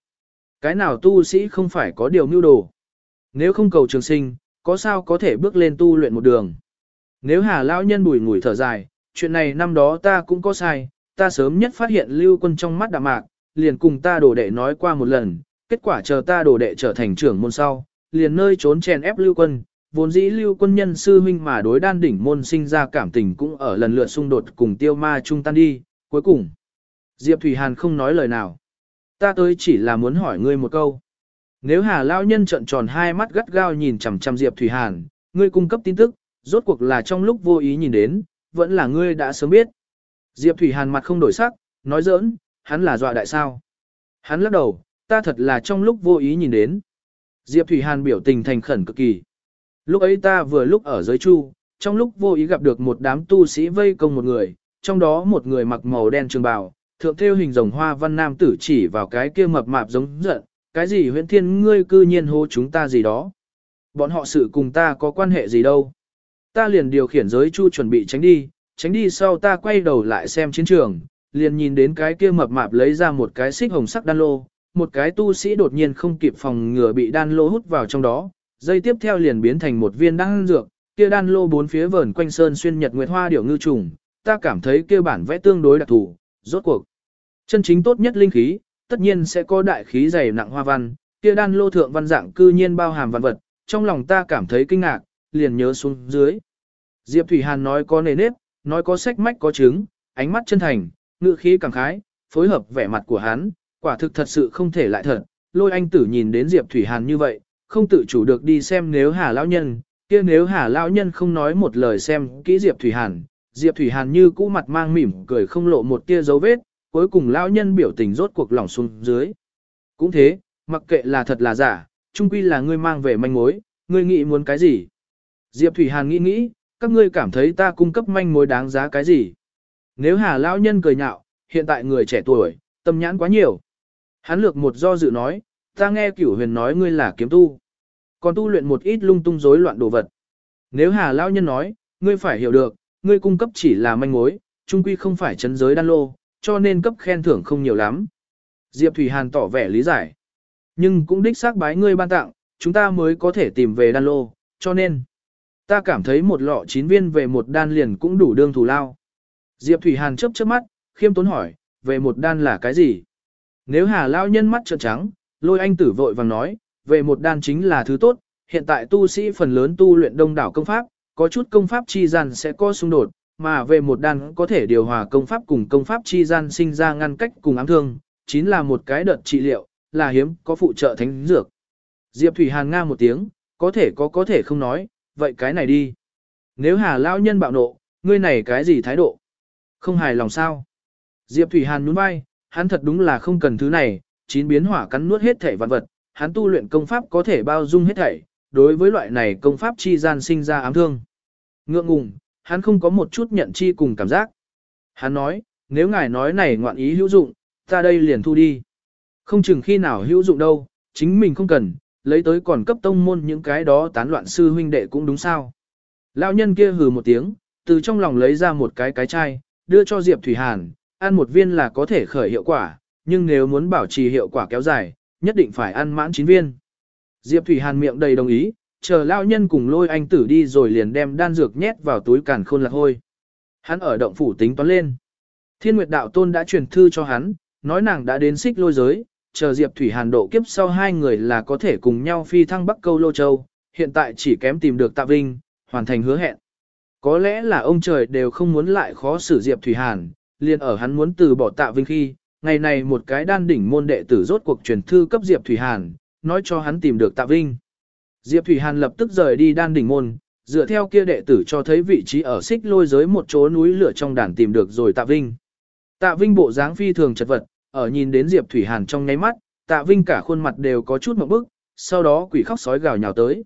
Cái nào tu sĩ không phải có điều mưu đồ? Nếu không cầu trường sinh, có sao có thể bước lên tu luyện một đường? Nếu hà lão nhân bùi ngùi thở dài, chuyện này năm đó ta cũng có sai, ta sớm nhất phát hiện lưu quân trong mắt đạm mạc, liền cùng ta đồ đệ nói qua một lần, kết quả chờ ta đồ đệ trở thành trưởng môn sau, liền nơi trốn chèn ép lưu quân, vốn dĩ lưu quân nhân sư huynh mà đối đan đỉnh môn sinh ra cảm tình cũng ở lần lượt xung đột cùng tiêu ma trung tan đi, cuối cùng. Diệp Thủy Hàn không nói lời nào. Ta tới chỉ là muốn hỏi ngươi một câu. Nếu Hà Lao Nhân trợn tròn hai mắt gắt gao nhìn chằm chằm Diệp Thủy Hàn, ngươi cung cấp tin tức, rốt cuộc là trong lúc vô ý nhìn đến, vẫn là ngươi đã sớm biết. Diệp Thủy Hàn mặt không đổi sắc, nói giỡn, hắn là dọa đại sao. Hắn lắc đầu, ta thật là trong lúc vô ý nhìn đến. Diệp Thủy Hàn biểu tình thành khẩn cực kỳ. Lúc ấy ta vừa lúc ở giới chu, trong lúc vô ý gặp được một đám tu sĩ vây công một người, trong đó một người mặc màu đen trường bào, thượng theo hình rồng hoa văn nam tử chỉ vào cái kia mập mạp giống giận, cái gì huyễn thiên ngươi cư nhiên hô chúng ta gì đó. Bọn họ sự cùng ta có quan hệ gì đâu. Ta liền điều khiển giới chu chuẩn bị tránh đi, tránh đi sau ta quay đầu lại xem chiến trường, liền nhìn đến cái kia mập mạp lấy ra một cái xích hồng sắc đan lô, một cái tu sĩ đột nhiên không kịp phòng ngừa bị đan lô hút vào trong đó, dây tiếp theo liền biến thành một viên đan dược, kia đan lô bốn phía vờn quanh sơn xuyên nhật nguyệt hoa điểu ngư trùng, ta cảm thấy kia bản vẽ tương đối đặc thù, rốt cuộc. Chân chính tốt nhất linh khí, tất nhiên sẽ có đại khí dày nặng hoa văn, kia đan lô thượng văn dạng cư nhiên bao hàm văn vật, trong lòng ta cảm thấy kinh ngạc, liền nhớ xuống dưới. Diệp Thủy Hàn nói có nề nếp, nói có sách mách có chứng, ánh mắt chân thành, ngữ khí cảm khái, phối hợp vẻ mặt của hắn, quả thực thật sự không thể lại thật. Lôi anh tử nhìn đến Diệp Thủy Hàn như vậy, không tự chủ được đi xem nếu Hà lão nhân, kia nếu Hà lão nhân không nói một lời xem kỹ Diệp Thủy Hàn, Diệp Thủy Hàn như cũ mặt mang mỉm cười không lộ một tia dấu vết, cuối cùng lão nhân biểu tình rốt cuộc lỏng xuống dưới. Cũng thế, mặc kệ là thật là giả, chung quy là ngươi mang về manh mối, ngươi nghĩ muốn cái gì? Diệp Thủy Hàn nghĩ nghĩ, các ngươi cảm thấy ta cung cấp manh mối đáng giá cái gì? Nếu Hà lão nhân cười nhạo, hiện tại người trẻ tuổi, tâm nhãn quá nhiều. Hắn lược một do dự nói, ta nghe cửu huyền nói ngươi là kiếm tu. Còn tu luyện một ít lung tung rối loạn đồ vật. Nếu Hà lão nhân nói, ngươi phải hiểu được, ngươi cung cấp chỉ là manh mối, chung quy không phải chấn giới đan lô, cho nên cấp khen thưởng không nhiều lắm. Diệp Thủy Hàn tỏ vẻ lý giải. Nhưng cũng đích xác bái ngươi ban tặng, chúng ta mới có thể tìm về đan lô, cho nên ta cảm thấy một lọ chín viên về một đan liền cũng đủ đương thù lao. Diệp Thủy Hàn chớp chớp mắt, khiêm tốn hỏi, về một đan là cái gì? Nếu Hà lao nhân mắt trợn trắng, lôi anh tử vội vàng nói, về một đan chính là thứ tốt, hiện tại tu sĩ phần lớn tu luyện đông đảo công pháp, có chút công pháp chi gian sẽ có xung đột, mà về một đan có thể điều hòa công pháp cùng công pháp chi gian sinh ra ngăn cách cùng ám thương, chính là một cái đợt trị liệu, là hiếm có phụ trợ thánh dược. Diệp Thủy Hàn nga một tiếng, có thể có có thể không nói, vậy cái này đi. Nếu Hà lão nhân bạo nộ, ngươi này cái gì thái độ? Không hài lòng sao? Diệp Thủy Hàn nhún vai, hắn thật đúng là không cần thứ này, chín biến hỏa cắn nuốt hết thể vạn vật, hắn tu luyện công pháp có thể bao dung hết thảy, đối với loại này công pháp chi gian sinh ra ám thương. Ngượng ngùng, hắn không có một chút nhận chi cùng cảm giác. Hắn nói, nếu ngài nói này ngoạn ý hữu dụng, ta đây liền thu đi. Không chừng khi nào hữu dụng đâu, chính mình không cần, lấy tới còn cấp tông môn những cái đó tán loạn sư huynh đệ cũng đúng sao. Lão nhân kia hừ một tiếng, từ trong lòng lấy ra một cái cái chai, đưa cho Diệp Thủy Hàn, ăn một viên là có thể khởi hiệu quả, nhưng nếu muốn bảo trì hiệu quả kéo dài, nhất định phải ăn mãn 9 viên. Diệp Thủy Hàn miệng đầy đồng ý, chờ lao nhân cùng lôi anh tử đi rồi liền đem đan dược nhét vào túi càn khôn lạc hôi. Hắn ở động phủ tính toán lên. Thiên Nguyệt Đạo Tôn đã truyền thư cho hắn, nói nàng đã đến xích lôi giới, chờ Diệp Thủy Hàn độ kiếp sau hai người là có thể cùng nhau phi thăng Bắc Câu Lô Châu, hiện tại chỉ kém tìm được Tạ Vinh, hoàn thành hứa hẹn. Có lẽ là ông trời đều không muốn lại khó xử Diệp Thủy Hàn, liền ở hắn muốn từ bỏ Tạ Vinh khi, ngày này một cái đan đỉnh môn đệ tử rốt cuộc truyền thư cấp Diệp Thủy Hàn, nói cho hắn tìm được Tạ Vinh. Diệp Thủy Hàn lập tức rời đi đan đỉnh môn, dựa theo kia đệ tử cho thấy vị trí ở xích lôi giới một chỗ núi lửa trong đàn tìm được rồi Tạ Vinh. Tạ Vinh bộ dáng phi thường chật vật, ở nhìn đến Diệp Thủy Hàn trong nháy mắt, Tạ Vinh cả khuôn mặt đều có chút một bức, sau đó quỷ khóc sói gào nhào tới.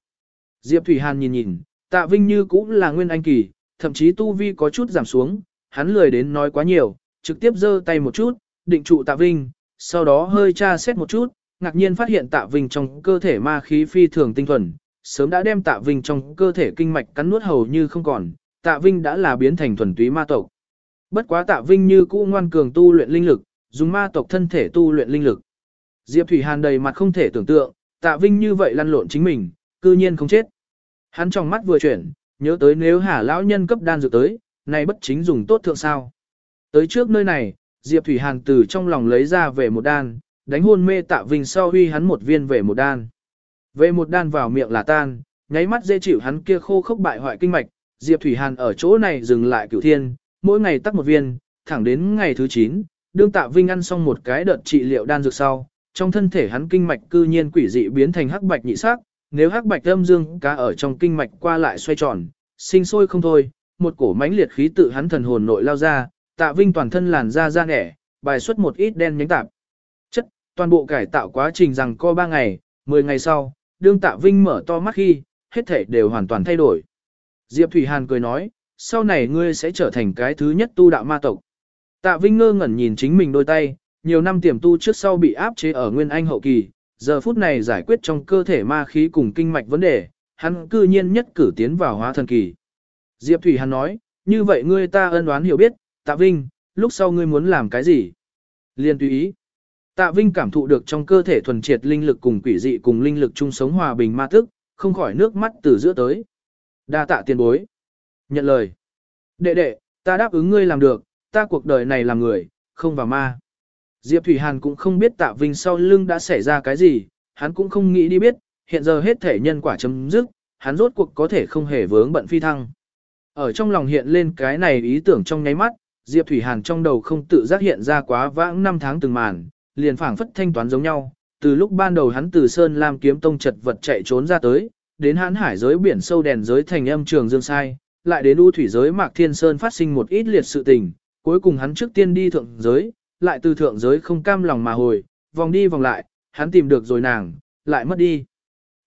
Diệp Thủy Hàn nhìn nhìn, Tạ Vinh như cũng là nguyên anh kỳ, thậm chí tu vi có chút giảm xuống, hắn lười đến nói quá nhiều, trực tiếp giơ tay một chút, định trụ Tạ Vinh, sau đó hơi tra xét một chút, ngạc nhiên phát hiện Tạ Vinh trong cơ thể ma khí phi thường tinh thuần, sớm đã đem Tạ Vinh trong cơ thể kinh mạch cắn nuốt hầu như không còn, Tạ Vinh đã là biến thành thuần túy ma tộc. Bất quá Tạ Vinh như cũ ngoan cường tu luyện linh lực, dùng ma tộc thân thể tu luyện linh lực. Diệp Thủy Hàn đầy mặt không thể tưởng tượng, Tạ Vinh như vậy lăn lộn chính mình, cư nhiên không chết. Hắn trong mắt vừa chuyển, nhớ tới nếu Hà lão nhân cấp đan dược tới, này bất chính dùng tốt thượng sao. Tới trước nơi này, Diệp Thủy Hàn từ trong lòng lấy ra về một đan, đánh hôn mê Tạ Vinh sau huy hắn một viên về một đan. Về một đan vào miệng là tan, nháy mắt dễ chịu hắn kia khô khốc bại hoại kinh mạch, Diệp Thủy Hàn ở chỗ này dừng lại cửu thiên, mỗi ngày tắc một viên, thẳng đến ngày thứ 9, đương Tạ Vinh ăn xong một cái đợt trị liệu đan dược sau, trong thân thể hắn kinh mạch cư nhiên quỷ dị biến thành hắc bạch nhị sắc, nếu hắc bạch âm dương cá ở trong kinh mạch qua lại xoay tròn, sinh sôi không thôi, một cổ mãnh liệt khí tự hắn thần hồn nội lao ra, Tạ Vinh toàn thân làn da da nẻ, bài xuất một ít đen nhánh tạp. Toàn bộ cải tạo quá trình rằng co 3 ngày, 10 ngày sau, đương Tạ Vinh mở to mắt khi, hết thể đều hoàn toàn thay đổi. Diệp Thủy Hàn cười nói, sau này ngươi sẽ trở thành cái thứ nhất tu đạo ma tộc. Tạ Vinh ngơ ngẩn nhìn chính mình đôi tay, nhiều năm tiềm tu trước sau bị áp chế ở Nguyên Anh hậu kỳ, giờ phút này giải quyết trong cơ thể ma khí cùng kinh mạch vấn đề, hắn cư nhiên nhất cử tiến vào hóa thần kỳ. Diệp Thủy Hàn nói, như vậy ngươi ta ân đoán hiểu biết, Tạ Vinh, lúc sau ngươi muốn làm cái gì? Liên tùy ý. Tạ Vinh cảm thụ được trong cơ thể thuần triệt linh lực cùng quỷ dị cùng linh lực chung sống hòa bình ma thức, không khỏi nước mắt từ giữa tới. Đa tạ tiền bối. Nhận lời. Đệ đệ, ta đáp ứng ngươi làm được, ta cuộc đời này làm người, không vào ma. Diệp Thủy Hàn cũng không biết Tạ Vinh sau lưng đã xảy ra cái gì, hắn cũng không nghĩ đi biết, hiện giờ hết thể nhân quả chấm dứt, hắn rốt cuộc có thể không hề vướng bận phi thăng. Ở trong lòng hiện lên cái này ý tưởng trong nháy mắt, Diệp Thủy Hàn trong đầu không tự giác hiện ra quá vãng năm tháng từng màn, liền phảng phất thanh toán giống nhau. Từ lúc ban đầu hắn từ Sơn Lam kiếm tông chật vật chạy trốn ra tới, đến hãn hải giới biển sâu đèn giới thành âm trường dương sai, lại đến u thủy giới Mạc Thiên Sơn phát sinh một ít liệt sự tình, cuối cùng hắn trước tiên đi thượng giới, lại từ thượng giới không cam lòng mà hồi, vòng đi vòng lại, hắn tìm được rồi nàng, lại mất đi.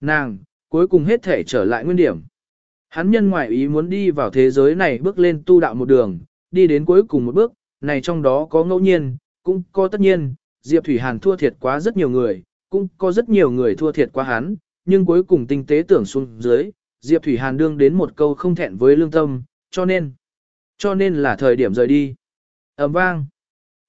Nàng, cuối cùng hết thể trở lại nguyên điểm. Hắn nhân ngoại ý muốn đi vào thế giới này bước lên tu đạo một đường, đi đến cuối cùng một bước, này trong đó có ngẫu nhiên, cũng có tất nhiên, Diệp Thủy Hàn thua thiệt quá rất nhiều người, cũng có rất nhiều người thua thiệt quá hắn, nhưng cuối cùng tinh tế tưởng xuống dưới, Diệp Thủy Hàn đương đến một câu không thẹn với lương tâm, cho nên, cho nên là thời điểm rời đi. ầm vang.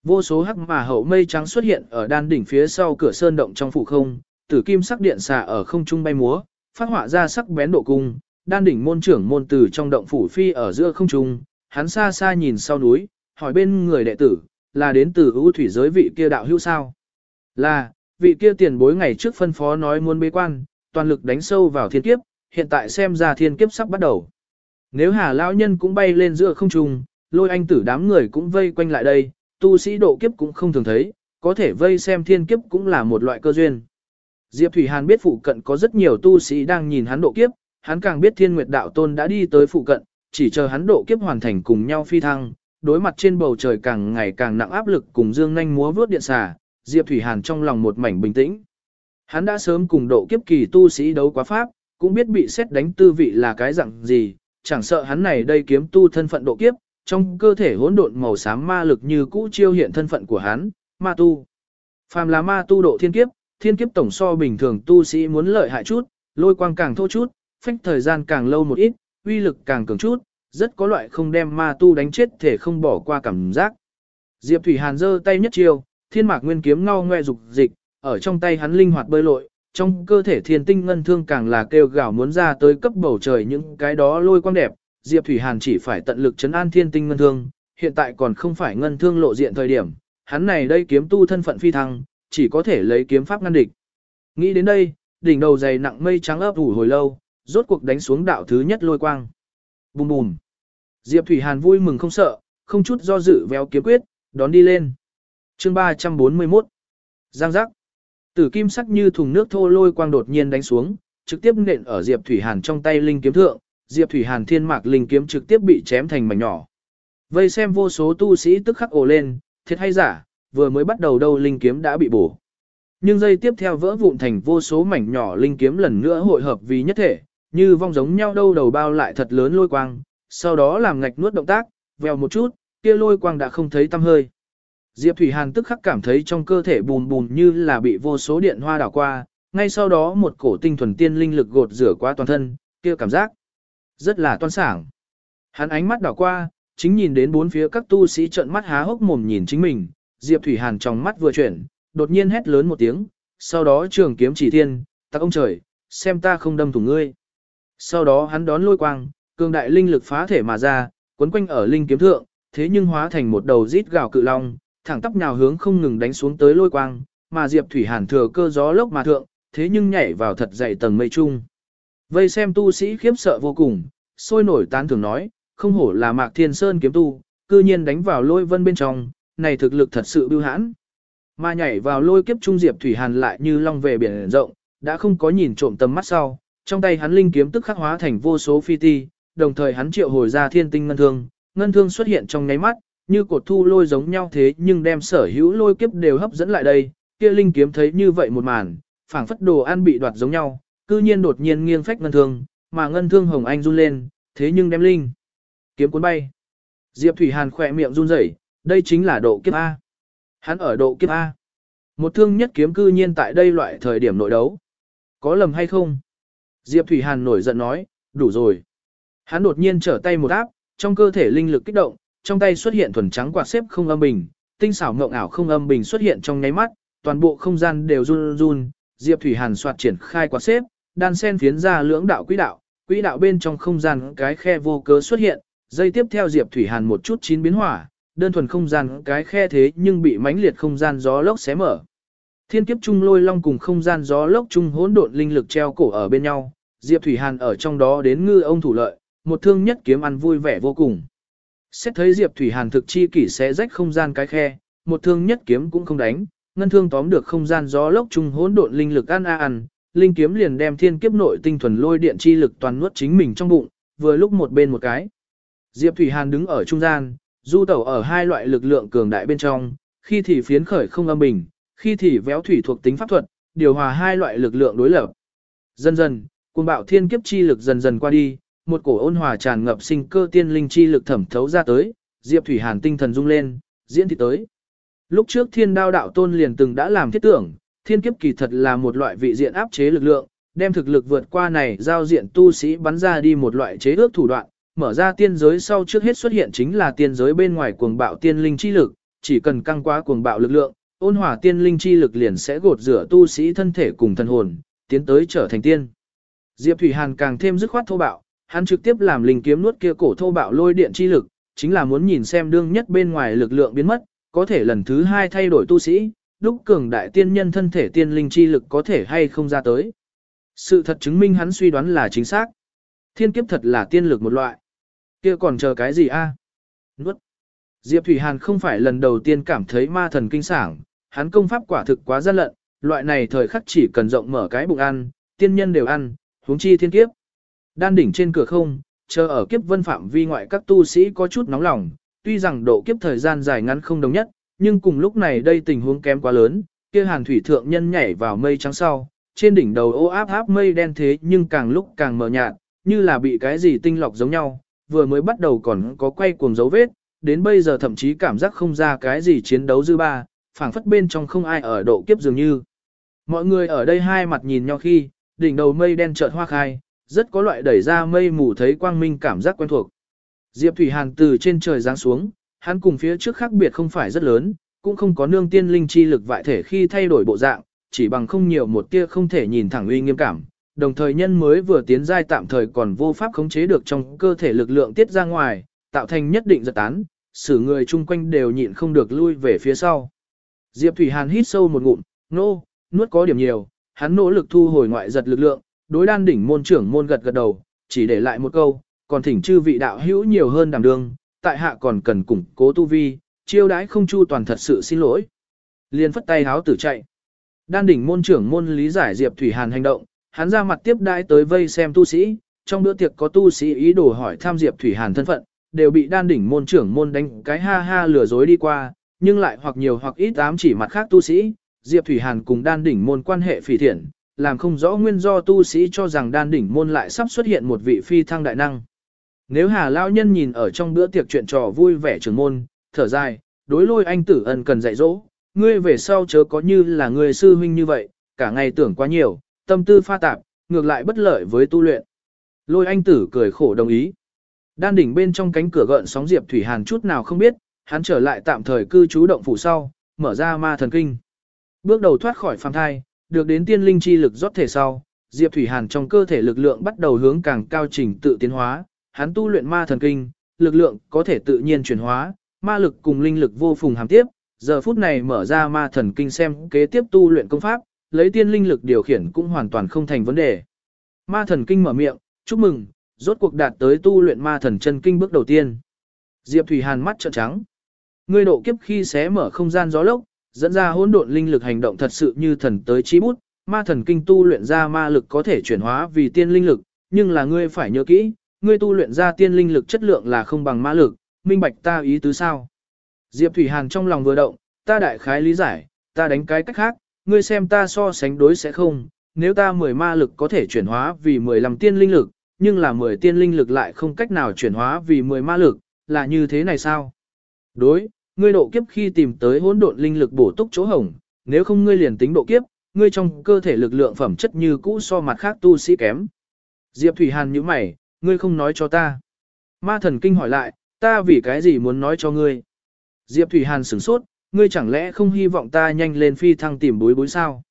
Vô số hắc mà hậu mây trắng xuất hiện ở đan đỉnh phía sau cửa sơn động trong phủ không, tử kim sắc điện xà ở không trung bay múa, phát họa ra sắc bén độ cung, đan đỉnh môn trưởng môn tử trong động phủ phi ở giữa không trung, hắn xa xa nhìn sau núi, hỏi bên người đệ tử, là đến từ ưu thủy giới vị kia đạo hữu sao? Là, vị kia tiền bối ngày trước phân phó nói muốn bế quan, toàn lực đánh sâu vào thiên kiếp, hiện tại xem ra thiên kiếp sắp bắt đầu. Nếu hà lão nhân cũng bay lên giữa không trung, lôi anh tử đám người cũng vây quanh lại đây, tu sĩ độ kiếp cũng không thường thấy, có thể vây xem thiên kiếp cũng là một loại cơ duyên. Diệp Thủy Hàn biết phụ cận có rất nhiều tu sĩ đang nhìn hắn độ kiếp, hắn càng biết Thiên Nguyệt Đạo Tôn đã đi tới phụ cận, chỉ chờ hắn độ kiếp hoàn thành cùng nhau phi thăng, đối mặt trên bầu trời càng ngày càng nặng áp lực cùng dương nhanh múa vướt điện xà, Diệp Thủy Hàn trong lòng một mảnh bình tĩnh. Hắn đã sớm cùng độ kiếp kỳ tu sĩ đấu quá pháp, cũng biết bị xét đánh tư vị là cái dạng gì, chẳng sợ hắn này đây kiếm tu thân phận độ kiếp, trong cơ thể hỗn độn màu xám ma lực như cũ chiêu hiện thân phận của hắn, ma tu. Phàm là ma tu độ thiên kiếp, thiên kiếp tổng so bình thường tu sĩ muốn lợi hại chút, lôi quang càng thô chút, phách thời gian càng lâu một ít, uy lực càng cường chút, rất có loại không đem ma tu đánh chết thể không bỏ qua cảm giác. Diệp Thủy Hàn giơ tay nhất chiêu, thiên mạc nguyên kiếm ngao ngoe dục dịch, ở trong tay hắn linh hoạt bơi lội, trong cơ thể thiên tinh ngân thương càng là kêu gào muốn ra tới cấp bầu trời những cái đó lôi quang đẹp. Diệp Thủy Hàn chỉ phải tận lực chấn an thiên tinh ngân thương, hiện tại còn không phải ngân thương lộ diện thời điểm, hắn này đây kiếm tu thân phận phi thăng, chỉ có thể lấy kiếm pháp ngăn địch. Nghĩ đến đây, đỉnh đầu dày nặng mây trắng ấp ủ hồi lâu, rốt cuộc đánh xuống đạo thứ nhất lôi quang. Bùm bùm. Diệp Thủy Hàn vui mừng không sợ, không chút do dự véo kiếm quyết, đón đi lên. Chương 341. Giang giác. Tử kim sắc như thùng nước thô lôi quang đột nhiên đánh xuống, trực tiếp nện ở Diệp Thủy Hàn trong tay linh kiếm thượng, Diệp Thủy Hàn thiên mạc linh kiếm trực tiếp bị chém thành mảnh nhỏ. Vây xem vô số tu sĩ tức khắc ồ lên, thiệt hay giả, vừa mới bắt đầu đâu linh kiếm đã bị bổ. Nhưng giây tiếp theo vỡ vụn thành vô số mảnh nhỏ linh kiếm lần nữa hội hợp vì nhất thể, như vong giống nhau đâu đầu bao lại thật lớn lôi quang, sau đó làm ngạch nuốt động tác, vèo một chút, kia lôi quang đã không thấy tăm hơi. Diệp Thủy Hàn tức khắc cảm thấy trong cơ thể bùn bùn như là bị vô số điện hoa đảo qua, ngay sau đó một cổ tinh thuần tiên linh lực gột rửa qua toàn thân, kia cảm giác rất là toan sảng. Hắn ánh mắt đảo qua, chính nhìn đến bốn phía các tu sĩ trợn mắt há hốc mồm nhìn chính mình, Diệp Thủy Hàn trong mắt vừa chuyển, đột nhiên hét lớn một tiếng, sau đó trường kiếm chỉ thiên, ta ông trời, xem ta không đâm thủng ngươi. Sau đó hắn đón lôi quang, cường đại linh lực phá thể mà ra, quấn quanh ở linh kiếm thượng, thế nhưng hóa thành một đầu rít gào cự long, thẳng tắp nhào hướng không ngừng đánh xuống tới lôi quang, mà Diệp Thủy Hàn thừa cơ gió lốc mà thượng, thế nhưng nhảy vào thật dày tầng mây trung. Vây xem tu sĩ khiếp sợ vô cùng, sôi nổi tán thường nói, không hổ là Mạc Thiên Sơn kiếm tu, cư nhiên đánh vào lôi vân bên trong, này thực lực thật sự bưu hãn. Mà nhảy vào lôi kiếp trung Diệp Thủy Hàn lại như long về biển rộng, đã không có nhìn trộm tầm mắt sau, trong tay hắn linh kiếm tức khắc hóa thành vô số phi ti, đồng thời hắn triệu hồi ra thiên tinh ngân thương, ngân thương xuất hiện trong nháy mắt, như cột thu lôi giống nhau thế nhưng đem sở hữu lôi kiếp đều hấp dẫn lại đây, kia linh kiếm thấy như vậy một màn, phảng phất đồ ăn bị đoạt giống nhau, cư nhiên đột nhiên nghiêng phách ngân thương, mà ngân thương hồng anh run lên, thế nhưng đem linh kiếm cuốn bay. Diệp Thủy Hàn khỏe miệng run rẩy, đây chính là độ kiếp A. Hắn ở độ kiếp A. Một thương nhất kiếm cư nhiên tại đây loại thời điểm nội đấu. Có lầm hay không? Diệp Thủy Hàn nổi giận nói, đủ rồi. Hắn đột nhiên trở tay một áp, trong cơ thể linh lực kích động, trong tay xuất hiện thuần trắng quạt xếp không âm bình, tinh xảo ngộng ảo không âm bình xuất hiện trong nháy mắt, toàn bộ không gian đều run run, Diệp Thủy Hàn soạt triển khai quạt xếp, đan sen phiến ra lưỡng đạo quỹ đạo, quỹ đạo bên trong không gian cái khe vô cớ xuất hiện, dây tiếp theo Diệp Thủy Hàn một chút chín biến hỏa, đơn thuần không gian cái khe thế nhưng bị mãnh liệt không gian gió lốc xé mở. Thiên kiếp trung lôi long cùng không gian gió lốc trung hỗn độn linh lực treo cổ ở bên nhau, Diệp Thủy Hàn ở trong đó đến ngư ông thủ lợi, một thương nhất kiếm ăn vui vẻ vô cùng. Xét thấy Diệp Thủy Hàn thực chi kỷ sẽ rách không gian cái khe, một thương nhất kiếm cũng không đánh, ngân thương tóm được không gian gió lốc trung hỗn độn linh lực ăn a ăn, linh kiếm liền đem thiên kiếp nội tinh thuần lôi điện chi lực toàn nuốt chính mình trong bụng, vừa lúc một bên một cái. Diệp Thủy Hàn đứng ở trung gian, du tẩu ở hai loại lực lượng cường đại bên trong, khi thì phiến khởi không âm bình, khi thì véo thủy thuộc tính pháp thuật, điều hòa hai loại lực lượng đối lập. Dần dần, cuồng bạo thiên kiếp chi lực dần dần qua đi, một cổ ôn hòa tràn ngập sinh cơ tiên linh chi lực thẩm thấu ra tới, Diệp Thủy Hàn tinh thần rung lên, diễn thì tới. Lúc trước thiên đao đạo tôn liền từng đã làm thiết tưởng, thiên kiếp kỳ thật là một loại vị diện áp chế lực lượng, đem thực lực vượt qua này giao diện tu sĩ bắn ra đi một loại chế ước thủ đoạn, mở ra tiên giới sau trước hết xuất hiện chính là tiên giới bên ngoài cuồng bạo tiên linh chi lực, chỉ cần căng quá cuồng bạo lực lượng, ôn hòa tiên linh chi lực liền sẽ gột rửa tu sĩ thân thể cùng thần hồn, tiến tới trở thành tiên. Diệp Thủy Hàn càng thêm dứt khoát thô bạo, hắn trực tiếp làm linh kiếm nuốt kia cổ thô bạo lôi điện chi lực, chính là muốn nhìn xem đương nhất bên ngoài lực lượng biến mất, có thể lần thứ hai thay đổi tu sĩ, đúc cường đại tiên nhân thân thể tiên linh chi lực có thể hay không ra tới. Sự thật chứng minh hắn suy đoán là chính xác. Thiên kiếp thật là tiên lực một loại. Kia còn chờ cái gì a? Nuốt. Diệp Thủy Hàn không phải lần đầu tiên cảm thấy ma thần kinh sảng, hắn công pháp quả thực quá gian lận, loại này thời khắc chỉ cần rộng mở cái bụng ăn, tiên nhân đều ăn, huống chi thiên kiếp. Đan đỉnh trên cửa không, chờ ở kiếp vân phạm vi ngoại các tu sĩ có chút nóng lòng, tuy rằng độ kiếp thời gian dài ngắn không đồng nhất, nhưng cùng lúc này đây tình huống kém quá lớn, kia hàn thủy thượng nhân nhảy vào mây trắng sau, trên đỉnh đầu ô áp áp mây đen thế nhưng càng lúc càng mờ nhạt, như là bị cái gì tinh lọc giống nhau, vừa mới bắt đầu còn có quay cuồng dấu vết, đến bây giờ thậm chí cảm giác không ra cái gì chiến đấu dư ba, phảng phất bên trong không ai ở độ kiếp dường như. Mọi người ở đây hai mặt nhìn nhau khi, đỉnh đầu mây đen chợt hoa khai, rất có loại đẩy ra mây mù thấy quang minh cảm giác quen thuộc. Diệp Thủy Hàn từ trên trời giáng xuống, hắn cùng phía trước khác biệt không phải rất lớn, cũng không có nương tiên linh chi lực vại thể khi thay đổi bộ dạng, chỉ bằng không nhiều một tia không thể nhìn thẳng uy nghiêm cảm. Đồng thời nhân mới vừa tiến giai tạm thời còn vô pháp khống chế được trong cơ thể lực lượng tiết ra ngoài, tạo thành nhất định giật tán, xử người chung quanh đều nhịn không được lui về phía sau. Diệp Thủy Hàn hít sâu một ngụm, nô, nuốt có điểm nhiều, hắn nỗ lực thu hồi ngoại giật lực lượng, đối đan đỉnh môn trưởng môn gật gật đầu, chỉ để lại một câu, còn thỉnh chư vị đạo hữu nhiều hơn đảm đương, tại hạ còn cần củng cố tu vi, chiêu đãi không chu toàn thật sự xin lỗi. Liên phất tay háo tử chạy. Đan đỉnh môn trưởng môn lý giải Diệp Thủy Hàn hành động, hắn ra mặt tiếp đãi tới vây xem tu sĩ, trong bữa tiệc có tu sĩ ý đồ hỏi tham Diệp Thủy Hàn thân phận, đều bị đan đỉnh môn trưởng môn đánh cái ha ha lừa dối đi qua, nhưng lại hoặc nhiều hoặc ít ám chỉ mặt khác tu sĩ, Diệp Thủy Hàn cùng đan đỉnh môn quan hệ phỉ thiện, làm không rõ nguyên do tu sĩ cho rằng đan đỉnh môn lại sắp xuất hiện một vị phi thăng đại năng. Nếu Hà lao Nhân nhìn ở trong bữa tiệc chuyện trò vui vẻ trường môn, thở dài, đối lôi anh tử ân cần dạy dỗ, ngươi về sau chớ có như là người sư huynh như vậy, cả ngày tưởng quá nhiều, tâm tư pha tạp, ngược lại bất lợi với tu luyện. Lôi anh tử cười khổ đồng ý. Đan đỉnh bên trong cánh cửa gợn sóng Diệp Thủy Hàn chút nào không biết, hắn trở lại tạm thời cư trú động phủ sau, mở ra ma thần kinh. Bước đầu thoát khỏi phàm thai, được đến tiên linh chi lực rót thể sau, Diệp Thủy Hàn trong cơ thể lực lượng bắt đầu hướng càng cao trình tự tiến hóa, hắn tu luyện ma thần kinh, lực lượng có thể tự nhiên chuyển hóa, ma lực cùng linh lực vô phùng hàm tiếp, giờ phút này mở ra ma thần kinh xem kế tiếp tu luyện công pháp, lấy tiên linh lực điều khiển cũng hoàn toàn không thành vấn đề. Ma thần kinh mở miệng, chúc mừng, rốt cuộc đạt tới tu luyện ma thần chân kinh bước đầu tiên. Diệp Thủy Hàn mắt trợn trắng. Ngươi độ kiếp khi xé mở không gian gió lốc, dẫn ra hỗn độn linh lực hành động thật sự như thần tới chí bút, ma thần kinh tu luyện ra ma lực có thể chuyển hóa vì tiên linh lực, nhưng là ngươi phải nhớ kỹ, ngươi tu luyện ra tiên linh lực chất lượng là không bằng ma lực, minh bạch ta ý tứ sao? Diệp Thủy Hàn trong lòng vừa động, ta đại khái lý giải, ta đánh cái cách khác, ngươi xem ta so sánh đối sẽ không, nếu ta 10 ma lực có thể chuyển hóa vì 15 tiên linh lực, nhưng là 10 tiên linh lực lại không cách nào chuyển hóa vì 10 ma lực, là như thế này sao? Đối, ngươi độ kiếp khi tìm tới hỗn độn linh lực bổ túc chỗ hổng, nếu không ngươi liền tính độ kiếp, ngươi trong cơ thể lực lượng phẩm chất như cũ so mặt khác tu sĩ kém. Diệp Thủy Hàn nhíu mày, ngươi không nói cho ta. Ma thần kinh hỏi lại, ta vì cái gì muốn nói cho ngươi? Diệp Thủy Hàn sửng sốt, ngươi chẳng lẽ không hy vọng ta nhanh lên phi thăng tìm bối bối sao?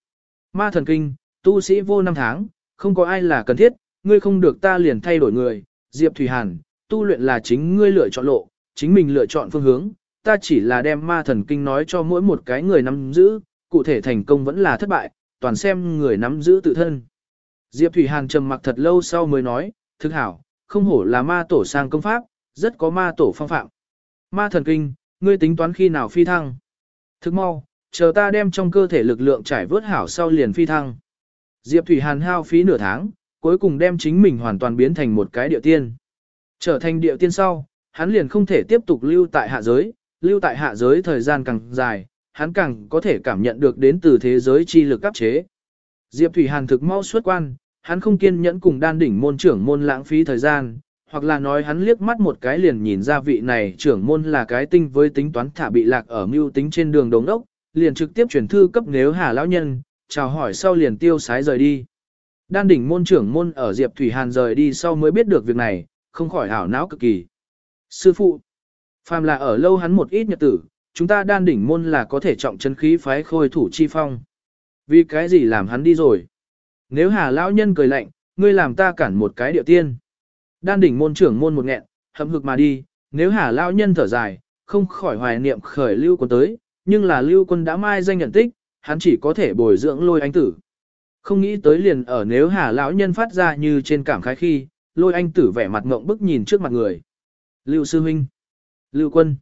Ma thần kinh, tu sĩ vô năm tháng, không có ai là cần thiết, ngươi không được ta liền thay đổi người. Diệp Thủy Hàn, tu luyện là chính ngươi lựa chọn lộ, chính mình lựa chọn phương hướng, ta chỉ là đem ma thần kinh nói cho mỗi một cái người nắm giữ, cụ thể thành công vẫn là thất bại, toàn xem người nắm giữ tự thân. Diệp Thủy Hàn trầm mặc thật lâu sau mới nói, thực hảo, không hổ là ma tổ sang công pháp, rất có ma tổ phong phạm. Ma thần kinh, ngươi tính toán khi nào phi thăng? Thức mau, chờ ta đem trong cơ thể lực lượng trải vớt hảo sau liền phi thăng. Diệp Thủy Hàn hao phí nửa tháng, cuối cùng đem chính mình hoàn toàn biến thành một cái địa tiên. Trở thành địa tiên sau, hắn liền không thể tiếp tục lưu tại hạ giới, lưu tại hạ giới thời gian càng dài, hắn càng có thể cảm nhận được đến từ thế giới chi lực áp chế. Diệp Thủy Hàn thực mau xuất quan, hắn không kiên nhẫn cùng đan đỉnh môn trưởng môn lãng phí thời gian, hoặc là nói hắn liếc mắt một cái liền nhìn ra vị này trưởng môn là cái tinh với tính toán thả bị lạc ở mưu tính trên đường đống đốc, liền trực tiếp chuyển thư cấp nếu hà lão nhân, chào hỏi sau liền tiêu sái rời đi. Đan đỉnh môn trưởng môn ở Diệp Thủy Hàn rời đi sau mới biết được việc này, không khỏi hảo não cực kỳ. Sư phụ, phàm là ở lâu hắn một ít nhật tử, chúng ta đan đỉnh môn là có thể trọng chân khí phái khôi thủ chi phong. Vì cái gì làm hắn đi rồi? Nếu hà lão nhân cười lạnh, ngươi làm ta cản một cái điệu tiên. Đan đỉnh môn trưởng môn một nghẹn, hậm hực mà đi, nếu hà lão nhân thở dài, không khỏi hoài niệm khởi lưu quân tới, nhưng là lưu quân đã mai danh nhận tích, hắn chỉ có thể bồi dưỡng lôi anh tử. Không nghĩ tới liền ở nếu hà lão nhân phát ra như trên cảm khái khi, lôi anh tử vẻ mặt ngộng bức nhìn trước mặt người. Lưu sư huynh, lưu quân,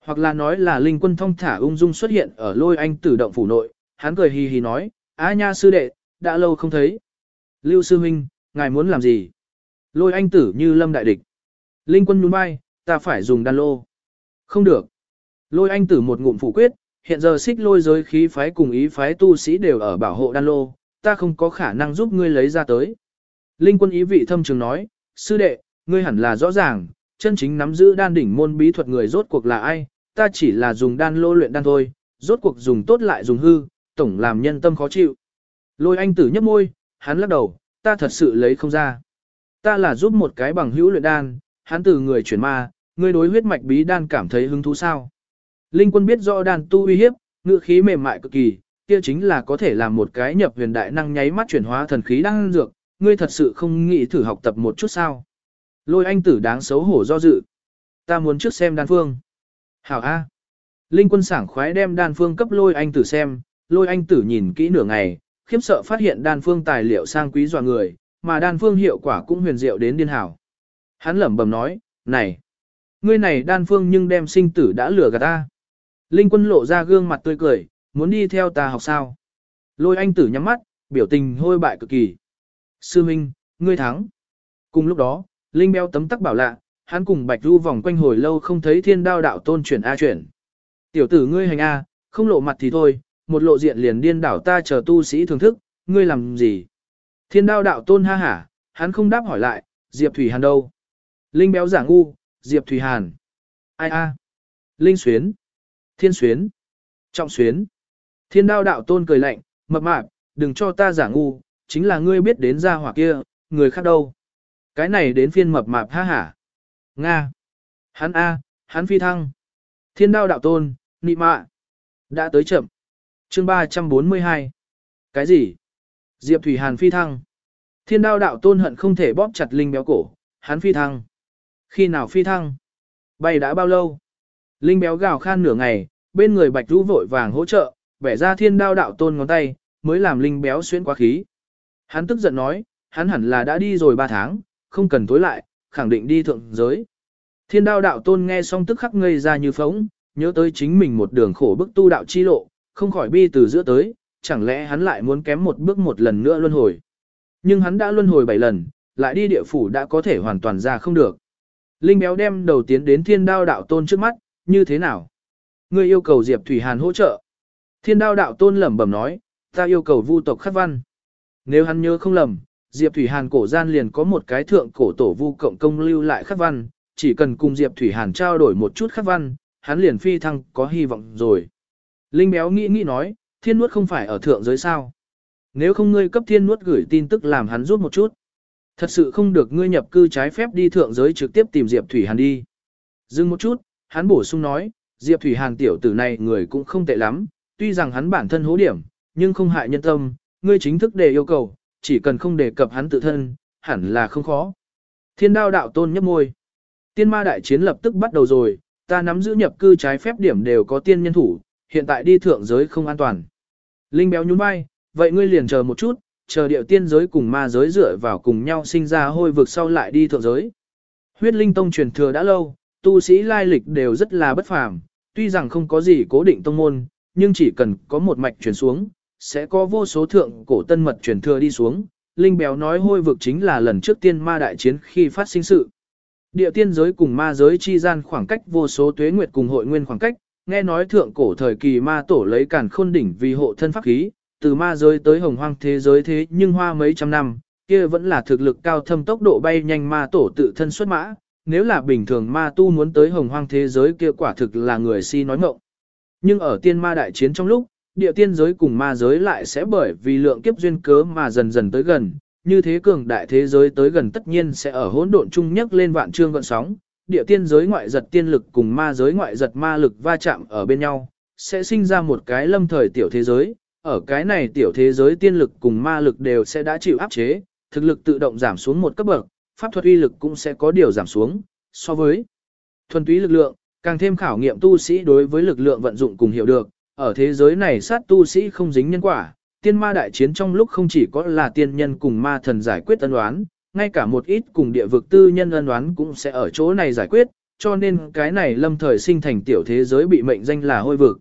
Hoặc là nói là linh quân thông thả ung dung xuất hiện ở lôi anh tử động phủ nội, hắn cười hì hì nói, á nha sư đệ, đã lâu không thấy. Lưu sư huynh, ngài muốn làm gì? Lôi anh tử như lâm đại địch. Linh quân nhún vai, ta phải dùng đan lô. Không được. Lôi anh tử một ngụm phủ quyết, hiện giờ xích lôi giới khí phái cùng ý phái tu sĩ đều ở bảo hộ đan lô, ta không có khả năng giúp ngươi lấy ra tới. Linh quân ý vị thâm trường nói, sư đệ, ngươi hẳn là rõ ràng, chân chính nắm giữ đan đỉnh môn bí thuật người rốt cuộc là ai, ta chỉ là dùng đan lô luyện đan thôi, rốt cuộc dùng tốt lại dùng hư, tổng làm nhân tâm khó chịu. Lôi anh tử nhấp môi, hắn lắc đầu, ta thật sự lấy không ra. Ta là giúp một cái bằng hữu luyện đan, hắn từ người chuyển ma, ngươi đối huyết mạch bí đan cảm thấy hứng thú sao. Linh quân biết rõ đan tu uy hiếp, ngữ khí mềm mại cực kỳ, kia chính là có thể làm một cái nhập huyền đại năng nháy mắt chuyển hóa thần khí đang dược, ngươi thật sự không nghĩ thử học tập một chút sao. Lôi anh tử đáng xấu hổ do dự. Ta muốn trước xem đan phương. Hảo A. Linh quân sảng khoái đem đan phương cấp lôi anh tử xem, lôi anh tử nhìn kỹ nửa ngày, khiếp sợ phát hiện đan phương tài liệu sang quý dọa người, mà đan phương hiệu quả cũng huyền diệu đến điên hảo. Hắn lẩm bẩm nói, này, ngươi này đan phương nhưng đem sinh tử đã lừa gạt ta. Linh quân lộ ra gương mặt tươi cười, muốn đi theo ta học sao. Lôi anh tử nhắm mắt, biểu tình hôi bại cực kỳ. Sư Minh, ngươi thắng. Cùng lúc đó, Linh béo tấm tắc bảo lạ, hắn cùng Bạch Du vòng quanh hồi lâu không thấy thiên đao đạo tôn chuyển A chuyển. Tiểu tử ngươi hành A, không lộ mặt thì thôi, một lộ diện liền điên đảo ta chờ tu sĩ thưởng thức, ngươi làm gì? Thiên đao đạo tôn ha hả, hắn không đáp hỏi lại, Diệp Thủy Hàn đâu? Linh béo giả ngu, Diệp Thủy Hàn. Ai a? Linh xuyến. Thiên xuyến. Trọng xuyến. Thiên đao đạo tôn cười lạnh, mập mạp, đừng cho ta giả ngu, chính là ngươi biết đến gia hỏa kia, người khác đâu. Cái này đến phiên mập mạp ha hả. Nga. Hắn A, hắn phi thăng. Thiên đao đạo tôn, nị mạ. Đã tới chậm. chương 342. Cái gì? Diệp Thủy Hàn phi thăng. Thiên đao đạo tôn hận không thể bóp chặt Linh béo cổ, hắn phi thăng. Khi nào phi thăng? Bay đã bao lâu? Linh béo gào khan nửa ngày, bên người bạch rũ vội vàng hỗ trợ, bẻ ra thiên đao đạo tôn ngón tay, mới làm Linh béo xuyên quá khí. Hắn tức giận nói, hắn hẳn là đã đi rồi 3 tháng, không cần tối lại, khẳng định đi thượng giới. Thiên đao đạo tôn nghe xong tức khắc ngây ra như phóng, nhớ tới chính mình một đường khổ bức tu đạo chi lộ, không khỏi bi từ giữa tới, chẳng lẽ hắn lại muốn kém một bước một lần nữa luân hồi. Nhưng hắn đã luân hồi 7 lần, lại đi địa phủ đã có thể hoàn toàn ra không được. Linh béo đem đầu tiến đến thiên đao đạo tôn trước mắt, như thế nào? Ngươi yêu cầu Diệp Thủy Hàn hỗ trợ. Thiên đao đạo tôn lẩm bẩm nói, ta yêu cầu vu tộc khắc văn. Nếu hắn nhớ không lầm, Diệp Thủy Hàn cổ gian liền có một cái thượng cổ tổ vu cộng công lưu lại khắc văn, chỉ cần cùng Diệp Thủy Hàn trao đổi một chút khắc văn, hắn liền phi thăng có hy vọng rồi. Linh béo nghĩ nghĩ nói, thiên nuốt không phải ở thượng giới sao. Nếu không ngươi cấp thiên nuốt gửi tin tức làm hắn rút một chút. Thật sự không được ngươi nhập cư trái phép đi thượng giới trực tiếp tìm Diệp Thủy Hàn đi. Dừng một chút, hắn bổ sung nói, Diệp Thủy Hàn tiểu tử này người cũng không tệ lắm, tuy rằng hắn bản thân hố điểm, nhưng không hại nhân tâm, ngươi chính thức đề yêu cầu, chỉ cần không đề cập hắn tự thân, hẳn là không khó. Thiên đao đạo tôn nhấp môi. Tiên ma đại chiến lập tức bắt đầu rồi, ta nắm giữ nhập cư trái phép điểm đều có tiên nhân thủ, hiện tại đi thượng giới không an toàn. Linh béo nhún vai, vậy ngươi liền chờ một chút, chờ điệu tiên giới cùng ma giới dựa vào cùng nhau sinh ra hôi vực sau lại đi thượng giới. Huyết linh tông truyền thừa đã lâu, tu sĩ lai lịch đều rất là bất phàm, tuy rằng không có gì cố định tông môn, nhưng chỉ cần có một mạch truyền xuống, sẽ có vô số thượng cổ tân mật truyền thừa đi xuống. Linh béo nói hôi vực chính là lần trước tiên ma đại chiến khi phát sinh sự. Địa tiên giới cùng ma giới chi gian khoảng cách vô số tuế nguyệt cùng hội nguyên khoảng cách, nghe nói thượng cổ thời kỳ ma tổ lấy càn khôn đỉnh vì hộ thân pháp khí, từ ma giới tới hồng hoang thế giới thế nhưng hoa mấy trăm năm, kia vẫn là thực lực cao thâm tốc độ bay nhanh ma tổ tự thân xuất mã, nếu là bình thường ma tu muốn tới hồng hoang thế giới kia quả thực là người si nói mộng. Nhưng ở tiên ma đại chiến trong lúc, địa tiên giới cùng ma giới lại sẽ bởi vì lượng kiếp duyên cớ mà dần dần tới gần, như thế cường đại thế giới tới gần tất nhiên sẽ ở hỗn độn chung nhất lên vạn trương gọn sóng, địa tiên giới ngoại giật tiên lực cùng ma giới ngoại giật ma lực va chạm ở bên nhau, sẽ sinh ra một cái lâm thời tiểu thế giới, ở cái này tiểu thế giới tiên lực cùng ma lực đều sẽ đã chịu áp chế, thực lực tự động giảm xuống một cấp bậc, pháp thuật uy lực cũng sẽ có điều giảm xuống, so với thuần túy lực lượng, càng thêm khảo nghiệm tu sĩ đối với lực lượng vận dụng cùng hiểu được, ở thế giới này sát tu sĩ không dính nhân quả, tiên ma đại chiến trong lúc không chỉ có là tiên nhân cùng ma thần giải quyết ân oán, ngay cả một ít cùng địa vực tư nhân ân oán cũng sẽ ở chỗ này giải quyết, cho nên cái này lâm thời sinh thành tiểu thế giới bị mệnh danh là hôi vực.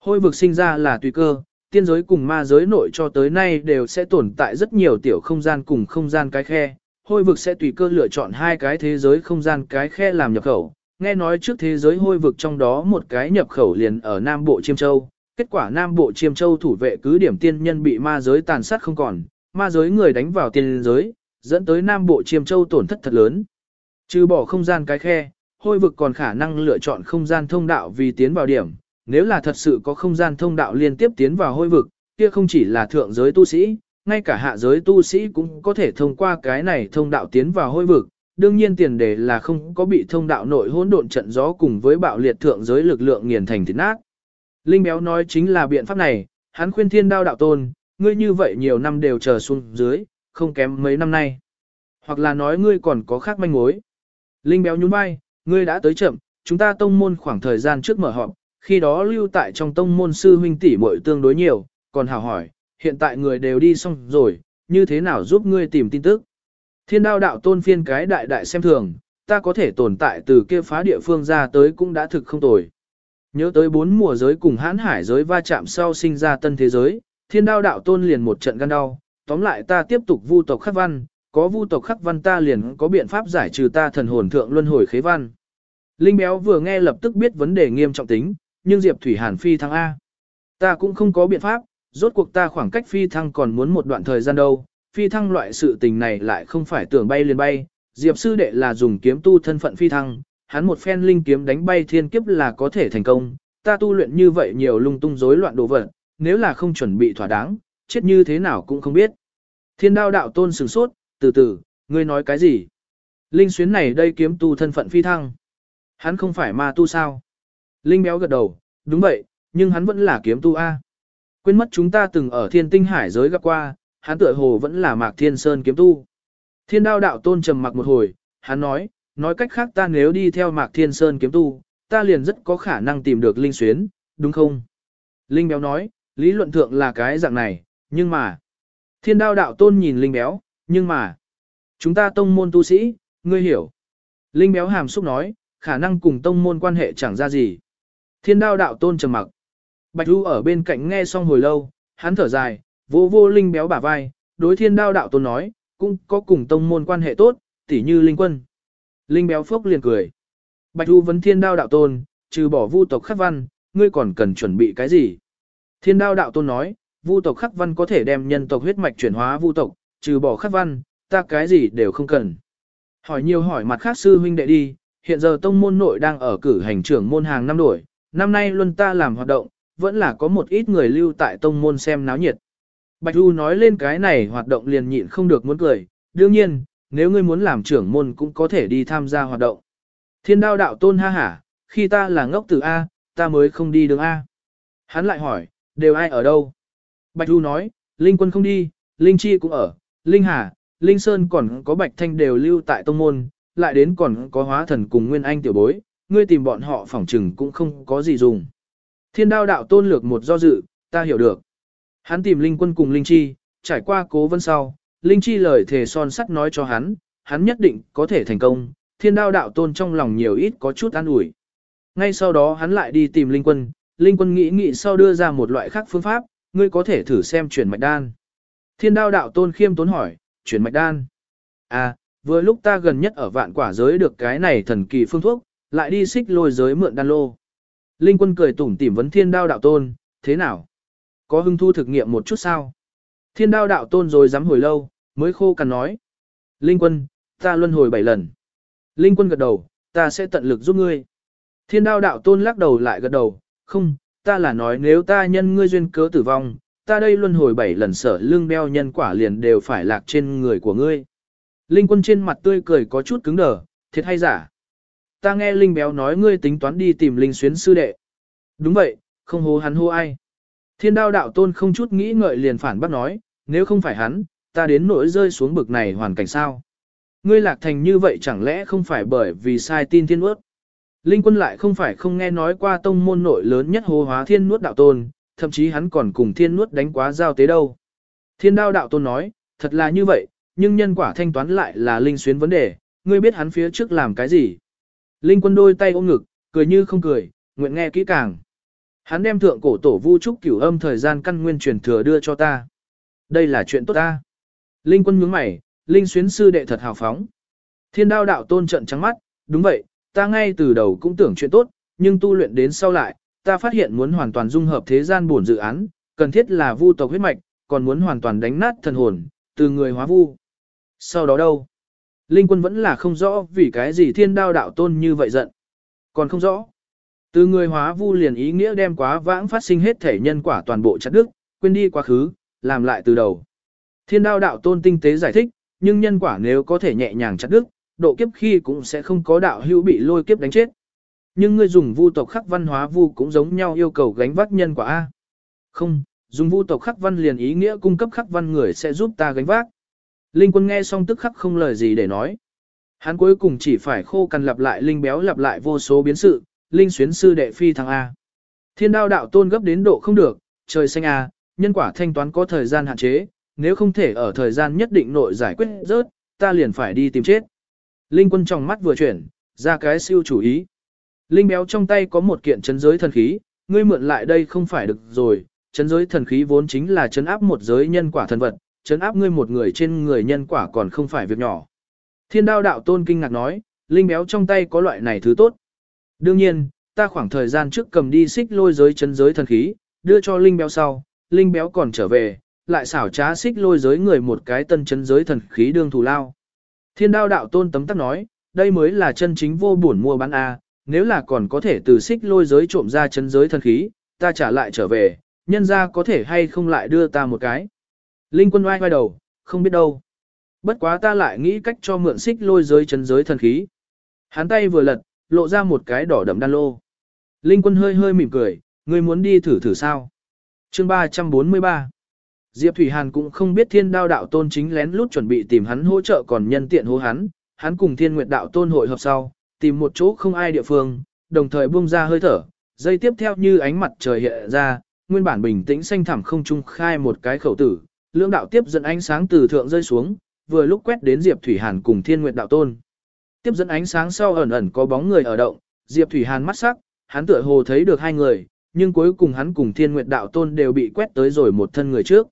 Hôi vực sinh ra là tùy cơ, tiên giới cùng ma giới nội cho tới nay đều sẽ tồn tại rất nhiều tiểu không gian cùng không gian cái khe. Hôi vực sẽ tùy cơ lựa chọn hai cái thế giới không gian cái khe làm nhập khẩu. Nghe nói trước thế giới hôi vực trong đó một cái nhập khẩu liền ở Nam Bộ Chiêm Châu. Kết quả Nam Bộ Chiêm Châu thủ vệ cứ điểm tiên nhân bị ma giới tàn sát không còn, ma giới người đánh vào tiên giới, dẫn tới Nam Bộ Chiêm Châu tổn thất thật lớn. Trừ bỏ không gian cái khe, hôi vực còn khả năng lựa chọn không gian thông đạo vì tiến vào điểm. Nếu là thật sự có không gian thông đạo liên tiếp tiến vào hôi vực, kia không chỉ là thượng giới tu sĩ, ngay cả hạ giới tu sĩ cũng có thể thông qua cái này thông đạo tiến vào hôi vực. Đương nhiên tiền đề là không có bị thông đạo nội hỗn độn trận gió cùng với bạo liệt thượng giới lực lượng nghiền thành thịt nát. Linh Béo nói chính là biện pháp này, hắn khuyên thiên đao đạo tôn, ngươi như vậy nhiều năm đều chờ xuống dưới, không kém mấy năm nay. Hoặc là nói ngươi còn có khác manh mối. Linh Béo nhún vai, ngươi đã tới chậm, chúng ta tông môn khoảng thời gian trước mở họp, khi đó lưu tại trong tông môn sư huynh tỷ muội tương đối nhiều, còn hào hỏi, hiện tại người đều đi xong rồi, như thế nào giúp ngươi tìm tin tức. Thiên đao đạo tôn phiên cái đại đại xem thường, ta có thể tồn tại từ kia phá địa phương ra tới cũng đã thực không tồi. Nhớ tới bốn mùa giới cùng hãn hải giới va chạm sau sinh ra tân thế giới, thiên đao đạo tôn liền một trận gan đau, tóm lại ta tiếp tục vu tộc khắc văn, có vu tộc khắc văn ta liền có biện pháp giải trừ ta thần hồn thượng luân hồi khế văn. Linh béo vừa nghe lập tức biết vấn đề nghiêm trọng tính, nhưng Diệp Thủy Hàn phi thăng A. Ta cũng không có biện pháp, rốt cuộc ta khoảng cách phi thăng còn muốn một đoạn thời gian đâu, phi thăng loại sự tình này lại không phải tưởng bay liền bay, Diệp sư đệ là dùng kiếm tu thân phận phi thăng, hắn một phen linh kiếm đánh bay thiên kiếp là có thể thành công, ta tu luyện như vậy nhiều lung tung rối loạn đồ vật, nếu là không chuẩn bị thỏa đáng, chết như thế nào cũng không biết. Thiên đao đạo tôn sửng sốt, từ từ, ngươi nói cái gì? Linh xuyến này đây kiếm tu thân phận phi thăng. Hắn không phải ma tu sao? Linh béo gật đầu, đúng vậy, nhưng hắn vẫn là kiếm tu A. Quên mất chúng ta từng ở thiên tinh hải giới gặp qua, hắn tựa hồ vẫn là mạc thiên sơn kiếm tu. Thiên đao đạo tôn trầm mặc một hồi, hắn nói, nói cách khác ta nếu đi theo mạc thiên sơn kiếm tu, ta liền rất có khả năng tìm được linh xuyến, đúng không? Linh béo nói, lý luận thượng là cái dạng này, nhưng mà... Thiên đao đạo tôn nhìn linh béo, nhưng mà... Chúng ta tông môn tu sĩ, ngươi hiểu. Linh béo hàm xúc nói, khả năng cùng tông môn quan hệ chẳng ra gì. Thiên đao đạo tôn trầm mặc. Bạch Du ở bên cạnh nghe xong hồi lâu, hắn thở dài, vô vô linh béo bả vai, đối thiên đao đạo tôn nói, cũng có cùng tông môn quan hệ tốt, tỉ như linh quân. Linh béo phốc liền cười. Bạch Du vấn thiên đao đạo tôn, trừ bỏ vu tộc khắc văn, ngươi còn cần chuẩn bị cái gì? Thiên đao đạo tôn nói, vu tộc khắc văn có thể đem nhân tộc huyết mạch chuyển hóa vu tộc, trừ bỏ khắc văn, ta cái gì đều không cần. Hỏi nhiều hỏi mặt khác sư huynh đệ đi, hiện giờ tông môn nội đang ở cử hành trưởng môn hàng năm đổi, năm nay luân ta làm hoạt động, vẫn là có một ít người lưu tại tông môn xem náo nhiệt. Bạch Du nói lên cái này hoạt động liền nhịn không được muốn cười, đương nhiên, nếu ngươi muốn làm trưởng môn cũng có thể đi tham gia hoạt động. Thiên đao đạo tôn ha hả, khi ta là ngốc tử A, ta mới không đi đường A. Hắn lại hỏi, đều ai ở đâu? Bạch Du nói, Linh quân không đi, Linh chi cũng ở, Linh hà, Linh sơn còn có Bạch thanh đều lưu tại tông môn, lại đến còn có hóa thần cùng nguyên anh tiểu bối, ngươi tìm bọn họ phỏng trừng cũng không có gì dùng. Thiên đao đạo tôn lược một do dự, ta hiểu được. Hắn tìm Linh quân cùng Linh Chi, trải qua cố vấn sau, Linh Chi lời thề son sắt nói cho hắn, hắn nhất định có thể thành công, thiên đao đạo tôn trong lòng nhiều ít có chút an ủi. Ngay sau đó hắn lại đi tìm Linh quân, Linh quân nghĩ nghĩ sau đưa ra một loại khác phương pháp, ngươi có thể thử xem chuyển mạch đan. Thiên đao đạo tôn khiêm tốn hỏi, chuyển mạch đan. À, vừa lúc ta gần nhất ở vạn quả giới được cái này thần kỳ phương thuốc, lại đi xích lôi giới mượn đan lô. Linh quân cười tủm tỉm vấn thiên đao đạo tôn, thế nào? Có hưng thu thực nghiệm một chút sao? Thiên đao đạo tôn rồi dám hồi lâu, mới khô cằn nói. Linh quân, ta luân hồi bảy lần. Linh quân gật đầu, ta sẽ tận lực giúp ngươi. Thiên đao đạo tôn lắc đầu lại gật đầu, không, ta là nói nếu ta nhân ngươi duyên cớ tử vong, ta đây luân hồi bảy lần sở lương đeo nhân quả liền đều phải lạc trên người của ngươi. Linh quân trên mặt tươi cười có chút cứng đờ, thiệt hay giả? Ta nghe Linh béo nói ngươi tính toán đi tìm Linh xuyến sư đệ. Đúng vậy, không hố hắn hô ai. Thiên đao đạo tôn không chút nghĩ ngợi liền phản bác nói, nếu không phải hắn, ta đến nỗi rơi xuống bực này hoàn cảnh sao. Ngươi lạc thành như vậy chẳng lẽ không phải bởi vì sai tin thiên ước. Linh quân lại không phải không nghe nói qua tông môn nội lớn nhất hô hóa thiên nuốt đạo tôn, thậm chí hắn còn cùng thiên nuốt đánh quá giao tế đâu. Thiên đao đạo tôn nói, thật là như vậy, nhưng nhân quả thanh toán lại là linh xuyến vấn đề, ngươi biết hắn phía trước làm cái gì. Linh quân đôi tay ôm ngực, cười như không cười, nguyện nghe kỹ càng. Hắn đem thượng cổ tổ vu trúc cửu âm thời gian căn nguyên truyền thừa đưa cho ta. Đây là chuyện tốt ta. Linh quân nhướng mày, Linh xuyến sư đệ thật hào phóng. Thiên đao đạo tôn trận trắng mắt, đúng vậy, ta ngay từ đầu cũng tưởng chuyện tốt, nhưng tu luyện đến sau lại, ta phát hiện muốn hoàn toàn dung hợp thế gian bổn dự án, cần thiết là vu tộc huyết mạch, còn muốn hoàn toàn đánh nát thần hồn, từ người hóa vu. Sau đó đâu? Linh quân vẫn là không rõ vì cái gì thiên đao đạo tôn như vậy giận. Còn không rõ. Từ người hóa vu liền ý nghĩa đem quá vãng phát sinh hết thể nhân quả toàn bộ chặt đức, quên đi quá khứ, làm lại từ đầu. Thiên đao đạo tôn tinh tế giải thích, nhưng nhân quả nếu có thể nhẹ nhàng chặt đức, độ kiếp khi cũng sẽ không có đạo hữu bị lôi kiếp đánh chết. Nhưng ngươi dùng vu tộc khắc văn hóa vu cũng giống nhau yêu cầu gánh vác nhân quả A. Không, dùng vu tộc khắc văn liền ý nghĩa cung cấp khắc văn người sẽ giúp ta gánh vác. Linh quân nghe xong tức khắc không lời gì để nói. Hắn cuối cùng chỉ phải khô cằn lặp lại linh béo lặp lại vô số biến sự, linh xuyến sư đệ phi thăng A. Thiên đao đạo tôn gấp đến độ không được, trời xanh A, nhân quả thanh toán có thời gian hạn chế, nếu không thể ở thời gian nhất định nội giải quyết rớt, ta liền phải đi tìm chết. Linh quân trong mắt vừa chuyển, ra cái siêu chủ ý. Linh béo trong tay có một kiện chấn giới thần khí, ngươi mượn lại đây không phải được rồi, chấn giới thần khí vốn chính là chấn áp một giới nhân quả thần vật, chấn áp ngươi một người trên người nhân quả còn không phải việc nhỏ. Thiên đao đạo tôn kinh ngạc nói, linh béo trong tay có loại này thứ tốt. Đương nhiên, ta khoảng thời gian trước cầm đi xích lôi giới chân giới thần khí, đưa cho linh béo sau, linh béo còn trở về, lại xảo trá xích lôi giới người một cái tân chân giới thần khí đương thù lao. Thiên đao đạo tôn tấm tắc nói, đây mới là chân chính vô buồn mua bán A, nếu là còn có thể từ xích lôi giới trộm ra chân giới thần khí, ta trả lại trở về, nhân ra có thể hay không lại đưa ta một cái. Linh quân oai quay đầu, không biết đâu. Bất quá ta lại nghĩ cách cho mượn xích lôi giới chân giới thần khí. Hắn tay vừa lật, lộ ra một cái đỏ đậm đan lô. Linh quân hơi hơi mỉm cười, ngươi muốn đi thử thử sao. Chương 343 Diệp Thủy Hàn cũng không biết thiên đao đạo tôn chính lén lút chuẩn bị tìm hắn hỗ trợ còn nhân tiện hô hắn, hắn cùng thiên nguyệt đạo tôn hội hợp sau, tìm một chỗ không ai địa phương, đồng thời buông ra hơi thở, dây tiếp theo như ánh mặt trời hiện ra, nguyên bản bình tĩnh xanh thẳm không trung khai một cái khẩu tử, lưỡng đạo tiếp dẫn ánh sáng từ thượng rơi xuống, vừa lúc quét đến Diệp Thủy Hàn cùng Thiên Nguyệt đạo tôn. Tiếp dẫn ánh sáng sau ẩn ẩn có bóng người ở động, Diệp Thủy Hàn mắt sắc, hắn tựa hồ thấy được hai người, nhưng cuối cùng hắn cùng Thiên Nguyệt đạo tôn đều bị quét tới rồi một thân người trước.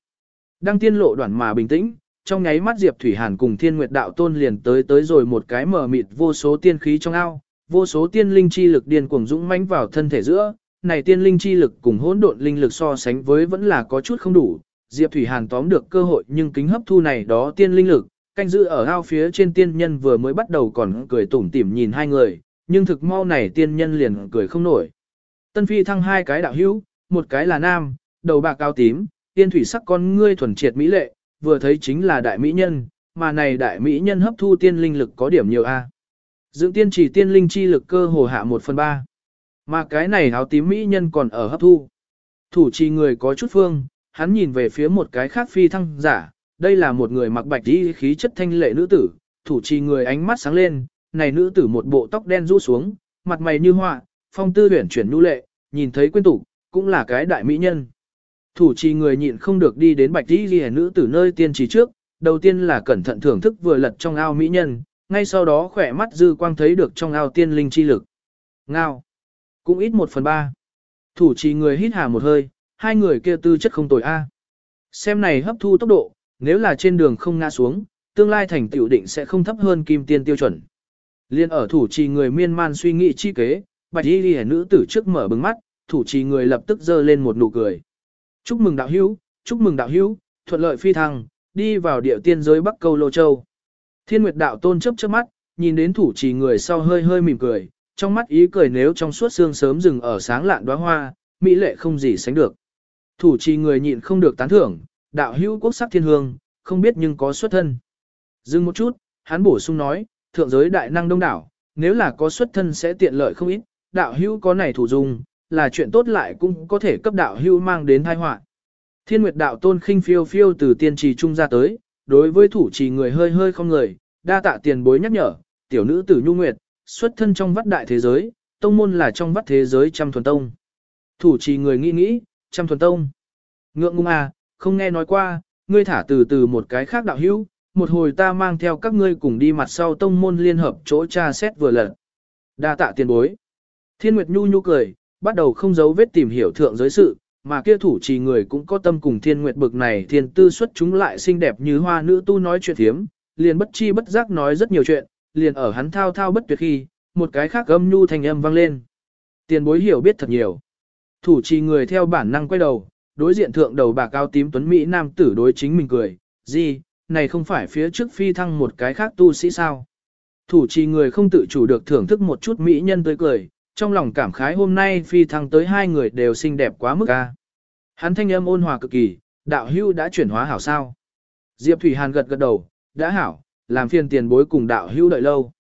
Đang tiên lộ đoạn mà bình tĩnh, trong nháy mắt Diệp Thủy Hàn cùng Thiên Nguyệt đạo tôn liền tới tới rồi một cái mờ mịt vô số tiên khí trong ao, vô số tiên linh chi lực điên cuồng dũng mãnh vào thân thể giữa, này tiên linh chi lực cùng hỗn độn linh lực so sánh với vẫn là có chút không đủ. Diệp Thủy Hàn tóm được cơ hội nhưng kính hấp thu này đó tiên linh lực, canh giữ ở ao phía trên tiên nhân vừa mới bắt đầu còn cười tủm tỉm nhìn hai người, nhưng thực mau này tiên nhân liền cười không nổi. Tân Phi thăng hai cái đạo hữu, một cái là nam, đầu bạc cao tím, tiên thủy sắc con ngươi thuần triệt mỹ lệ, vừa thấy chính là đại mỹ nhân, mà này đại mỹ nhân hấp thu tiên linh lực có điểm nhiều a. Dưỡng tiên chỉ tiên linh chi lực cơ hồ hạ một phần ba. Mà cái này áo tím mỹ nhân còn ở hấp thu. Thủ trì người có chút phương, hắn nhìn về phía một cái khác phi thăng giả, đây là một người mặc bạch y khí chất thanh lệ nữ tử, thủ trì người ánh mắt sáng lên, này nữ tử một bộ tóc đen rũ xuống, mặt mày như họa, phong tư huyển chuyển nhu lệ, nhìn thấy quyên tụ, cũng là cái đại mỹ nhân. Thủ trì người nhịn không được đi đến bạch y ghi nữ tử nơi tiên trì trước, đầu tiên là cẩn thận thưởng thức vừa lật trong ao mỹ nhân, ngay sau đó khỏe mắt dư quang thấy được trong ao tiên linh chi lực. Ngao. Cũng ít một phần ba. Thủ trì người hít hà một hơi, hai người kia tư chất không tồi a. Xem này hấp thu tốc độ, nếu là trên đường không ngã xuống, tương lai thành tựu định sẽ không thấp hơn kim tiên tiêu chuẩn. Liên ở thủ trì người miên man suy nghĩ chi kế, bạch y ghi nữ tử trước mở bừng mắt, thủ trì người lập tức giơ lên một nụ cười. Chúc mừng đạo hữu, chúc mừng đạo hữu, thuận lợi phi thăng, đi vào địa tiên giới Bắc Câu Lô Châu. Thiên Nguyệt đạo tôn chớp chớp mắt, nhìn đến thủ trì người sau hơi hơi mỉm cười, trong mắt ý cười nếu trong suốt xương sớm dừng ở sáng lạn đóa hoa, mỹ lệ không gì sánh được. Thủ trì người nhịn không được tán thưởng, đạo hữu quốc sắc thiên hương, không biết nhưng có xuất thân. Dừng một chút, hắn bổ sung nói, thượng giới đại năng đông đảo, nếu là có xuất thân sẽ tiện lợi không ít, đạo hữu có này thủ dùng, là chuyện tốt lại cũng có thể cấp đạo hữu mang đến tai họa. Thiên Nguyệt đạo tôn khinh phiêu phiêu từ tiên trì trung ra tới, đối với thủ trì người hơi hơi không người, đa tạ tiền bối nhắc nhở, tiểu nữ tử Nhu Nguyệt, xuất thân trong vắt đại thế giới, tông môn là trong vắt thế giới trăm thuần tông. Thủ trì người nghĩ nghĩ, trăm thuần tông. Ngượng ngung à, không nghe nói qua, ngươi thả từ từ một cái khác đạo hữu, một hồi ta mang theo các ngươi cùng đi mặt sau tông môn liên hợp chỗ tra xét vừa lần. Đa tạ tiền bối. Thiên Nguyệt nhu nhu cười, bắt đầu không giấu vết tìm hiểu thượng giới sự, mà kia thủ trì người cũng có tâm cùng Thiên Nguyệt bực này thiên tư xuất chúng lại xinh đẹp như hoa nữ tu nói chuyện thiếm, liền bất chi bất giác nói rất nhiều chuyện, liền ở hắn thao thao bất tuyệt khi, một cái khác âm nhu thành âm vang lên. Tiền bối hiểu biết thật nhiều. Thủ trì người theo bản năng quay đầu, đối diện thượng đầu bà cao tím tuấn Mỹ nam tử đối chính mình cười, gì, này không phải phía trước phi thăng một cái khác tu sĩ sao. Thủ trì người không tự chủ được thưởng thức một chút Mỹ nhân tươi cười, trong lòng cảm khái hôm nay phi thăng tới hai người đều xinh đẹp quá mức ca. Hắn thanh âm ôn hòa cực kỳ, đạo hưu đã chuyển hóa hảo sao. Diệp Thủy Hàn gật gật đầu, đã hảo, làm phiền tiền bối cùng đạo hưu đợi lâu.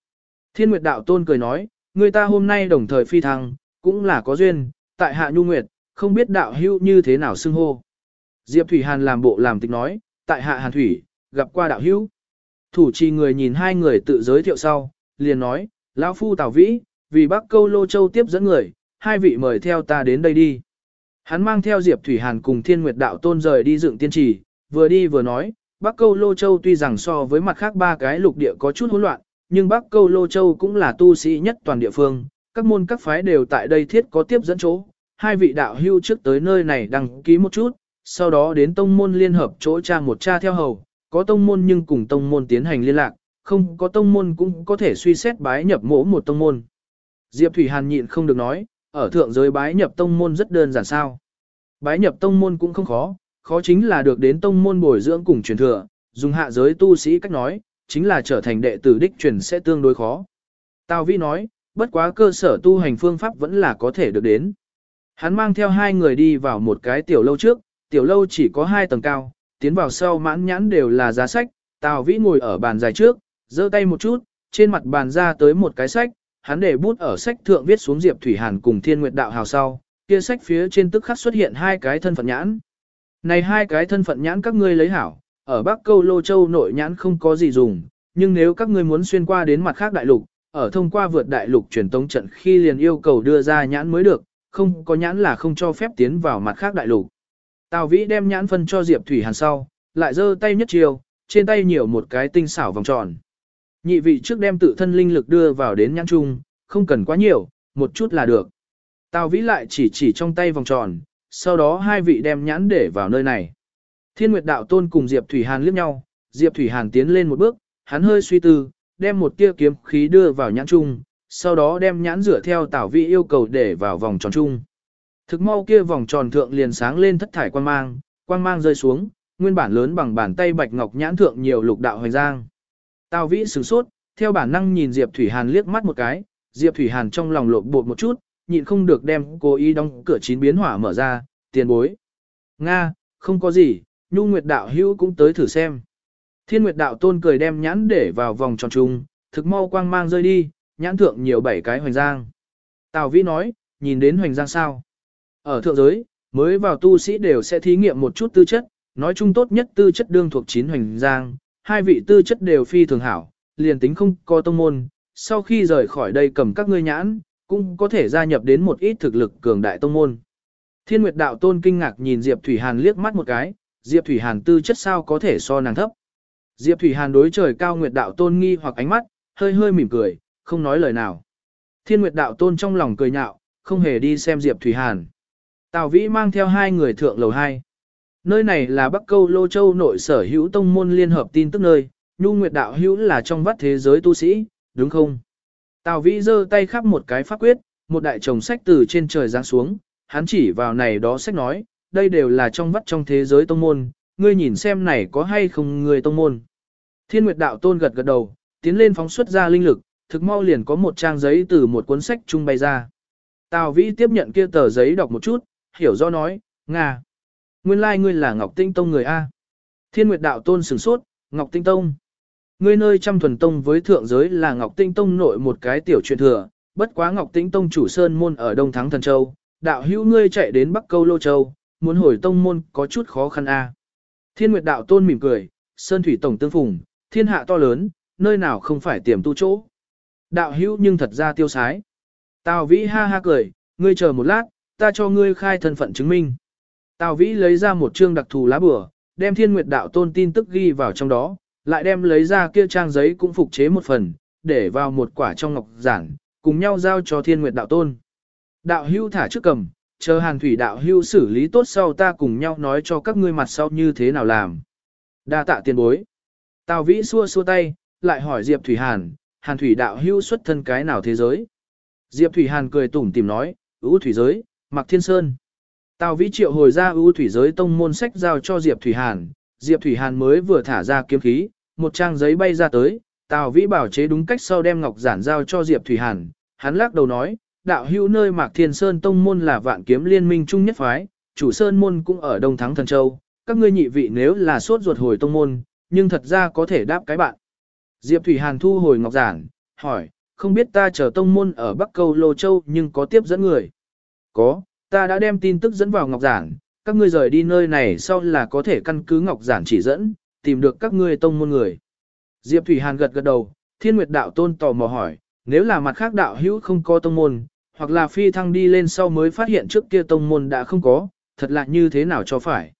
Thiên Nguyệt đạo tôn cười nói, người ta hôm nay đồng thời phi thăng, cũng là có duyên, tại hạ nhu nguyệt, không biết đạo hưu như thế nào xưng hô. Diệp Thủy Hàn làm bộ làm tịch nói, tại hạ Hàn Thủy, gặp qua đạo hưu. Thủ trì người nhìn hai người tự giới thiệu sau, liền nói, lão phu Tào Vĩ, vì Bắc Câu Lô Châu tiếp dẫn người, hai vị mời theo ta đến đây đi. Hắn mang theo Diệp Thủy Hàn cùng Thiên Nguyệt Đạo Tôn rời đi dựng tiên trì, vừa đi vừa nói, Bắc Câu Lô Châu tuy rằng so với mặt khác ba cái lục địa có chút hỗn loạn, nhưng Bắc Câu Lô Châu cũng là tu sĩ nhất toàn địa phương, các môn các phái đều tại đây thiết có tiếp dẫn chỗ. Hai vị đạo hưu trước tới nơi này đăng ký một chút, sau đó đến tông môn liên hợp chỗ cha một cha theo hầu, có tông môn nhưng cùng tông môn tiến hành liên lạc, không có tông môn cũng có thể suy xét bái nhập mỗ một tông môn. Diệp Thủy Hàn nhịn không được nói, ở thượng giới bái nhập tông môn rất đơn giản sao. Bái nhập tông môn cũng không khó, khó chính là được đến tông môn bồi dưỡng cùng truyền thừa, dùng hạ giới tu sĩ cách nói, chính là trở thành đệ tử đích truyền sẽ tương đối khó. Tào Vi nói, bất quá cơ sở tu hành phương pháp vẫn là có thể được đến. Hắn mang theo hai người đi vào một cái tiểu lâu trước, tiểu lâu chỉ có hai tầng cao, tiến vào sau mãn nhãn đều là giá sách, Tào Vĩ ngồi ở bàn dài trước, giơ tay một chút, trên mặt bàn ra tới một cái sách, hắn để bút ở sách thượng viết xuống Diệp Thủy Hàn cùng Thiên Nguyệt Đạo Hào sau, kia sách phía trên tức khắc xuất hiện hai cái thân phận nhãn. Này hai cái thân phận nhãn các ngươi lấy hảo, ở Bắc Câu Lô Châu nội nhãn không có gì dùng, nhưng nếu các ngươi muốn xuyên qua đến mặt khác đại lục, ở thông qua vượt đại lục truyền tống trận khi liền yêu cầu đưa ra nhãn mới được, không có nhãn là không cho phép tiến vào mặt khác đại lục. Tào Vĩ đem nhãn phân cho Diệp Thủy Hàn sau, lại giơ tay nhất chiều, trên tay nhiều một cái tinh xảo vòng tròn. Nhị vị trước đem tự thân linh lực đưa vào đến nhãn trung, không cần quá nhiều, một chút là được. Tào Vĩ lại chỉ chỉ trong tay vòng tròn, sau đó hai vị đem nhãn để vào nơi này. Thiên Nguyệt Đạo Tôn cùng Diệp Thủy Hàn liếc nhau, Diệp Thủy Hàn tiến lên một bước, hắn hơi suy tư, đem một tia kiếm khí đưa vào nhãn trung, sau đó đem nhãn rửa theo Tào Vĩ yêu cầu để vào vòng tròn trung. Thực mau kia vòng tròn thượng liền sáng lên thất thải quang mang, quang mang rơi xuống, nguyên bản lớn bằng bàn tay bạch ngọc nhãn thượng nhiều lục đạo hoành giang. Tào Vĩ sửng sốt, theo bản năng nhìn Diệp Thủy Hàn liếc mắt một cái, Diệp Thủy Hàn trong lòng lộn bột một chút, nhịn không được đem cố ý đóng cửa chín biến hỏa mở ra, tiền bối. Nga, không có gì, Nhu Nguyệt Đạo Hữu cũng tới thử xem. Thiên Nguyệt Đạo Tôn cười đem nhãn để vào vòng tròn trung, thực mau quang mang rơi đi, nhãn thượng nhiều bảy cái hoành giang. Tào Vĩ nói, nhìn đến hoành giang sao? Ở thượng giới, mới vào tu sĩ đều sẽ thí nghiệm một chút tư chất, nói chung tốt nhất tư chất đương thuộc chín hoành giang, hai vị tư chất đều phi thường hảo, liền tính không có tông môn, sau khi rời khỏi đây cầm các ngươi nhãn, cũng có thể gia nhập đến một ít thực lực cường đại tông môn. Thiên Nguyệt Đạo Tôn kinh ngạc nhìn Diệp Thủy Hàn liếc mắt một cái, Diệp Thủy Hàn tư chất sao có thể so nàng thấp. Diệp Thủy Hàn đối trời cao Nguyệt Đạo Tôn nghi hoặc ánh mắt, hơi hơi mỉm cười, không nói lời nào. Thiên Nguyệt Đạo Tôn trong lòng cười nhạo, không hề đi xem Diệp Thủy Hàn. Tào Vĩ mang theo hai người thượng lầu hai. Nơi này là Bắc Câu Lô Châu nội sở hữu tông môn liên hợp tin tức nơi, Nhu Nguyệt Đạo hữu là trong vắt thế giới tu sĩ, đúng không? Tào Vĩ giơ tay khắp một cái pháp quyết, một đại chồng sách từ trên trời giáng xuống, hắn chỉ vào này đó sách nói, đây đều là trong vắt trong thế giới tông môn, ngươi nhìn xem này có hay không người tông môn. Thiên Nguyệt Đạo Tôn gật gật đầu, tiến lên phóng xuất ra linh lực, thực mau liền có một trang giấy từ một cuốn sách trung bay ra. Tào Vĩ tiếp nhận kia tờ giấy đọc một chút, hiểu do nói, Nga. Nguyên lai like ngươi là Ngọc Tinh Tông người A. Thiên Nguyệt Đạo Tôn sửng sốt, Ngọc Tinh Tông. Ngươi nơi trăm thuần tông với thượng giới là Ngọc Tinh Tông nội một cái tiểu truyền thừa, bất quá Ngọc Tinh Tông chủ sơn môn ở Đông Thắng Thần Châu, đạo hữu ngươi chạy đến Bắc Câu Lô Châu, muốn hồi tông môn có chút khó khăn a. Thiên Nguyệt Đạo Tôn mỉm cười, sơn thủy tổng tương phùng, thiên hạ to lớn, nơi nào không phải tiềm tu chỗ. Đạo hữu nhưng thật ra tiêu sái. Tào Vĩ ha ha cười, ngươi chờ một lát, ta cho ngươi khai thân phận chứng minh. Tào Vĩ lấy ra một chương đặc thù lá bửa, đem Thiên Nguyệt Đạo Tôn tin tức ghi vào trong đó, lại đem lấy ra kia trang giấy cũng phục chế một phần, để vào một quả trong ngọc giản, cùng nhau giao cho thiên nguyệt đạo tôn. Đạo hưu thả trước cầm, chờ hàn thủy đạo hưu xử lý tốt sau ta cùng nhau nói cho các ngươi mặt sau như thế nào làm. Đa tạ tiền bối. Tào vĩ xua xua tay, lại hỏi Diệp Thủy Hàn, hàn thủy đạo hưu xuất thân cái nào thế giới. Diệp Thủy Hàn cười tủm tìm nói, ưu thủy giới, mặc thiên sơn. Tào vĩ triệu hồi ra ưu thủy giới tông môn sách giao cho Diệp Thủy Hàn, Diệp Thủy Hàn mới vừa thả ra kiếm khí, một trang giấy bay ra tới, Tào Vĩ bảo chế đúng cách sau đem ngọc giản giao cho Diệp Thủy Hàn, hắn lắc đầu nói, đạo hữu nơi Mạc Thiên Sơn tông môn là vạn kiếm liên minh trung nhất phái, chủ sơn môn cũng ở Đông Thắng Thần Châu, các ngươi nhị vị nếu là sốt ruột hồi tông môn, nhưng thật ra có thể đáp cái bạn. Diệp Thủy Hàn thu hồi ngọc giản, hỏi, không biết ta chờ tông môn ở Bắc Câu Lô Châu nhưng có tiếp dẫn người. Có, ta đã đem tin tức dẫn vào ngọc giản, các ngươi rời đi nơi này sau là có thể căn cứ ngọc giản chỉ dẫn, tìm được các ngươi tông môn người. Diệp Thủy Hàn gật gật đầu, Thiên Nguyệt đạo tôn tò mò hỏi, nếu là mặt khác đạo hữu không có tông môn, hoặc là phi thăng đi lên sau mới phát hiện trước kia tông môn đã không có, thật lạ như thế nào cho phải.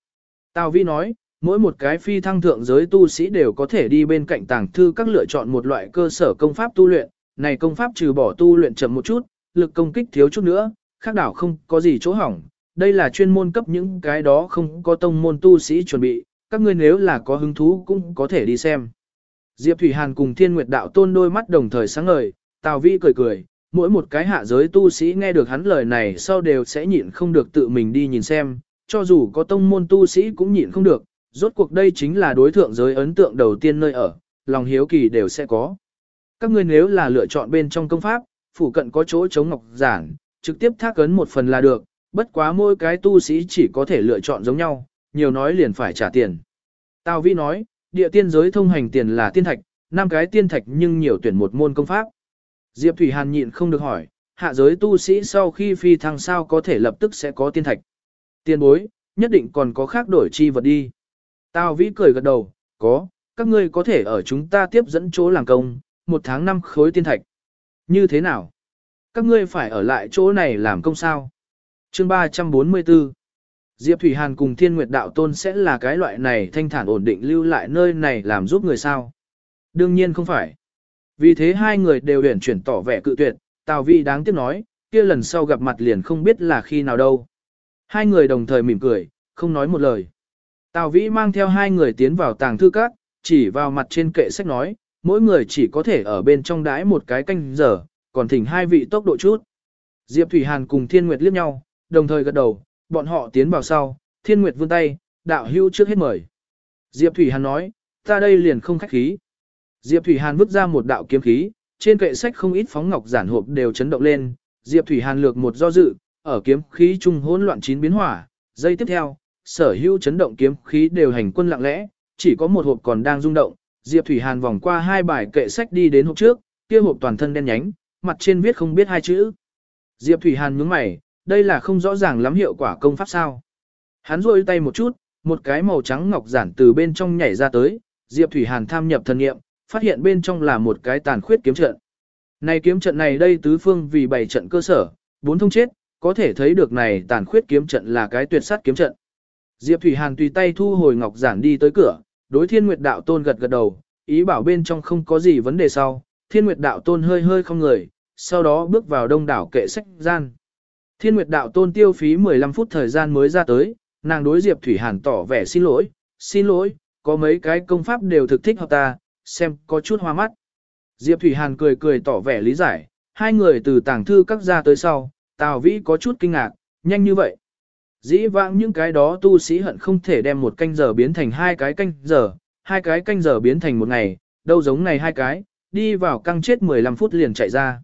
Tào Vi nói, mỗi một cái phi thăng thượng giới tu sĩ đều có thể đi bên cạnh tàng thư các lựa chọn một loại cơ sở công pháp tu luyện, này công pháp trừ bỏ tu luyện chậm một chút, lực công kích thiếu chút nữa, khác đảo không có gì chỗ hỏng, đây là chuyên môn cấp những cái đó không có tông môn tu sĩ chuẩn bị, các ngươi nếu là có hứng thú cũng có thể đi xem. Diệp Thủy Hàn cùng Thiên Nguyệt Đạo Tôn đôi mắt đồng thời sáng ngời, Tào Vi cười cười, mỗi một cái hạ giới tu sĩ nghe được hắn lời này sau đều sẽ nhịn không được tự mình đi nhìn xem, cho dù có tông môn tu sĩ cũng nhịn không được, rốt cuộc đây chính là đối thượng giới ấn tượng đầu tiên nơi ở, lòng hiếu kỳ đều sẽ có. Các ngươi nếu là lựa chọn bên trong công pháp, phủ cận có chỗ chống ngọc giản, trực tiếp thác ấn một phần là được, bất quá mỗi cái tu sĩ chỉ có thể lựa chọn giống nhau, nhiều nói liền phải trả tiền. Tào Vi nói, địa tiên giới thông hành tiền là tiên thạch, năm cái tiên thạch nhưng nhiều tuyển một môn công pháp. Diệp Thủy Hàn nhịn không được hỏi, hạ giới tu sĩ sau khi phi thăng sao có thể lập tức sẽ có tiên thạch. Tiên bối, nhất định còn có khác đổi chi vật đi. Tào Vĩ cười gật đầu, có, các ngươi có thể ở chúng ta tiếp dẫn chỗ làm công, một tháng năm khối tiên thạch. Như thế nào? Các ngươi phải ở lại chỗ này làm công sao? Chương 344 Diệp Thủy Hàn cùng Thiên Nguyệt Đạo Tôn sẽ là cái loại này thanh thản ổn định lưu lại nơi này làm giúp người sao? Đương nhiên không phải. Vì thế hai người đều huyển chuyển tỏ vẻ cự tuyệt, Tào Vi đáng tiếc nói, kia lần sau gặp mặt liền không biết là khi nào đâu. Hai người đồng thời mỉm cười, không nói một lời. Tào Vĩ mang theo hai người tiến vào tàng thư các, chỉ vào mặt trên kệ sách nói, mỗi người chỉ có thể ở bên trong đái một cái canh giờ, còn thỉnh hai vị tốc độ chút. Diệp Thủy Hàn cùng Thiên Nguyệt liếc nhau, đồng thời gật đầu, bọn họ tiến vào sau, Thiên Nguyệt vươn tay, đạo hưu trước hết mời. Diệp Thủy Hàn nói, ta đây liền không khách khí. Diệp Thủy Hàn vứt ra một đạo kiếm khí, trên kệ sách không ít phóng ngọc giản hộp đều chấn động lên, Diệp Thủy Hàn lược một do dự, ở kiếm khí trung hỗn loạn chín biến hỏa, giây tiếp theo, sở hữu chấn động kiếm khí đều hành quân lặng lẽ, chỉ có một hộp còn đang rung động, Diệp Thủy Hàn vòng qua hai bài kệ sách đi đến hộp trước, kia hộp toàn thân đen nhánh, mặt trên viết không biết hai chữ. Diệp Thủy Hàn nhướng mày, đây là không rõ ràng lắm hiệu quả công pháp sao. Hắn duỗi tay một chút, một cái màu trắng ngọc giản từ bên trong nhảy ra tới, Diệp Thủy Hàn tham nhập thần nghiệm, phát hiện bên trong là một cái tàn khuyết kiếm trận. Này kiếm trận này đây tứ phương vì bảy trận cơ sở, bốn thông chết, có thể thấy được này tàn khuyết kiếm trận là cái tuyệt sát kiếm trận. Diệp Thủy Hàn tùy tay thu hồi ngọc giản đi tới cửa, đối Thiên Nguyệt Đạo Tôn gật gật đầu, ý bảo bên trong không có gì vấn đề sau, Thiên Nguyệt Đạo Tôn hơi hơi không người, sau đó bước vào đông đảo kệ sách gian. Thiên Nguyệt Đạo Tôn tiêu phí 15 phút thời gian mới ra tới, nàng đối Diệp Thủy Hàn tỏ vẻ xin lỗi, xin lỗi, có mấy cái công pháp đều thực thích hợp ta, xem có chút hoa mắt. Diệp Thủy Hàn cười cười tỏ vẻ lý giải, hai người từ tàng thư các ra tới sau, Tào Vĩ có chút kinh ngạc, nhanh như vậy. Dĩ vãng những cái đó tu sĩ hận không thể đem một canh giờ biến thành hai cái canh giờ, hai cái canh giờ biến thành một ngày, đâu giống này hai cái, đi vào căng chết 15 phút liền chạy ra.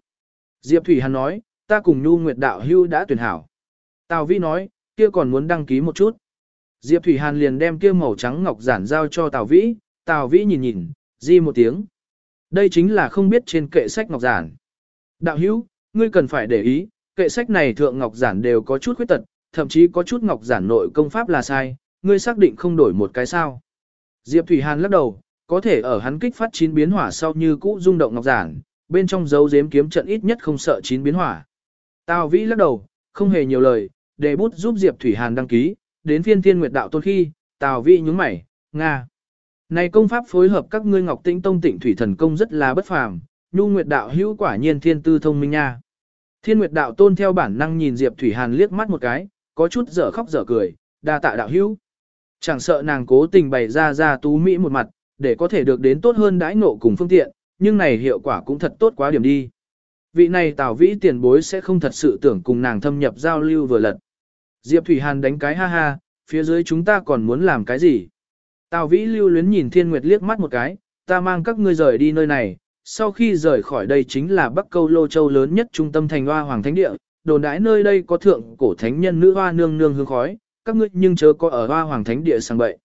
Diệp Thủy Hàn nói, ta cùng Nhu Nguyệt Đạo Hưu đã tuyển hảo. Tào Vi nói, kia còn muốn đăng ký một chút. Diệp Thủy Hàn liền đem kia màu trắng ngọc giản giao cho Tào Vĩ, Tào Vĩ nhìn nhìn, di một tiếng. Đây chính là không biết trên kệ sách ngọc giản. Đạo hữu, ngươi cần phải để ý, kệ sách này thượng ngọc giản đều có chút khuyết tật, thậm chí có chút ngọc giản nội công pháp là sai, ngươi xác định không đổi một cái sao. Diệp Thủy Hàn lắc đầu, có thể ở hắn kích phát chín biến hỏa sau như cũ rung động ngọc giản, bên trong dấu giếm kiếm trận ít nhất không sợ chín biến hỏa. Tào Vĩ lắc đầu, không hề nhiều lời, để bút giúp Diệp Thủy Hàn đăng ký, đến phiên thiên nguyệt đạo tôn khi, Tào Vĩ nhúng mày, Nga. Này công pháp phối hợp các ngươi Ngọc Tĩnh Tông Tịnh Thủy Thần Công rất là bất phàm, Nhu Nguyệt đạo hữu quả nhiên thiên tư thông minh nha. Thiên Nguyệt đạo tôn theo bản năng nhìn Diệp Thủy Hàn liếc mắt một cái, có chút dở khóc dở cười, đa tạ đạo hữu. Chẳng sợ nàng cố tình bày ra ra tú mỹ một mặt, để có thể được đến tốt hơn đãi ngộ cùng phương tiện, nhưng này hiệu quả cũng thật tốt quá điểm đi. Vị này Tào Vĩ tiền bối sẽ không thật sự tưởng cùng nàng thâm nhập giao lưu vừa lật. Diệp Thủy Hàn đánh cái ha ha, phía dưới chúng ta còn muốn làm cái gì? Tào Vĩ lưu luyến nhìn Thiên Nguyệt liếc mắt một cái, ta mang các ngươi rời đi nơi này, sau khi rời khỏi đây chính là Bắc Câu Lô Châu lớn nhất trung tâm thành hoa hoàng thánh địa, đồn đãi nơi đây có thượng cổ thánh nhân nữ hoa nương nương hương khói, các ngươi nhưng chớ có ở hoa hoàng thánh địa sang bậy.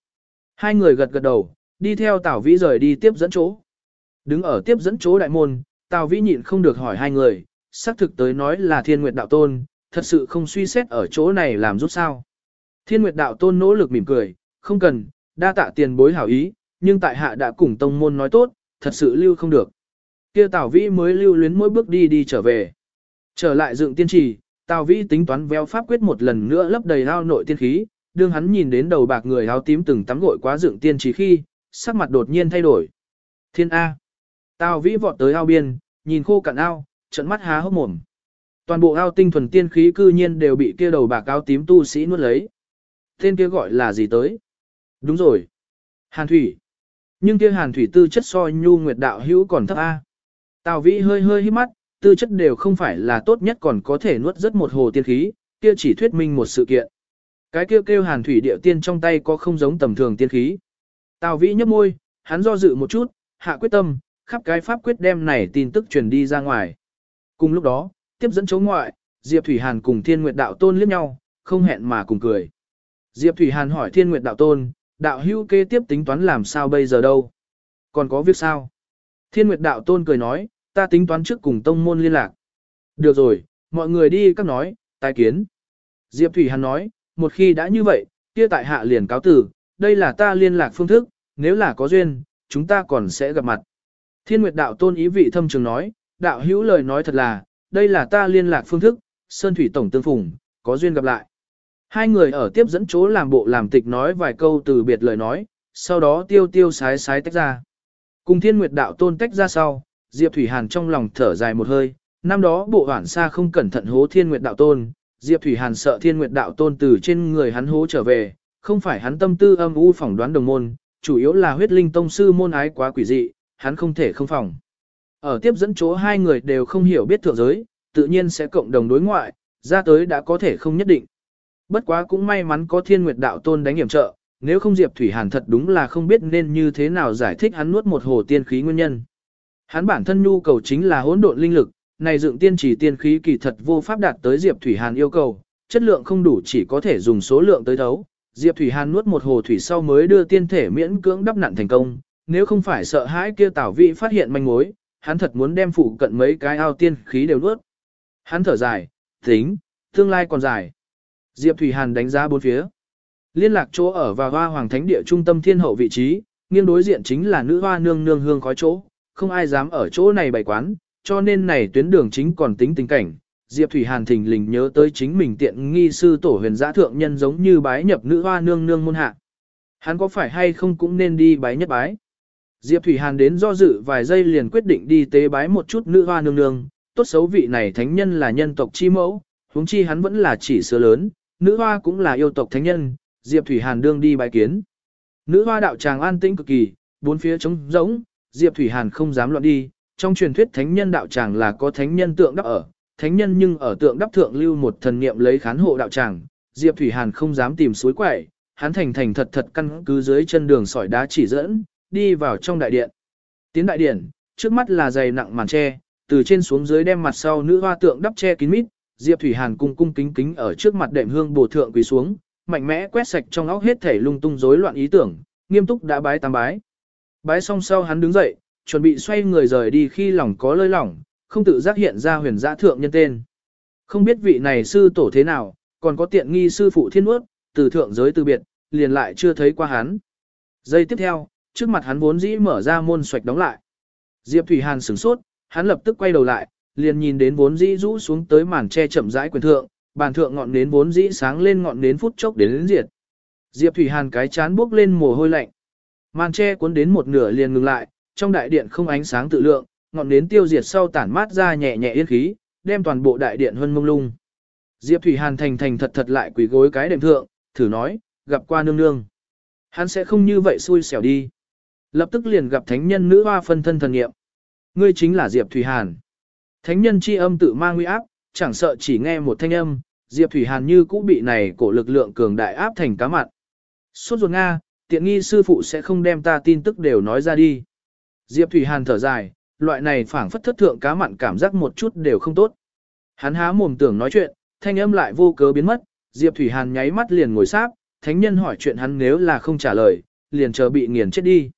Hai người gật gật đầu, đi theo Tào Vĩ rời đi tiếp dẫn chỗ. Đứng ở tiếp dẫn chỗ đại môn, Tào Vĩ nhịn không được hỏi hai người, xác thực tới nói là Thiên Nguyệt đạo tôn, thật sự không suy xét ở chỗ này làm rút sao. Thiên Nguyệt đạo tôn nỗ lực mỉm cười, không cần, đa tạ tiền bối hảo ý, nhưng tại hạ đã cùng tông môn nói tốt, thật sự lưu không được. Kia Tào Vĩ mới lưu luyến mỗi bước đi đi trở về. Trở lại dựng tiên trì, Tào Vĩ tính toán véo pháp quyết một lần nữa lấp đầy ao nội tiên khí, đương hắn nhìn đến đầu bạc người áo tím từng tắm gội quá dựng tiên trì khi, sắc mặt đột nhiên thay đổi. Thiên A. Tào Vĩ vọt tới ao biên, nhìn khô cạn ao, trận mắt há hốc mồm. Toàn bộ ao tinh thuần tiên khí cư nhiên đều bị kia đầu bạc áo tím tu sĩ nuốt lấy. Tên kia gọi là gì tới? Đúng rồi. Hàn thủy. Nhưng kia hàn thủy tư chất so nhu nguyệt đạo hữu còn thấp A. Tào vĩ hơi hơi hít mắt, tư chất đều không phải là tốt nhất còn có thể nuốt rất một hồ tiên khí, kia chỉ thuyết minh một sự kiện. Cái kêu kêu hàn thủy địa tiên trong tay có không giống tầm thường tiên khí. Tào vĩ nhấp môi, hắn do dự một chút, hạ quyết tâm, khắp cái pháp quyết đem này tin tức truyền đi ra ngoài. Cùng lúc đó, tiếp dẫn chống ngoại, Diệp Thủy Hàn cùng Thiên Nguyệt Đạo Tôn liếc nhau, không hẹn mà cùng cười. Diệp Thủy Hàn hỏi Thiên Nguyệt Đạo Tôn, đạo hữu kế tiếp tính toán làm sao bây giờ đâu? Còn có việc sao? Thiên Nguyệt Đạo Tôn cười nói, ta tính toán trước cùng tông môn liên lạc. Được rồi, mọi người đi các nói, tài kiến. Diệp Thủy Hàn nói, một khi đã như vậy, kia tại hạ liền cáo tử, đây là ta liên lạc phương thức, nếu là có duyên, chúng ta còn sẽ gặp mặt. Thiên Nguyệt Đạo Tôn ý vị thâm trường nói, đạo hữu lời nói thật là, đây là ta liên lạc phương thức, Sơn Thủy Tổng tương phùng, có duyên gặp lại. Hai người ở tiếp dẫn chỗ làm bộ làm tịch nói vài câu từ biệt lời nói, sau đó tiêu tiêu sái sái tách ra. Cùng Thiên Nguyệt Đạo Tôn tách ra sau, Diệp Thủy Hàn trong lòng thở dài một hơi, năm đó bộ hoản xa không cẩn thận hố Thiên Nguyệt Đạo Tôn, Diệp Thủy Hàn sợ Thiên Nguyệt Đạo Tôn từ trên người hắn hố trở về, không phải hắn tâm tư âm u phỏng đoán đồng môn, chủ yếu là huyết linh tông sư môn ái quá quỷ dị, hắn không thể không phòng. Ở tiếp dẫn chỗ hai người đều không hiểu biết thượng giới, tự nhiên sẽ cộng đồng đối ngoại, ra tới đã có thể không nhất định. Bất quá cũng may mắn có thiên nguyệt đạo tôn đánh hiểm trợ, nếu không Diệp Thủy Hàn thật đúng là không biết nên như thế nào giải thích hắn nuốt một hồ tiên khí nguyên nhân. Hắn bản thân nhu cầu chính là hỗn độn linh lực, này dựng tiên chỉ tiên khí kỳ thật vô pháp đạt tới Diệp Thủy Hàn yêu cầu, chất lượng không đủ chỉ có thể dùng số lượng tới thấu. Diệp Thủy Hàn nuốt một hồ thủy sau mới đưa tiên thể miễn cưỡng đắp nặn thành công, nếu không phải sợ hãi kia tảo vị phát hiện manh mối, hắn thật muốn đem phụ cận mấy cái ao tiên khí đều nuốt. Hắn thở dài, tính, tương lai còn dài. Diệp Thủy Hàn đánh giá bốn phía. Liên lạc chỗ ở và hoa hoàng thánh địa trung tâm thiên hậu vị trí, nghiêng đối diện chính là nữ hoa nương nương hương khói chỗ, không ai dám ở chỗ này bày quán, cho nên này tuyến đường chính còn tính tình cảnh. Diệp Thủy Hàn thình lình nhớ tới chính mình tiện nghi sư tổ huyền giã thượng nhân giống như bái nhập nữ hoa nương nương môn hạ. Hắn có phải hay không cũng nên đi bái nhất bái. Diệp Thủy Hàn đến do dự vài giây liền quyết định đi tế bái một chút nữ hoa nương nương, tốt xấu vị này thánh nhân là nhân tộc chi mẫu, huống chi hắn vẫn là chỉ sứa lớn, nữ hoa cũng là yêu tộc thánh nhân, Diệp Thủy Hàn đương đi bái kiến. Nữ hoa đạo tràng an tĩnh cực kỳ, bốn phía trống rỗng, Diệp Thủy Hàn không dám loạn đi, trong truyền thuyết thánh nhân đạo tràng là có thánh nhân tượng đắp ở, thánh nhân nhưng ở tượng đắp thượng lưu một thần niệm lấy khán hộ đạo tràng, Diệp Thủy Hàn không dám tìm suối quẩy, hắn thành thành thật thật căn cứ dưới chân đường sỏi đá chỉ dẫn, đi vào trong đại điện. Tiến đại điện, trước mắt là dày nặng màn tre, từ trên xuống dưới đem mặt sau nữ hoa tượng đắp che kín mít, Diệp Thủy Hàn cung cung kính kính ở trước mặt đệm hương bổ thượng quỳ xuống, mạnh mẽ quét sạch trong óc hết thể lung tung rối loạn ý tưởng, nghiêm túc đã bái tam bái. Bái xong sau hắn đứng dậy, chuẩn bị xoay người rời đi khi lòng có lơi lỏng, không tự giác hiện ra huyền giã thượng nhân tên. Không biết vị này sư tổ thế nào, còn có tiện nghi sư phụ thiên ước, từ thượng giới từ biệt, liền lại chưa thấy qua hắn. Giây tiếp theo, trước mặt hắn vốn dĩ mở ra môn xoạch đóng lại. Diệp Thủy Hàn sửng sốt, hắn lập tức quay đầu lại, liền nhìn đến vốn dĩ rũ xuống tới màn che chậm rãi quyền thượng, bàn thượng ngọn nến vốn dĩ sáng lên ngọn nến phút chốc đến đến diệt. Diệp Thủy Hàn cái chán bước lên mồ hôi lạnh. Màn che cuốn đến một nửa liền ngừng lại, trong đại điện không ánh sáng tự lượng, ngọn nến tiêu diệt sau tản mát ra nhẹ nhẹ yên khí, đem toàn bộ đại điện hân mông lung. Diệp Thủy Hàn thành thành thật thật lại quỳ gối cái đệm thượng, thử nói, gặp qua nương nương. Hắn sẽ không như vậy xui xẻo đi. Lập tức liền gặp thánh nhân nữ hoa phân thân thần nghiệm. Ngươi chính là Diệp Thủy Hàn. Thánh nhân chi âm tự mang uy áp, chẳng sợ chỉ nghe một thanh âm, Diệp Thủy Hàn như cũ bị này cổ lực lượng cường đại áp thành cá mặn. Suốt ruột Nga, tiện nghi sư phụ sẽ không đem ta tin tức đều nói ra đi. Diệp Thủy Hàn thở dài, loại này phảng phất thất thượng cá mặn cảm giác một chút đều không tốt. Hắn há mồm tưởng nói chuyện, thanh âm lại vô cớ biến mất, Diệp Thủy Hàn nháy mắt liền ngồi sáp, thánh nhân hỏi chuyện hắn nếu là không trả lời, liền chờ bị nghiền chết đi.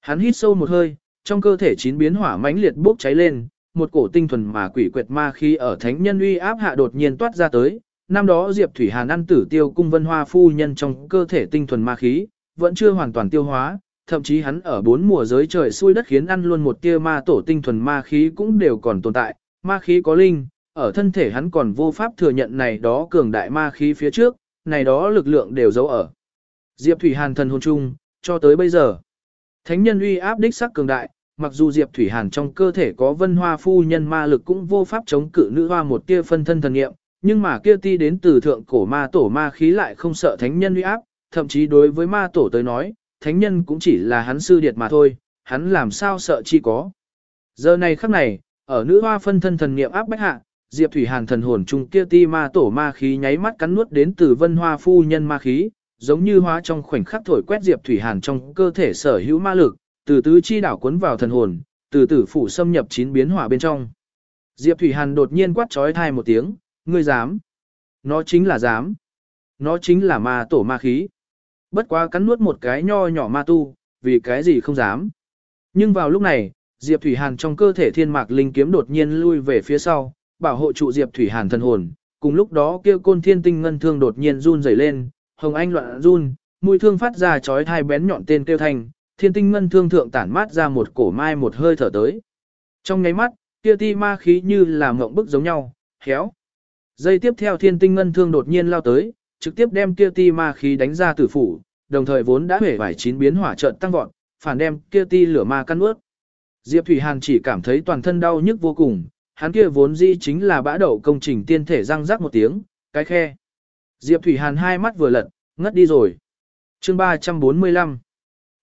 Hắn hít sâu một hơi, trong cơ thể chín biến hỏa mãnh liệt bốc cháy lên, một cổ tinh thuần mà quỷ quyệt ma khi ở thánh nhân uy áp hạ đột nhiên toát ra tới. Năm đó Diệp Thủy Hàn ăn tử tiêu cung vân hoa phu nhân trong cơ thể tinh thuần ma khí, vẫn chưa hoàn toàn tiêu hóa, thậm chí hắn ở bốn mùa giới trời xuôi đất khiến ăn luôn một tia ma tổ tinh thuần ma khí cũng đều còn tồn tại, ma khí có linh, ở thân thể hắn còn vô pháp thừa nhận này đó cường đại ma khí phía trước, này đó lực lượng đều giấu ở. Diệp Thủy Hàn thần hồn chung, cho tới bây giờ. Thánh nhân uy áp đích sắc cường đại, mặc dù Diệp Thủy Hàn trong cơ thể có vân hoa phu nhân ma lực cũng vô pháp chống cự nữ hoa một tia phân thân thần nghiệm, nhưng mà kia ti đến từ thượng cổ ma tổ ma khí lại không sợ thánh nhân uy áp, thậm chí đối với ma tổ tới nói, thánh nhân cũng chỉ là hắn sư điệt mà thôi, hắn làm sao sợ chi có. Giờ này khắc này, ở nữ hoa phân thân thần nghiệm áp bách hạ, Diệp Thủy Hàn thần hồn trung kia ti ma tổ ma khí nháy mắt cắn nuốt đến từ vân hoa phu nhân ma khí, giống như hóa trong khoảnh khắc thổi quét Diệp Thủy Hàn trong cơ thể sở hữu ma lực, từ tứ chi đảo cuốn vào thần hồn, từ tử phủ xâm nhập chín biến hỏa bên trong. Diệp Thủy Hàn đột nhiên quát trói thai một tiếng, ngươi dám. Nó chính là dám. Nó chính là ma tổ ma khí. Bất quá cắn nuốt một cái nho nhỏ ma tu, vì cái gì không dám. Nhưng vào lúc này, Diệp Thủy Hàn trong cơ thể thiên mạc linh kiếm đột nhiên lui về phía sau, bảo hộ trụ Diệp Thủy Hàn thần hồn. Cùng lúc đó kia côn thiên tinh ngân thương đột nhiên run rẩy lên, hồng anh loạn run, mũi thương phát ra chói thai bén nhọn tên kêu thành, thiên tinh ngân thương thượng tản mát ra một cổ mai một hơi thở tới. Trong nháy mắt, kia ti ma khí như là mộng bức giống nhau, khéo. Dây tiếp theo thiên tinh ngân thương đột nhiên lao tới, trực tiếp đem kia ti ma khí đánh ra tử phủ, đồng thời vốn đã hể vải chín biến hỏa trận tăng vọt, phản đem kia ti lửa ma căn ướt. Diệp Thủy Hàn chỉ cảm thấy toàn thân đau nhức vô cùng, hắn kia vốn dĩ chính là bã đậu công trình tiên thể răng rắc một tiếng, cái khe. Diệp Thủy Hàn hai mắt vừa lật, ngất đi rồi. Chương 345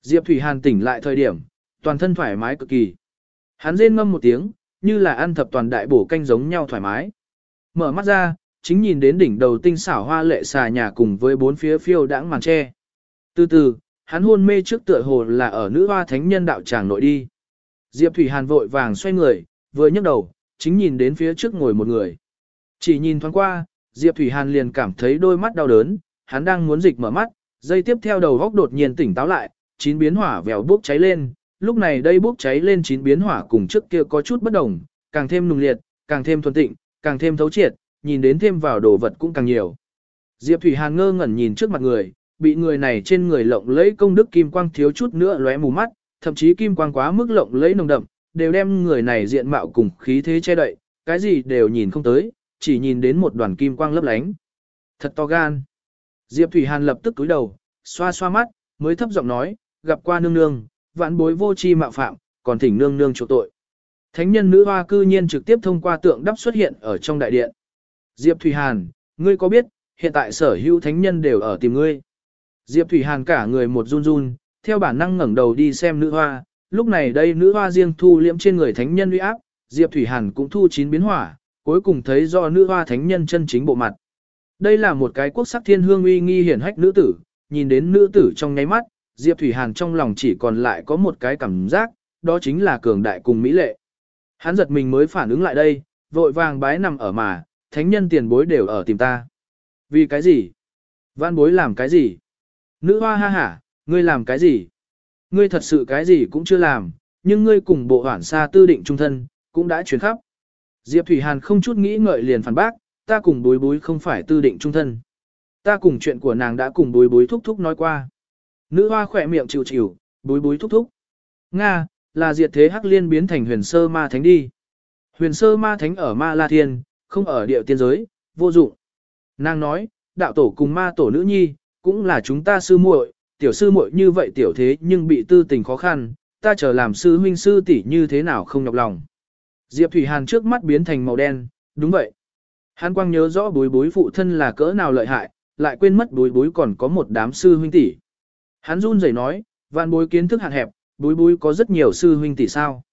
Diệp Thủy Hàn tỉnh lại thời điểm, toàn thân thoải mái cực kỳ. Hắn rên ngâm một tiếng, như là ăn thập toàn đại bổ canh giống nhau thoải mái. Mở mắt ra, chính nhìn đến đỉnh đầu tinh xảo hoa lệ xà nhà cùng với bốn phía phiêu đãng màn tre. Từ từ, hắn hôn mê trước tựa hồ là ở nữ hoa thánh nhân đạo tràng nội đi. Diệp Thủy Hàn vội vàng xoay người, vừa nhấc đầu, chính nhìn đến phía trước ngồi một người. Chỉ nhìn thoáng qua, Diệp Thủy Hàn liền cảm thấy đôi mắt đau đớn, hắn đang muốn dịch mở mắt, dây tiếp theo đầu góc đột nhiên tỉnh táo lại, chín biến hỏa vèo bốc cháy lên, lúc này đây bốc cháy lên chín biến hỏa cùng trước kia có chút bất đồng, càng thêm nùng liệt, càng thêm thuần tịnh, càng thêm thấu triệt, nhìn đến thêm vào đồ vật cũng càng nhiều. Diệp Thủy Hàn ngơ ngẩn nhìn trước mặt người, bị người này trên người lộng lẫy công đức kim quang thiếu chút nữa lóe mù mắt, thậm chí kim quang quá mức lộng lẫy nồng đậm, đều đem người này diện mạo cùng khí thế che đậy, cái gì đều nhìn không tới, chỉ nhìn đến một đoàn kim quang lấp lánh. Thật to gan. Diệp Thủy Hàn lập tức cúi đầu, xoa xoa mắt, mới thấp giọng nói, gặp qua nương nương, vãn bối vô chi mạo phạm, còn thỉnh nương nương chỗ tội. Thánh nhân nữ hoa cư nhiên trực tiếp thông qua tượng đắp xuất hiện ở trong đại điện. Diệp Thủy Hàn, ngươi có biết, hiện tại sở hữu thánh nhân đều ở tìm ngươi. Diệp Thủy Hàn cả người một run run, theo bản năng ngẩng đầu đi xem nữ hoa, lúc này đây nữ hoa riêng thu liễm trên người thánh nhân uy áp, Diệp Thủy Hàn cũng thu chín biến hỏa, cuối cùng thấy do nữ hoa thánh nhân chân chính bộ mặt. Đây là một cái quốc sắc thiên hương uy nghi hiển hách nữ tử, nhìn đến nữ tử trong nháy mắt, Diệp Thủy Hàn trong lòng chỉ còn lại có một cái cảm giác, đó chính là cường đại cùng mỹ lệ. Hắn giật mình mới phản ứng lại đây, vội vàng bái nằm ở mà, thánh nhân tiền bối đều ở tìm ta. Vì cái gì? Văn bối làm cái gì? Nữ hoa ha hả, ngươi làm cái gì? Ngươi thật sự cái gì cũng chưa làm, nhưng ngươi cùng bộ hoản xa tư định trung thân, cũng đã chuyển khắp. Diệp Thủy Hàn không chút nghĩ ngợi liền phản bác, ta cùng bối bối không phải tư định trung thân. Ta cùng chuyện của nàng đã cùng bối bối thúc thúc nói qua. Nữ hoa khỏe miệng chịu chịu, bối bối thúc thúc. Nga, là diệt thế hắc liên biến thành huyền sơ ma thánh đi. Huyền sơ ma thánh ở ma la thiên, không ở địa tiên giới, vô dụng. Nàng nói, đạo tổ cùng ma tổ nữ nhi, cũng là chúng ta sư muội, tiểu sư muội như vậy tiểu thế nhưng bị tư tình khó khăn, ta chờ làm sư huynh sư tỷ như thế nào không nhọc lòng. Diệp Thủy Hàn trước mắt biến thành màu đen, đúng vậy. Hắn quang nhớ rõ bối bối phụ thân là cỡ nào lợi hại, lại quên mất bối bối còn có một đám sư huynh tỷ. Hắn run rẩy nói, vạn bối kiến thức hạn hẹp, bối bối có rất nhiều sư huynh tỷ sao.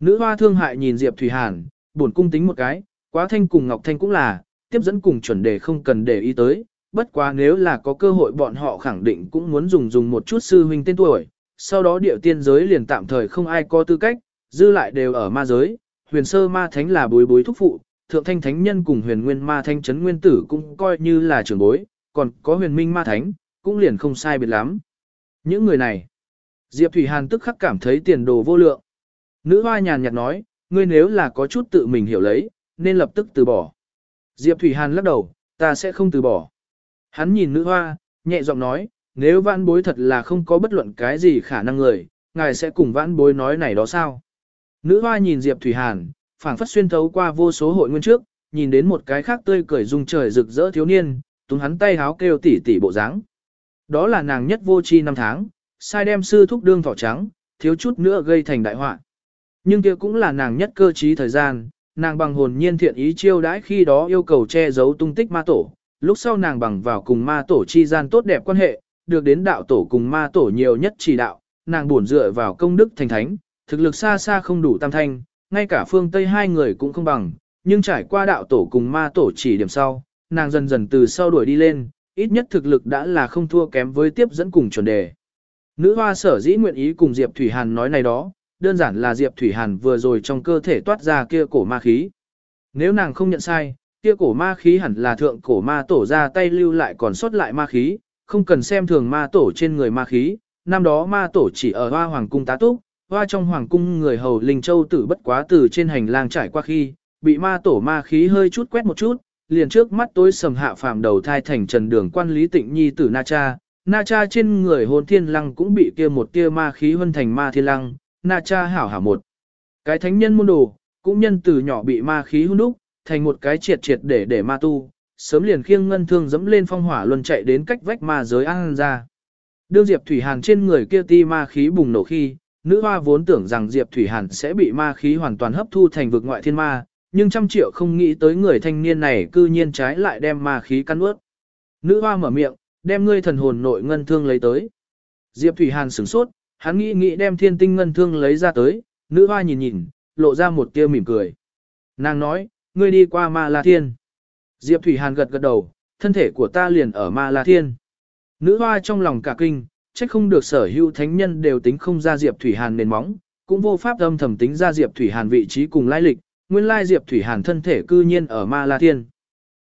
Nữ hoa thương hại nhìn Diệp Thủy Hàn, buồn cung tính một cái, quá thanh cùng Ngọc Thanh cũng là, tiếp dẫn cùng chuẩn đề không cần để ý tới, bất quá nếu là có cơ hội bọn họ khẳng định cũng muốn dùng dùng một chút sư huynh tên tuổi, sau đó điệu tiên giới liền tạm thời không ai có tư cách, dư lại đều ở ma giới, huyền sơ ma thánh là bối bối thúc phụ, thượng thanh thánh nhân cùng huyền nguyên ma thanh chấn nguyên tử cũng coi như là trưởng bối, còn có huyền minh ma thánh, cũng liền không sai biệt lắm. Những người này, Diệp Thủy Hàn tức khắc cảm thấy tiền đồ vô lượng. Nữ hoa nhàn nhạt nói, ngươi nếu là có chút tự mình hiểu lấy, nên lập tức từ bỏ. Diệp Thủy Hàn lắc đầu, ta sẽ không từ bỏ. Hắn nhìn nữ hoa, nhẹ giọng nói, nếu vãn bối thật là không có bất luận cái gì khả năng người, ngài sẽ cùng vãn bối nói này đó sao? Nữ hoa nhìn Diệp Thủy Hàn, phảng phất xuyên thấu qua vô số hội nguyên trước, nhìn đến một cái khác tươi cười rung trời rực rỡ thiếu niên, túng hắn tay háo kêu tỉ tỉ bộ dáng. Đó là nàng nhất vô chi năm tháng, sai đem sư thúc đương thỏ trắng, thiếu chút nữa gây thành đại họa. Nhưng kia cũng là nàng nhất cơ trí thời gian, nàng bằng hồn nhiên thiện ý chiêu đãi khi đó yêu cầu che giấu tung tích ma tổ, lúc sau nàng bằng vào cùng ma tổ chi gian tốt đẹp quan hệ, được đến đạo tổ cùng ma tổ nhiều nhất chỉ đạo, nàng buồn dựa vào công đức thành thánh, thực lực xa xa không đủ tam thanh, ngay cả phương Tây hai người cũng không bằng, nhưng trải qua đạo tổ cùng ma tổ chỉ điểm sau, nàng dần dần từ sau đuổi đi lên, ít nhất thực lực đã là không thua kém với tiếp dẫn cùng chuẩn đề. Nữ hoa sở dĩ nguyện ý cùng Diệp Thủy Hàn nói này đó, đơn giản là Diệp Thủy Hàn vừa rồi trong cơ thể toát ra kia cổ ma khí. Nếu nàng không nhận sai, kia cổ ma khí hẳn là thượng cổ ma tổ ra tay lưu lại còn sót lại ma khí, không cần xem thường ma tổ trên người ma khí, năm đó ma tổ chỉ ở hoa hoàng cung tá túc, hoa trong hoàng cung người hầu linh châu tử bất quá từ trên hành lang trải qua khi, bị ma tổ ma khí hơi chút quét một chút, liền trước mắt tối sầm hạ phàm đầu thai thành trần đường quan lý tịnh nhi tử na cha, na cha trên người hồn thiên lăng cũng bị kia một tia ma khí huân thành ma thiên lăng, na cha hảo hảo một. Cái thánh nhân môn đồ, cũng nhân từ nhỏ bị ma khí hút đúc, thành một cái triệt triệt để để ma tu, sớm liền khiêng ngân thương dẫm lên phong hỏa luân chạy đến cách vách ma giới an ra. Đương Diệp Thủy Hàn trên người kia ti ma khí bùng nổ khi, nữ hoa vốn tưởng rằng Diệp Thủy Hàn sẽ bị ma khí hoàn toàn hấp thu thành vực ngoại thiên ma, nhưng trăm triệu không nghĩ tới người thanh niên này cư nhiên trái lại đem ma khí căn ướt. Nữ hoa mở miệng, đem ngươi thần hồn nội ngân thương lấy tới. Diệp Thủy Hàn sửng sốt, hắn nghĩ nghĩ đem thiên tinh ngân thương lấy ra tới, nữ hoa nhìn nhìn, lộ ra một tia mỉm cười. Nàng nói, ngươi đi qua ma la thiên. Diệp Thủy Hàn gật gật đầu, thân thể của ta liền ở ma la thiên. Nữ hoa trong lòng cả kinh, trách không được sở hữu thánh nhân đều tính không ra Diệp Thủy Hàn nền móng, cũng vô pháp âm thầm tính ra Diệp Thủy Hàn vị trí cùng lai lịch, nguyên lai Diệp Thủy Hàn thân thể cư nhiên ở Ma La Thiên.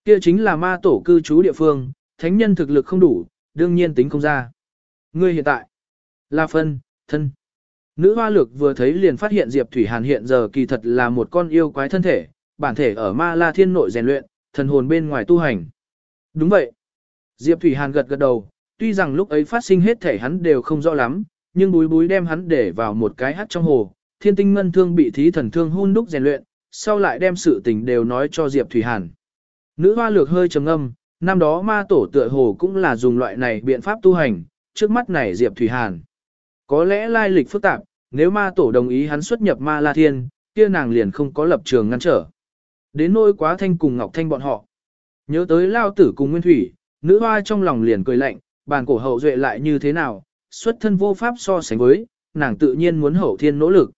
Kia chính là ma tổ cư trú địa phương, thánh nhân thực lực không đủ, đương nhiên tính không ra. Ngươi hiện tại, La Phân, thân. Nữ hoa lược vừa thấy liền phát hiện Diệp Thủy Hàn hiện giờ kỳ thật là một con yêu quái thân thể, bản thể ở Ma La Thiên nội rèn luyện, thần hồn bên ngoài tu hành. Đúng vậy. Diệp Thủy Hàn gật gật đầu, tuy rằng lúc ấy phát sinh hết thể hắn đều không rõ lắm, nhưng búi búi đem hắn để vào một cái hát trong hồ, thiên tinh ngân thương bị thí thần thương hun đúc rèn luyện, sau lại đem sự tình đều nói cho Diệp Thủy Hàn. Nữ hoa lược hơi trầm âm, năm đó ma tổ tựa hồ cũng là dùng loại này biện pháp tu hành, trước mắt này Diệp Thủy Hàn. Có lẽ lai lịch phức tạp, nếu ma tổ đồng ý hắn xuất nhập ma la thiên, kia nàng liền không có lập trường ngăn trở. Đến nỗi quá thanh cùng Ngọc Thanh bọn họ. Nhớ tới lao tử cùng Nguyên Thủy, nữ hoa trong lòng liền cười lạnh, bàn cổ hậu duệ lại như thế nào, xuất thân vô pháp so sánh với, nàng tự nhiên muốn hậu thiên nỗ lực.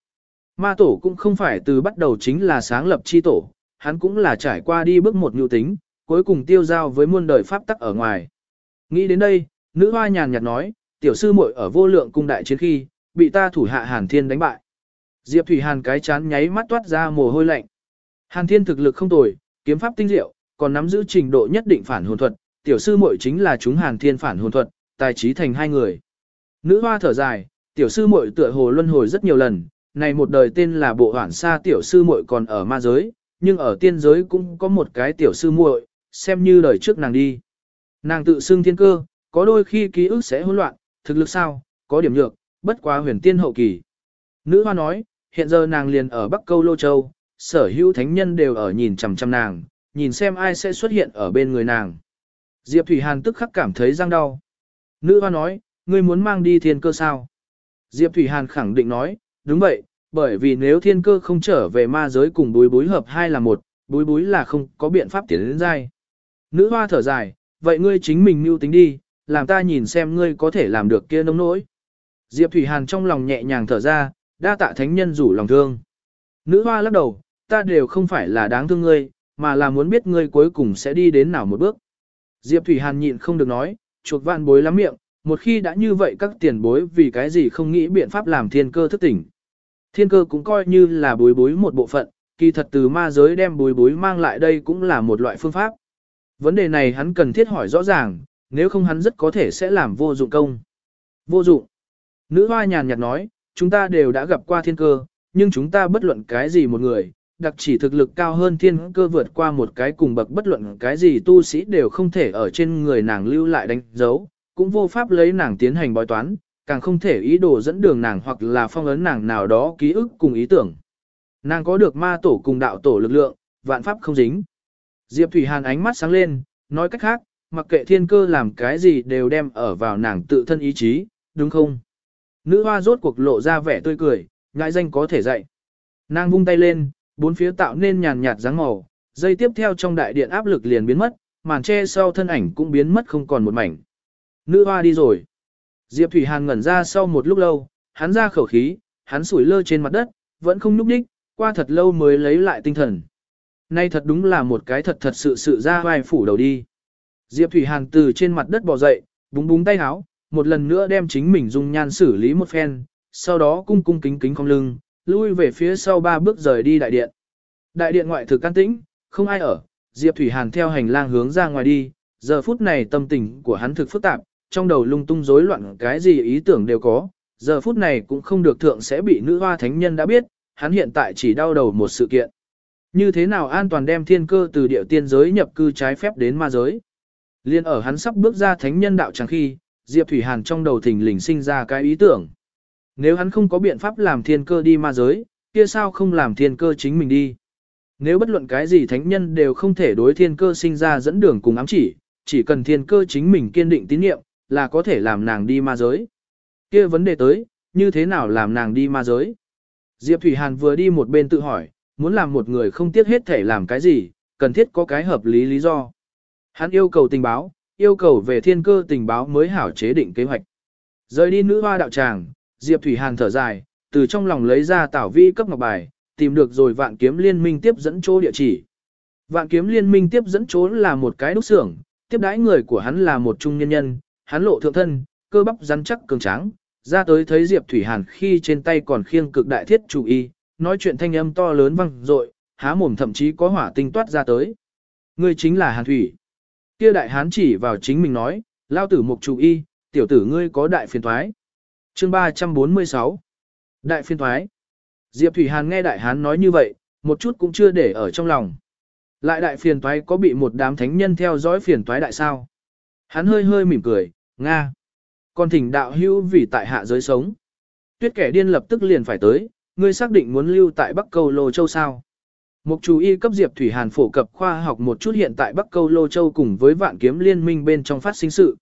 Ma tổ cũng không phải từ bắt đầu chính là sáng lập chi tổ, hắn cũng là trải qua đi bước một nhu tính, cuối cùng tiêu giao với muôn đời pháp tắc ở ngoài. Nghĩ đến đây, nữ hoa nhàn nhạt nói, tiểu sư muội ở vô lượng cung đại chiến khi, bị ta thủ hạ Hàn Thiên đánh bại. Diệp Thủy Hàn cái chán nháy mắt toát ra mồ hôi lạnh. Hàn Thiên thực lực không tồi, kiếm pháp tinh diệu, còn nắm giữ trình độ nhất định phản hồn thuật, tiểu sư muội chính là chúng Hàn Thiên phản hồn thuật, tài trí thành hai người. Nữ hoa thở dài, tiểu sư muội tựa hồ luân hồi rất nhiều lần, này một đời tên là bộ hoản sa tiểu sư muội còn ở ma giới, nhưng ở tiên giới cũng có một cái tiểu sư muội, xem như đời trước nàng đi. Nàng tự xưng thiên cơ, có đôi khi ký ức sẽ hỗn loạn, thực lực sao, có điểm nhược, bất quá huyền tiên hậu kỳ. Nữ hoa nói, hiện giờ nàng liền ở Bắc Câu Lô Châu, sở hữu thánh nhân đều ở nhìn chằm chằm nàng, nhìn xem ai sẽ xuất hiện ở bên người nàng. Diệp Thủy Hàn tức khắc cảm thấy răng đau. Nữ hoa nói, ngươi muốn mang đi thiên cơ sao? Diệp Thủy Hàn khẳng định nói, đúng vậy, bởi vì nếu thiên cơ không trở về ma giới cùng búi búi hợp hai là một, búi búi là không có biện pháp tiến đến dai. Nữ hoa thở dài, vậy ngươi chính mình mưu tính đi, làm ta nhìn xem ngươi có thể làm được kia nông nỗi. Diệp Thủy Hàn trong lòng nhẹ nhàng thở ra, đa tạ thánh nhân rủ lòng thương. Nữ hoa lắc đầu, ta đều không phải là đáng thương ngươi, mà là muốn biết ngươi cuối cùng sẽ đi đến nào một bước. Diệp Thủy Hàn nhịn không được nói, chuột vạn bối lắm miệng, một khi đã như vậy các tiền bối vì cái gì không nghĩ biện pháp làm thiên cơ thức tỉnh. Thiên cơ cũng coi như là bối bối một bộ phận, kỳ thật từ ma giới đem bối bối mang lại đây cũng là một loại phương pháp. Vấn đề này hắn cần thiết hỏi rõ ràng, nếu không hắn rất có thể sẽ làm vô dụng công. Vô dụng. Nữ hoa nhàn nhạt nói, chúng ta đều đã gặp qua thiên cơ, nhưng chúng ta bất luận cái gì một người, đặc chỉ thực lực cao hơn thiên cơ vượt qua một cái cùng bậc bất luận cái gì tu sĩ đều không thể ở trên người nàng lưu lại đánh dấu, cũng vô pháp lấy nàng tiến hành bói toán, càng không thể ý đồ dẫn đường nàng hoặc là phong ấn nàng nào đó ký ức cùng ý tưởng. Nàng có được ma tổ cùng đạo tổ lực lượng, vạn pháp không dính. Diệp Thủy Hàn ánh mắt sáng lên, nói cách khác, mặc kệ thiên cơ làm cái gì đều đem ở vào nàng tự thân ý chí, đúng không? Nữ hoa rốt cuộc lộ ra vẻ tươi cười, ngại danh có thể dạy. Nàng vung tay lên, bốn phía tạo nên nhàn nhạt dáng màu, dây tiếp theo trong đại điện áp lực liền biến mất, màn che sau thân ảnh cũng biến mất không còn một mảnh. Nữ hoa đi rồi. Diệp Thủy Hàn ngẩn ra sau một lúc lâu, hắn ra khẩu khí, hắn sủi lơ trên mặt đất, vẫn không nhúc đích, qua thật lâu mới lấy lại tinh thần. Nay thật đúng là một cái thật thật sự sự ra vai phủ đầu đi. Diệp Thủy Hàn từ trên mặt đất bò dậy, búng búng tay áo, một lần nữa đem chính mình dung nhan xử lý một phen, sau đó cung cung kính kính cong lưng, lui về phía sau ba bước rời đi đại điện. Đại điện ngoại thực can tĩnh, không ai ở, Diệp Thủy Hàn theo hành lang hướng ra ngoài đi, giờ phút này tâm tình của hắn thực phức tạp, trong đầu lung tung rối loạn cái gì ý tưởng đều có, giờ phút này cũng không được thượng sẽ bị nữ hoa thánh nhân đã biết, hắn hiện tại chỉ đau đầu một sự kiện. Như thế nào an toàn đem thiên cơ từ địa tiên giới nhập cư trái phép đến ma giới? Liên ở hắn sắp bước ra thánh nhân đạo chẳng khi, Diệp Thủy Hàn trong đầu thình lình sinh ra cái ý tưởng. Nếu hắn không có biện pháp làm thiên cơ đi ma giới, kia sao không làm thiên cơ chính mình đi? Nếu bất luận cái gì thánh nhân đều không thể đối thiên cơ sinh ra dẫn đường cùng ám chỉ, chỉ cần thiên cơ chính mình kiên định tín nhiệm, là có thể làm nàng đi ma giới. kia vấn đề tới, như thế nào làm nàng đi ma giới? Diệp Thủy Hàn vừa đi một bên tự hỏi, muốn làm một người không tiếc hết thể làm cái gì, cần thiết có cái hợp lý lý do. Hắn yêu cầu tình báo, yêu cầu về thiên cơ tình báo mới hảo chế định kế hoạch. Rời đi nữ hoa đạo tràng, Diệp Thủy Hàn thở dài, từ trong lòng lấy ra tảo vi cấp ngọc bài, tìm được rồi vạn kiếm liên minh tiếp dẫn chỗ địa chỉ. Vạn kiếm liên minh tiếp dẫn chỗ là một cái đúc xưởng, tiếp đãi người của hắn là một trung nhân nhân, hắn lộ thượng thân, cơ bắp rắn chắc cường tráng, ra tới thấy Diệp Thủy Hàn khi trên tay còn khiêng cực đại thiết chủ y, nói chuyện thanh âm to lớn vang dội, há mồm thậm chí có hỏa tinh toát ra tới. Ngươi chính là Hàn Thủy. Kia đại hán chỉ vào chính mình nói, lao tử mục chủ y, tiểu tử ngươi có đại phiền thoái. Chương 346 Đại phiền thoái Diệp Thủy Hàn nghe đại hán nói như vậy, một chút cũng chưa để ở trong lòng. Lại đại phiền toái có bị một đám thánh nhân theo dõi phiền toái đại sao? Hắn hơi hơi mỉm cười, Nga. Còn thỉnh đạo hữu vì tại hạ giới sống. Tuyết kẻ điên lập tức liền phải tới, ngươi xác định muốn lưu tại Bắc Cầu Lô Châu sao? Mục chú y cấp Diệp Thủy Hàn phổ cập khoa học một chút hiện tại Bắc Câu Lô Châu cùng với vạn kiếm liên minh bên trong phát sinh sự.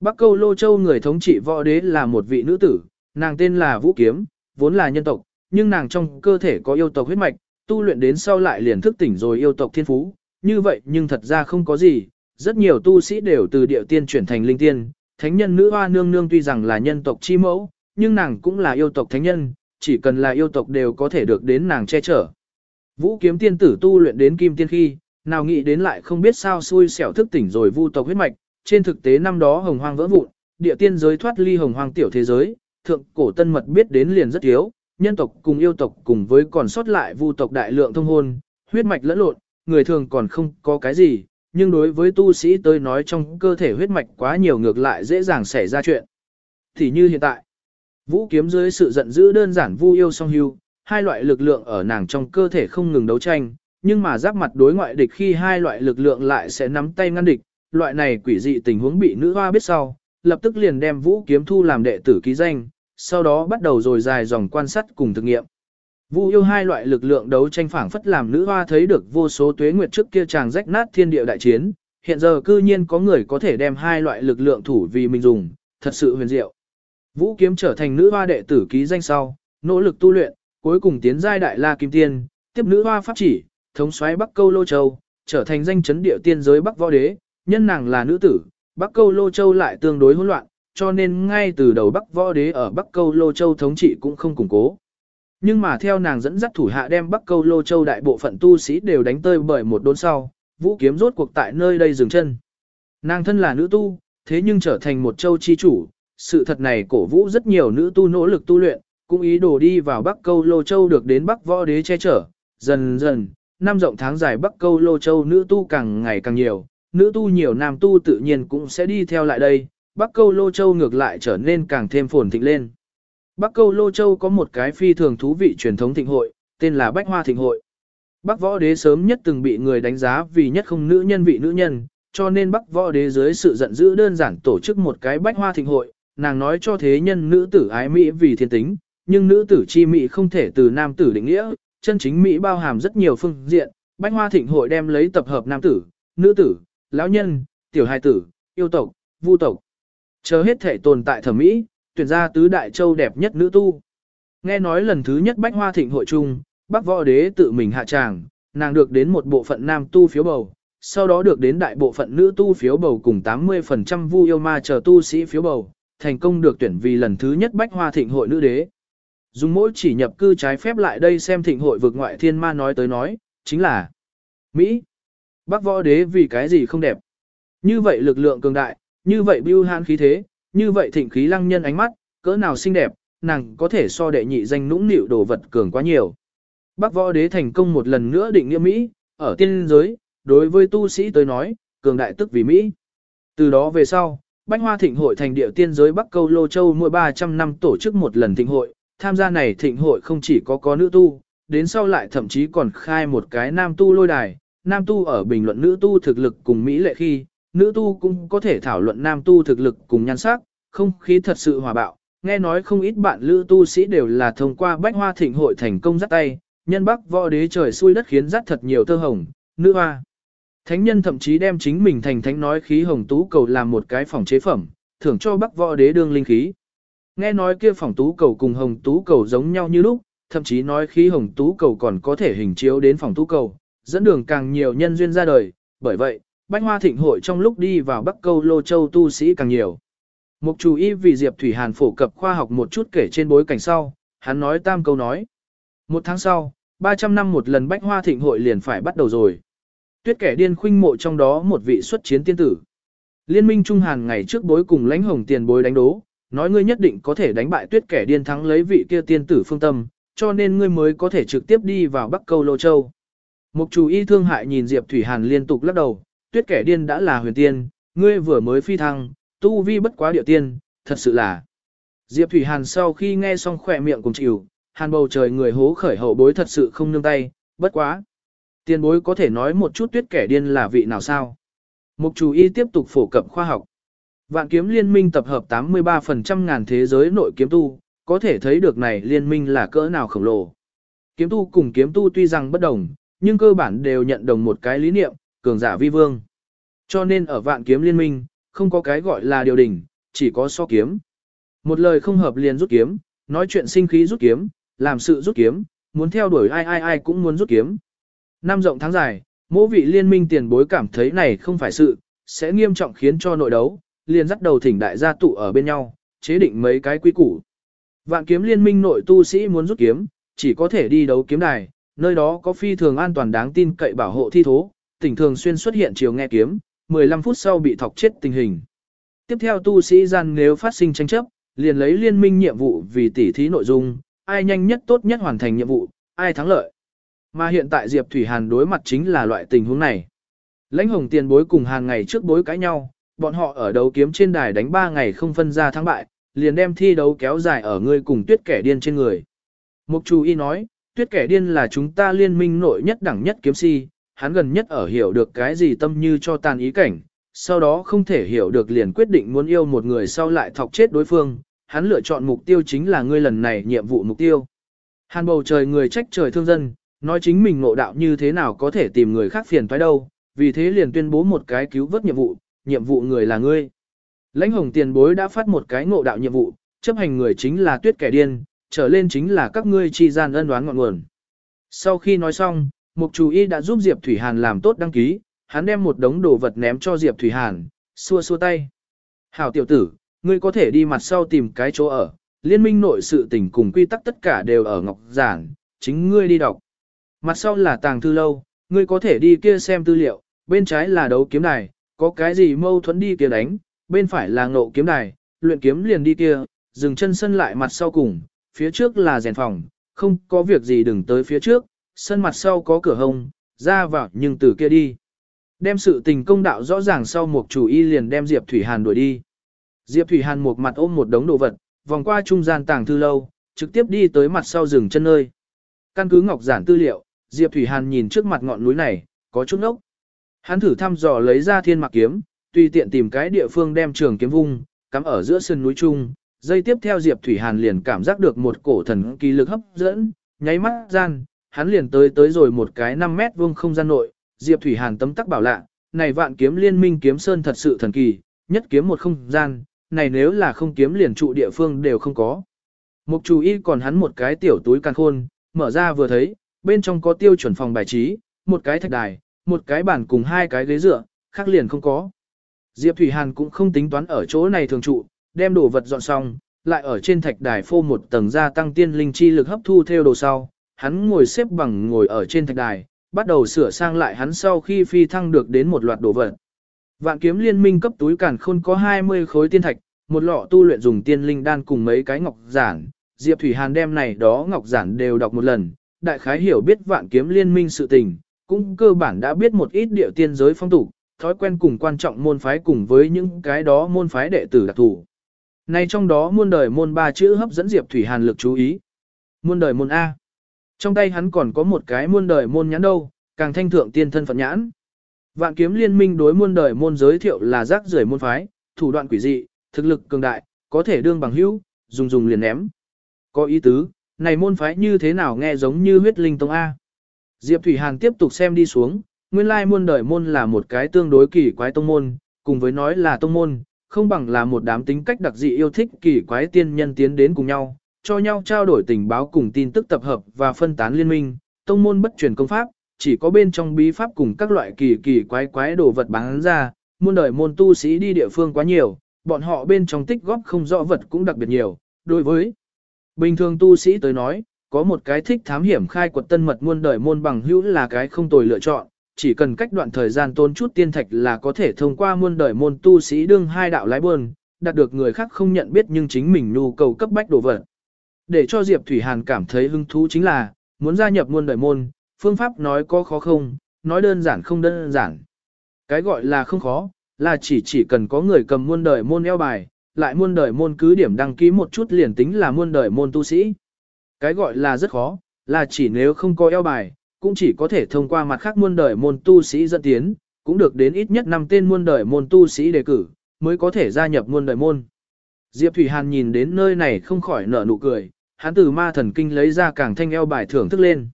Bắc Câu Lô Châu người thống trị võ đế là một vị nữ tử, nàng tên là Vũ Kiếm, vốn là nhân tộc, nhưng nàng trong cơ thể có yêu tộc huyết mạch, tu luyện đến sau lại liền thức tỉnh rồi yêu tộc thiên phú, như vậy nhưng thật ra không có gì, rất nhiều tu sĩ đều từ địa tiên chuyển thành linh tiên, thánh nhân nữ hoa nương nương tuy rằng là nhân tộc chi mẫu, nhưng nàng cũng là yêu tộc thánh nhân, chỉ cần là yêu tộc đều có thể được đến nàng che chở. Vũ kiếm tiên tử tu luyện đến kim tiên khi, nào nghĩ đến lại không biết sao xui xẻo thức tỉnh rồi vu tộc huyết mạch, trên thực tế năm đó hồng hoang vỡ vụn, địa tiên giới thoát ly hồng hoang tiểu thế giới, thượng cổ tân mật biết đến liền rất thiếu, nhân tộc cùng yêu tộc cùng với còn sót lại vu tộc đại lượng thông hôn, huyết mạch lẫn lộn, người thường còn không có cái gì, nhưng đối với tu sĩ tới nói trong cơ thể huyết mạch quá nhiều ngược lại dễ dàng xảy ra chuyện. Thì như hiện tại, vũ kiếm dưới sự giận dữ đơn giản vu yêu song hưu, hai loại lực lượng ở nàng trong cơ thể không ngừng đấu tranh, nhưng mà giáp mặt đối ngoại địch khi hai loại lực lượng lại sẽ nắm tay ngăn địch, loại này quỷ dị tình huống bị nữ hoa biết sau, lập tức liền đem vũ kiếm thu làm đệ tử ký danh, sau đó bắt đầu rồi dài dòng quan sát cùng thực nghiệm. Vu yêu hai loại lực lượng đấu tranh phảng phất làm nữ hoa thấy được vô số tuế nguyệt trước kia chàng rách nát thiên địa đại chiến, hiện giờ cư nhiên có người có thể đem hai loại lực lượng thủ vì mình dùng, thật sự huyền diệu. Vũ kiếm trở thành nữ hoa đệ tử ký danh sau, nỗ lực tu luyện, cuối cùng tiến giai đại la kim tiên, tiếp nữ hoa pháp chỉ, thống soái Bắc Câu Lô Châu, trở thành danh chấn địa tiên giới Bắc Võ Đế, nhân nàng là nữ tử, Bắc Câu Lô Châu lại tương đối hỗn loạn, cho nên ngay từ đầu Bắc Võ Đế ở Bắc Câu Lô Châu thống trị cũng không củng cố. Nhưng mà theo nàng dẫn dắt thủ hạ đem Bắc Câu Lô Châu đại bộ phận tu sĩ đều đánh tơi bởi một đốn sau, vũ kiếm rốt cuộc tại nơi đây dừng chân. Nàng thân là nữ tu, thế nhưng trở thành một châu chi chủ, sự thật này cổ vũ rất nhiều nữ tu nỗ lực tu luyện, cũng ý đồ đi vào Bắc Câu Lô Châu được đến Bắc Võ Đế che chở, dần dần, năm rộng tháng dài Bắc Câu Lô Châu nữ tu càng ngày càng nhiều, nữ tu nhiều nam tu tự nhiên cũng sẽ đi theo lại đây, Bắc Câu Lô Châu ngược lại trở nên càng thêm phồn thịnh lên. Bắc Câu Lô Châu có một cái phi thường thú vị truyền thống thịnh hội, tên là Bách Hoa Thịnh Hội. Bắc Võ Đế sớm nhất từng bị người đánh giá vì nhất không nữ nhân vị nữ nhân, cho nên Bắc Võ Đế dưới sự giận dữ đơn giản tổ chức một cái Bách Hoa Thịnh Hội, nàng nói cho thế nhân nữ tử ái mỹ vì thiên tính, nhưng nữ tử chi mỹ không thể từ nam tử định nghĩa, chân chính mỹ bao hàm rất nhiều phương diện, Bách Hoa Thịnh Hội đem lấy tập hợp nam tử, nữ tử, lão nhân, tiểu hài tử, yêu tộc, vu tộc. Chờ hết thể tồn tại thẩm mỹ, tuyển ra tứ đại châu đẹp nhất nữ tu. Nghe nói lần thứ nhất Bách Hoa Thịnh Hội chung, Bắc Võ Đế tự mình hạ tràng, nàng được đến một bộ phận nam tu phiếu bầu, sau đó được đến đại bộ phận nữ tu phiếu bầu cùng 80% vu yêu ma chờ tu sĩ phiếu bầu, thành công được tuyển vì lần thứ nhất Bách Hoa Thịnh Hội nữ đế. Dùng mỗi chỉ nhập cư trái phép lại đây xem thịnh hội vực ngoại thiên ma nói tới nói, chính là Mỹ. Bắc võ đế vì cái gì không đẹp. Như vậy lực lượng cường đại, như vậy bưu han khí thế, như vậy thịnh khí lăng nhân ánh mắt, cỡ nào xinh đẹp, nàng có thể so đệ nhị danh nũng nịu đồ vật cường quá nhiều. Bắc võ đế thành công một lần nữa định nghĩa Mỹ, ở tiên giới, đối với tu sĩ tới nói, cường đại tức vì Mỹ. Từ đó về sau, Bách Hoa Thịnh hội thành địa tiên giới Bắc Câu Lô Châu mỗi 300 năm tổ chức một lần thịnh hội, tham gia này thịnh hội không chỉ có có nữ tu, đến sau lại thậm chí còn khai một cái nam tu lôi đài, nam tu ở bình luận nữ tu thực lực cùng Mỹ lệ khi, nữ tu cũng có thể thảo luận nam tu thực lực cùng nhan sắc, không khí thật sự hòa bạo. Nghe nói không ít bạn lữ tu sĩ đều là thông qua bách hoa thịnh hội thành công dắt tay, nhân bắc võ đế trời xui đất khiến dắt thật nhiều thơ hồng, nữ hoa. Thánh nhân thậm chí đem chính mình thành thánh nói khí hồng tú cầu làm một cái phòng chế phẩm, thưởng cho bắc võ đế đương linh khí. Nghe nói kia phòng tú cầu cùng hồng tú cầu giống nhau như lúc, thậm chí nói khí hồng tú cầu còn có thể hình chiếu đến phòng tú cầu, dẫn đường càng nhiều nhân duyên ra đời, bởi vậy, Bách Hoa Thịnh hội trong lúc đi vào Bắc Câu Lô Châu tu sĩ càng nhiều. Mục chủ y vì Diệp Thủy Hàn phổ cập khoa học một chút kể trên bối cảnh sau, hắn nói tam câu nói. Một tháng sau, 300 năm một lần Bách Hoa Thịnh hội liền phải bắt đầu rồi. Tuyết kẻ điên khuynh mộ trong đó một vị xuất chiến tiên tử. Liên minh Trung Hàn ngày trước bối cùng lãnh hồng tiền bối đánh đố, nói ngươi nhất định có thể đánh bại tuyết kẻ điên thắng lấy vị kia tiên tử phương tâm, cho nên ngươi mới có thể trực tiếp đi vào Bắc Câu Lô Châu. Mục chủ y thương hại nhìn Diệp Thủy Hàn liên tục lắc đầu, tuyết kẻ điên đã là huyền tiên, ngươi vừa mới phi thăng, tu vi bất quá địa tiên, thật sự là. Diệp Thủy Hàn sau khi nghe xong khỏe miệng cùng chịu, hàn bầu trời người hố khởi hậu bối thật sự không nương tay, bất quá. Tiên bối có thể nói một chút tuyết kẻ điên là vị nào sao? Mục chủ y tiếp tục phổ cập khoa học. Vạn kiếm liên minh tập hợp 83% ngàn thế giới nội kiếm tu, có thể thấy được này liên minh là cỡ nào khổng lồ. Kiếm tu cùng kiếm tu tuy rằng bất đồng, nhưng cơ bản đều nhận đồng một cái lý niệm, cường giả vi vương. Cho nên ở vạn kiếm liên minh, không có cái gọi là điều đình, chỉ có so kiếm. Một lời không hợp liền rút kiếm, nói chuyện sinh khí rút kiếm, làm sự rút kiếm, muốn theo đuổi ai ai ai cũng muốn rút kiếm. Năm rộng tháng dài, mỗi vị liên minh tiền bối cảm thấy này không phải sự, sẽ nghiêm trọng khiến cho nội đấu, liền dắt đầu thỉnh đại gia tụ ở bên nhau, chế định mấy cái quy củ. Vạn kiếm liên minh nội tu sĩ muốn rút kiếm, chỉ có thể đi đấu kiếm đài, nơi đó có phi thường an toàn đáng tin cậy bảo hộ thi thố, tỉnh thường xuyên xuất hiện chiều nghe kiếm, 15 phút sau bị thọc chết tình hình. Tiếp theo tu sĩ gian nếu phát sinh tranh chấp, liền lấy liên minh nhiệm vụ vì tỉ thí nội dung, ai nhanh nhất tốt nhất hoàn thành nhiệm vụ, ai thắng lợi. Mà hiện tại Diệp Thủy Hàn đối mặt chính là loại tình huống này. Lãnh hồng tiền bối cùng hàng ngày trước bối cãi nhau, bọn họ ở đấu kiếm trên đài đánh 3 ngày không phân ra thắng bại, liền đem thi đấu kéo dài ở ngươi cùng tuyết kẻ điên trên người. Mục chú y nói, tuyết kẻ điên là chúng ta liên minh nội nhất đẳng nhất kiếm si, hắn gần nhất ở hiểu được cái gì tâm như cho tàn ý cảnh, sau đó không thể hiểu được liền quyết định muốn yêu một người sau lại thọc chết đối phương, hắn lựa chọn mục tiêu chính là ngươi lần này nhiệm vụ mục tiêu. Hàn bầu trời người trách trời thương dân, nói chính mình ngộ đạo như thế nào có thể tìm người khác phiền toái đâu, vì thế liền tuyên bố một cái cứu vớt nhiệm vụ, nhiệm vụ người là ngươi. Lãnh hồng tiền bối đã phát một cái ngộ đạo nhiệm vụ, chấp hành người chính là tuyết kẻ điên, trở lên chính là các ngươi chi gian ân đoán ngọn nguồn. Sau khi nói xong, Mục Chủ Y đã giúp Diệp Thủy Hàn làm tốt đăng ký, hắn đem một đống đồ vật ném cho Diệp Thủy Hàn, xua xua tay. Hảo tiểu tử, ngươi có thể đi mặt sau tìm cái chỗ ở, liên minh nội sự tình cùng quy tắc tất cả đều ở Ngọc Giản, chính ngươi đi đọc. Mặt sau là tàng thư lâu, ngươi có thể đi kia xem tư liệu, bên trái là đấu kiếm đài, có cái gì mâu thuẫn đi kia đánh, bên phải là ngộ kiếm đài, luyện kiếm liền đi kia, dừng chân sân lại mặt sau cùng, phía trước là rèn phòng, không có việc gì đừng tới phía trước, sân mặt sau có cửa hông, ra vào nhưng từ kia đi. Đem sự tình công đạo rõ ràng sau một chủ y liền đem Diệp Thủy Hàn đuổi đi. Diệp Thủy Hàn một mặt ôm một đống đồ vật, vòng qua trung gian tàng thư lâu, trực tiếp đi tới mặt sau rừng chân nơi. Căn cứ ngọc giản tư liệu, Diệp Thủy Hàn nhìn trước mặt ngọn núi này, có chút ốc. Hắn thử thăm dò lấy ra thiên mạc kiếm, tùy tiện tìm cái địa phương đem trường kiếm vung, cắm ở giữa sân núi trung. Dây tiếp theo Diệp Thủy Hàn liền cảm giác được một cổ thần kỳ lực hấp dẫn, nháy mắt gian, hắn liền tới tới rồi một cái 5 mét vuông không gian nội, Diệp Thủy Hàn tấm tắc bảo lạ, này vạn kiếm liên minh kiếm sơn thật sự thần kỳ, nhất kiếm một không gian, này nếu là không kiếm liền trụ địa phương đều không có. Mục chú y còn hắn một cái tiểu túi can khôn, mở ra vừa thấy, bên trong có tiêu chuẩn phòng bài trí, một cái thạch đài, một cái bàn cùng hai cái ghế dựa, khác liền không có. Diệp Thủy Hàn cũng không tính toán ở chỗ này thường trụ, đem đồ vật dọn xong, lại ở trên thạch đài phô một tầng gia tăng tiên linh chi lực hấp thu theo đồ sau, hắn ngồi xếp bằng ngồi ở trên thạch đài, bắt đầu sửa sang lại hắn sau khi phi thăng được đến một loạt đồ vật. Vạn kiếm liên minh cấp túi càn khôn có 20 khối tiên thạch, một lọ tu luyện dùng tiên linh đan cùng mấy cái ngọc giản. Diệp Thủy Hàn đem này đó ngọc giản đều đọc một lần, đại khái hiểu biết vạn kiếm liên minh sự tình, cũng cơ bản đã biết một ít địa tiên giới phong tục, thói quen cùng quan trọng môn phái cùng với những cái đó môn phái đệ tử đặc thủ. Này trong đó muôn đời môn ba chữ hấp dẫn Diệp Thủy Hàn lực chú ý. Muôn đời môn A. Trong tay hắn còn có một cái muôn đời môn nhãn đâu, càng thanh thượng tiên thân phận nhãn. Vạn kiếm liên minh đối muôn đời môn giới thiệu là rác rưởi môn phái, thủ đoạn quỷ dị, thực lực cường đại, có thể đương bằng hữu, dùng dùng liền ném. Có ý tứ, này môn phái như thế nào nghe giống như huyết linh tông A. Diệp Thủy Hàn tiếp tục xem đi xuống, nguyên lai muôn đời môn là một cái tương đối kỳ quái tông môn, cùng với nói là tông môn, không bằng là một đám tính cách đặc dị yêu thích kỳ quái tiên nhân tiến đến cùng nhau, cho nhau trao đổi tình báo cùng tin tức tập hợp và phân tán liên minh, tông môn bất truyền công pháp, chỉ có bên trong bí pháp cùng các loại kỳ kỳ quái quái đồ vật bán ra, muôn đời môn tu sĩ đi địa phương quá nhiều, bọn họ bên trong tích góp không rõ vật cũng đặc biệt nhiều, đối với bình thường tu sĩ tới nói, có một cái thích thám hiểm khai quật tân mật muôn đời môn bằng hữu là cái không tồi lựa chọn, chỉ cần cách đoạn thời gian tốn chút tiên thạch là có thể thông qua muôn đời môn tu sĩ đương hai đạo lái buôn, đạt được người khác không nhận biết nhưng chính mình nhu cầu cấp bách đồ vật. Để cho Diệp Thủy Hàn cảm thấy hứng thú chính là, muốn gia nhập muôn đời môn, phương pháp nói có khó không, nói đơn giản không đơn giản. Cái gọi là không khó, là chỉ chỉ cần có người cầm muôn đời môn eo bài, lại muôn đời môn cứ điểm đăng ký một chút liền tính là muôn đời môn tu sĩ. Cái gọi là rất khó, là chỉ nếu không có eo bài, cũng chỉ có thể thông qua mặt khác muôn đời môn tu sĩ dẫn tiến, cũng được đến ít nhất 5 tên muôn đời môn tu sĩ đề cử, mới có thể gia nhập muôn đời môn. Diệp Thủy Hàn nhìn đến nơi này không khỏi nở nụ cười, hắn từ ma thần kinh lấy ra càng thanh eo bài thưởng thức lên.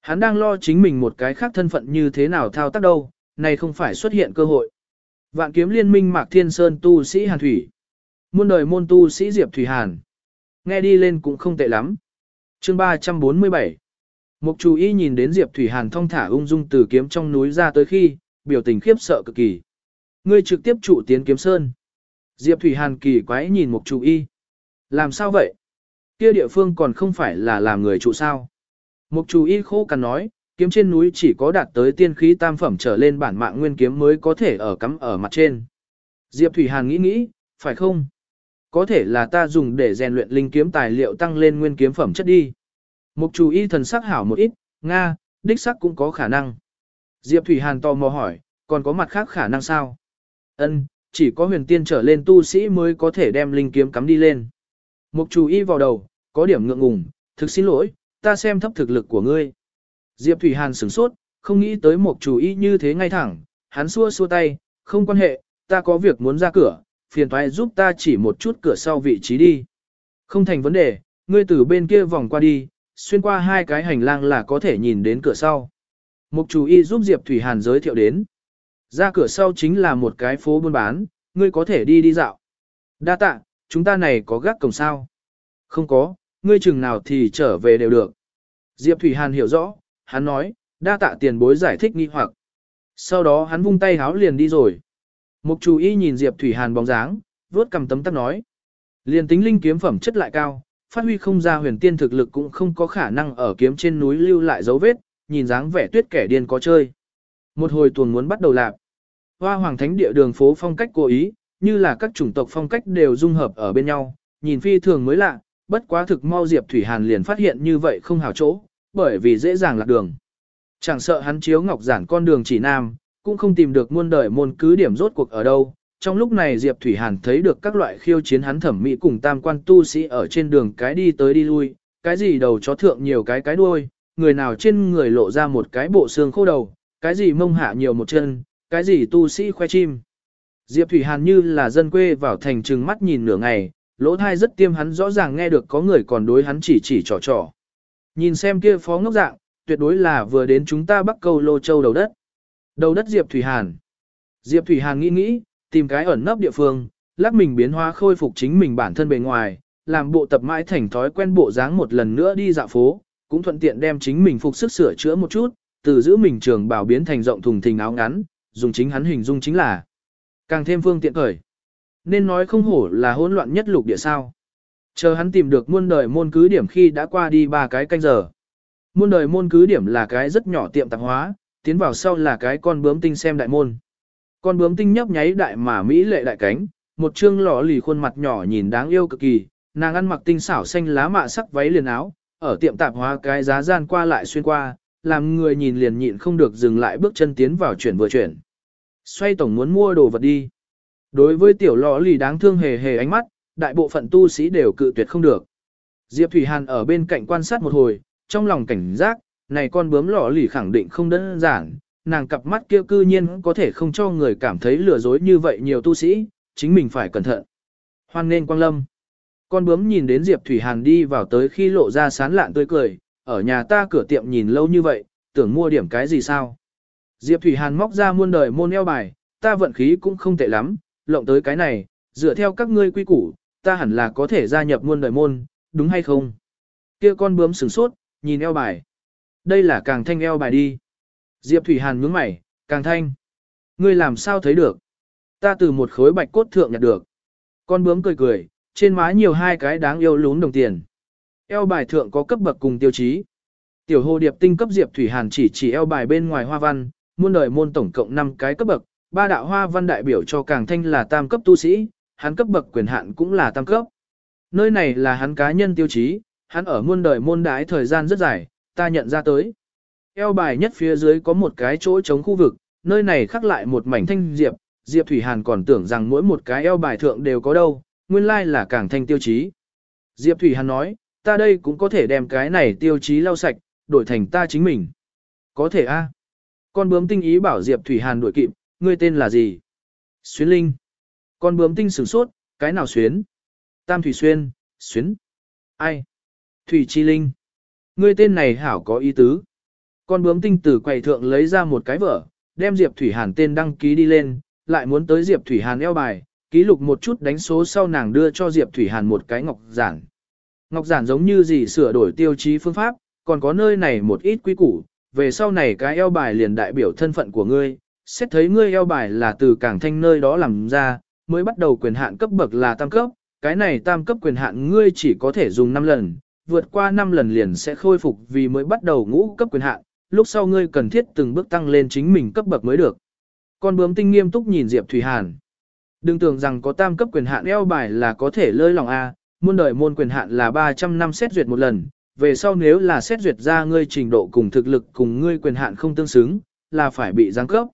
Hắn đang lo chính mình một cái khác thân phận như thế nào thao tác đâu, này không phải xuất hiện cơ hội. Vạn kiếm liên minh Mạc Thiên Sơn tu sĩ Hàn Thủy. Muôn đời môn tu sĩ Diệp Thủy Hàn. Nghe đi lên cũng không tệ lắm. Chương 347 Mục chú ý nhìn đến Diệp Thủy Hàn thong thả ung dung từ kiếm trong núi ra tới khi, biểu tình khiếp sợ cực kỳ. Ngươi trực tiếp trụ tiến kiếm sơn. Diệp Thủy Hàn kỳ quái nhìn Mục chú y. Làm sao vậy? Kia địa phương còn không phải là làm người trụ sao? Mục chú y khô cằn nói, kiếm trên núi chỉ có đạt tới tiên khí tam phẩm trở lên bản mạng nguyên kiếm mới có thể ở cắm ở mặt trên. Diệp Thủy Hàn nghĩ nghĩ, phải không? Có thể là ta dùng để rèn luyện linh kiếm tài liệu tăng lên nguyên kiếm phẩm chất đi. Mục chủ y thần sắc hảo một ít, Nga, đích sắc cũng có khả năng. Diệp Thủy Hàn tò mò hỏi, còn có mặt khác khả năng sao? Ân, chỉ có huyền tiên trở lên tu sĩ mới có thể đem linh kiếm cắm đi lên. Mục chủ y vào đầu, có điểm ngượng ngùng, thực xin lỗi, ta xem thấp thực lực của ngươi. Diệp Thủy Hàn sửng sốt, không nghĩ tới mục chủ y như thế ngay thẳng, hắn xua xua tay, không quan hệ, ta có việc muốn ra cửa, phiền thoại giúp ta chỉ một chút cửa sau vị trí đi. Không thành vấn đề, ngươi từ bên kia vòng qua đi, xuyên qua hai cái hành lang là có thể nhìn đến cửa sau. Mục chủ y giúp Diệp Thủy Hàn giới thiệu đến. Ra cửa sau chính là một cái phố buôn bán, ngươi có thể đi đi dạo. Đa tạ, chúng ta này có gác cổng sao? Không có, ngươi chừng nào thì trở về đều được. Diệp Thủy Hàn hiểu rõ, hắn nói, đa tạ tiền bối giải thích nghi hoặc. Sau đó hắn vung tay háo liền đi rồi. Mục chú y nhìn Diệp Thủy Hàn bóng dáng, vuốt cầm tấm tắc nói. Liền tính linh kiếm phẩm chất lại cao, phát huy không ra huyền tiên thực lực cũng không có khả năng ở kiếm trên núi lưu lại dấu vết, nhìn dáng vẻ tuyết kẻ điên có chơi. Một hồi tuần muốn bắt đầu lạc. Hoa hoàng thánh địa đường phố phong cách cố ý, như là các chủng tộc phong cách đều dung hợp ở bên nhau, nhìn phi thường mới lạ, bất quá thực mau Diệp Thủy Hàn liền phát hiện như vậy không hảo chỗ, bởi vì dễ dàng lạc đường. Chẳng sợ hắn chiếu ngọc giản con đường chỉ nam, cũng không tìm được muôn đời môn cứ điểm rốt cuộc ở đâu. Trong lúc này Diệp Thủy Hàn thấy được các loại khiêu chiến hắn thẩm mỹ cùng tam quan tu sĩ ở trên đường cái đi tới đi lui, cái gì đầu chó thượng nhiều cái cái đuôi, người nào trên người lộ ra một cái bộ xương khô đầu, cái gì mông hạ nhiều một chân, cái gì tu sĩ khoe chim. Diệp Thủy Hàn như là dân quê vào thành trừng mắt nhìn nửa ngày, lỗ thai rất tiêm hắn rõ ràng nghe được có người còn đối hắn chỉ chỉ trò trò. Nhìn xem kia phó ngốc dạng, tuyệt đối là vừa đến chúng ta bắc câu lô châu đầu đất. Đầu đất Diệp Thủy Hàn. Diệp Thủy Hàn nghĩ nghĩ, tìm cái ẩn nấp địa phương, lắc mình biến hóa khôi phục chính mình bản thân bề ngoài, làm bộ tập mãi thành thói quen bộ dáng một lần nữa đi dạo phố, cũng thuận tiện đem chính mình phục sức sửa chữa một chút, từ giữ mình trường bảo biến thành rộng thùng thình áo ngắn, dùng chính hắn hình dung chính là càng thêm phương tiện khởi. Nên nói không hổ là hỗn loạn nhất lục địa sao. Chờ hắn tìm được muôn đời môn cứ điểm khi đã qua đi ba cái canh giờ. Muôn đời môn cứ điểm là cái rất nhỏ tiệm tạp hóa, tiến vào sau là cái con bướm tinh xem đại môn. Con bướm tinh nhấp nháy đại mà mỹ lệ đại cánh, một trương lọ lì khuôn mặt nhỏ nhìn đáng yêu cực kỳ, nàng ăn mặc tinh xảo xanh lá mạ sắc váy liền áo, ở tiệm tạp hóa cái giá gian qua lại xuyên qua, làm người nhìn liền nhịn không được dừng lại bước chân tiến vào chuyển vừa chuyển. Xoay tổng muốn mua đồ vật đi. Đối với tiểu lọ lì đáng thương hề hề ánh mắt, đại bộ phận tu sĩ đều cự tuyệt không được. Diệp Thủy Hàn ở bên cạnh quan sát một hồi, trong lòng cảnh giác, này con bướm lọ lì khẳng định không đơn giản, nàng cặp mắt kia cư nhiên có thể không cho người cảm thấy lừa dối như vậy nhiều tu sĩ, chính mình phải cẩn thận. Hoan nên quang lâm. Con bướm nhìn đến Diệp Thủy Hàn đi vào tới khi lộ ra sán lạn tươi cười, ở nhà ta cửa tiệm nhìn lâu như vậy, tưởng mua điểm cái gì sao? Diệp Thủy Hàn móc ra muôn đời môn eo bài, ta vận khí cũng không tệ lắm, lộng tới cái này, dựa theo các ngươi quy củ, ta hẳn là có thể gia nhập muôn đời môn, đúng hay không? Kia con bướm sửng sốt, nhìn eo bài. Đây là càng thanh eo bài đi. Diệp Thủy Hàn nhướng mày, càng thanh. Ngươi làm sao thấy được? Ta từ một khối bạch cốt thượng nhặt được. Con bướm cười cười, trên má nhiều hai cái đáng yêu lún đồng tiền. Eo bài thượng có cấp bậc cùng tiêu chí. Tiểu hồ điệp tinh cấp Diệp Thủy Hàn chỉ chỉ eo bài bên ngoài hoa văn, muôn đời môn tổng cộng 5 cái cấp bậc, ba đạo hoa văn đại biểu cho càng thanh là tam cấp tu sĩ, hắn cấp bậc quyền hạn cũng là tam cấp. Nơi này là hắn cá nhân tiêu chí, hắn ở muôn đời môn đái thời gian rất dài, ta nhận ra tới. Eo bài nhất phía dưới có một cái chỗ trống khu vực, nơi này khắc lại một mảnh thanh diệp, Diệp Thủy Hàn còn tưởng rằng mỗi một cái eo bài thượng đều có đâu, nguyên lai là càng thanh tiêu chí. Diệp Thủy Hàn nói, ta đây cũng có thể đem cái này tiêu chí lau sạch, đổi thành ta chính mình. Có thể a. Con bướm tinh ý bảo Diệp Thủy Hàn đuổi kịp, ngươi tên là gì? Xuyến Linh. Con bướm tinh sửng sốt, cái nào xuyến? Tam Thủy Xuyên, xuyến. Ai? Thủy Chi Linh. Ngươi tên này hảo có ý tứ. Con bướm tinh từ quầy thượng lấy ra một cái vở, đem Diệp Thủy Hàn tên đăng ký đi lên, lại muốn tới Diệp Thủy Hàn eo bài, ký lục một chút đánh số sau nàng đưa cho Diệp Thủy Hàn một cái ngọc giản. Ngọc giản giống như gì sửa đổi tiêu chí phương pháp, còn có nơi này một ít quý củ, về sau này cái eo bài liền đại biểu thân phận của ngươi, xét thấy ngươi eo bài là từ cảng thanh nơi đó làm ra, mới bắt đầu quyền hạn cấp bậc là tam cấp, cái này tam cấp quyền hạn ngươi chỉ có thể dùng 5 lần, vượt qua 5 lần liền sẽ khôi phục vì mới bắt đầu ngũ cấp quyền hạn, lúc sau ngươi cần thiết từng bước tăng lên chính mình cấp bậc mới được. Con bướm tinh nghiêm túc nhìn Diệp Thủy Hàn. Đừng tưởng rằng có tam cấp quyền hạn eo bài là có thể lơi lòng A, muôn đời môn quyền hạn là 300 năm xét duyệt một lần, về sau nếu là xét duyệt ra ngươi trình độ cùng thực lực cùng ngươi quyền hạn không tương xứng, là phải bị giáng cấp.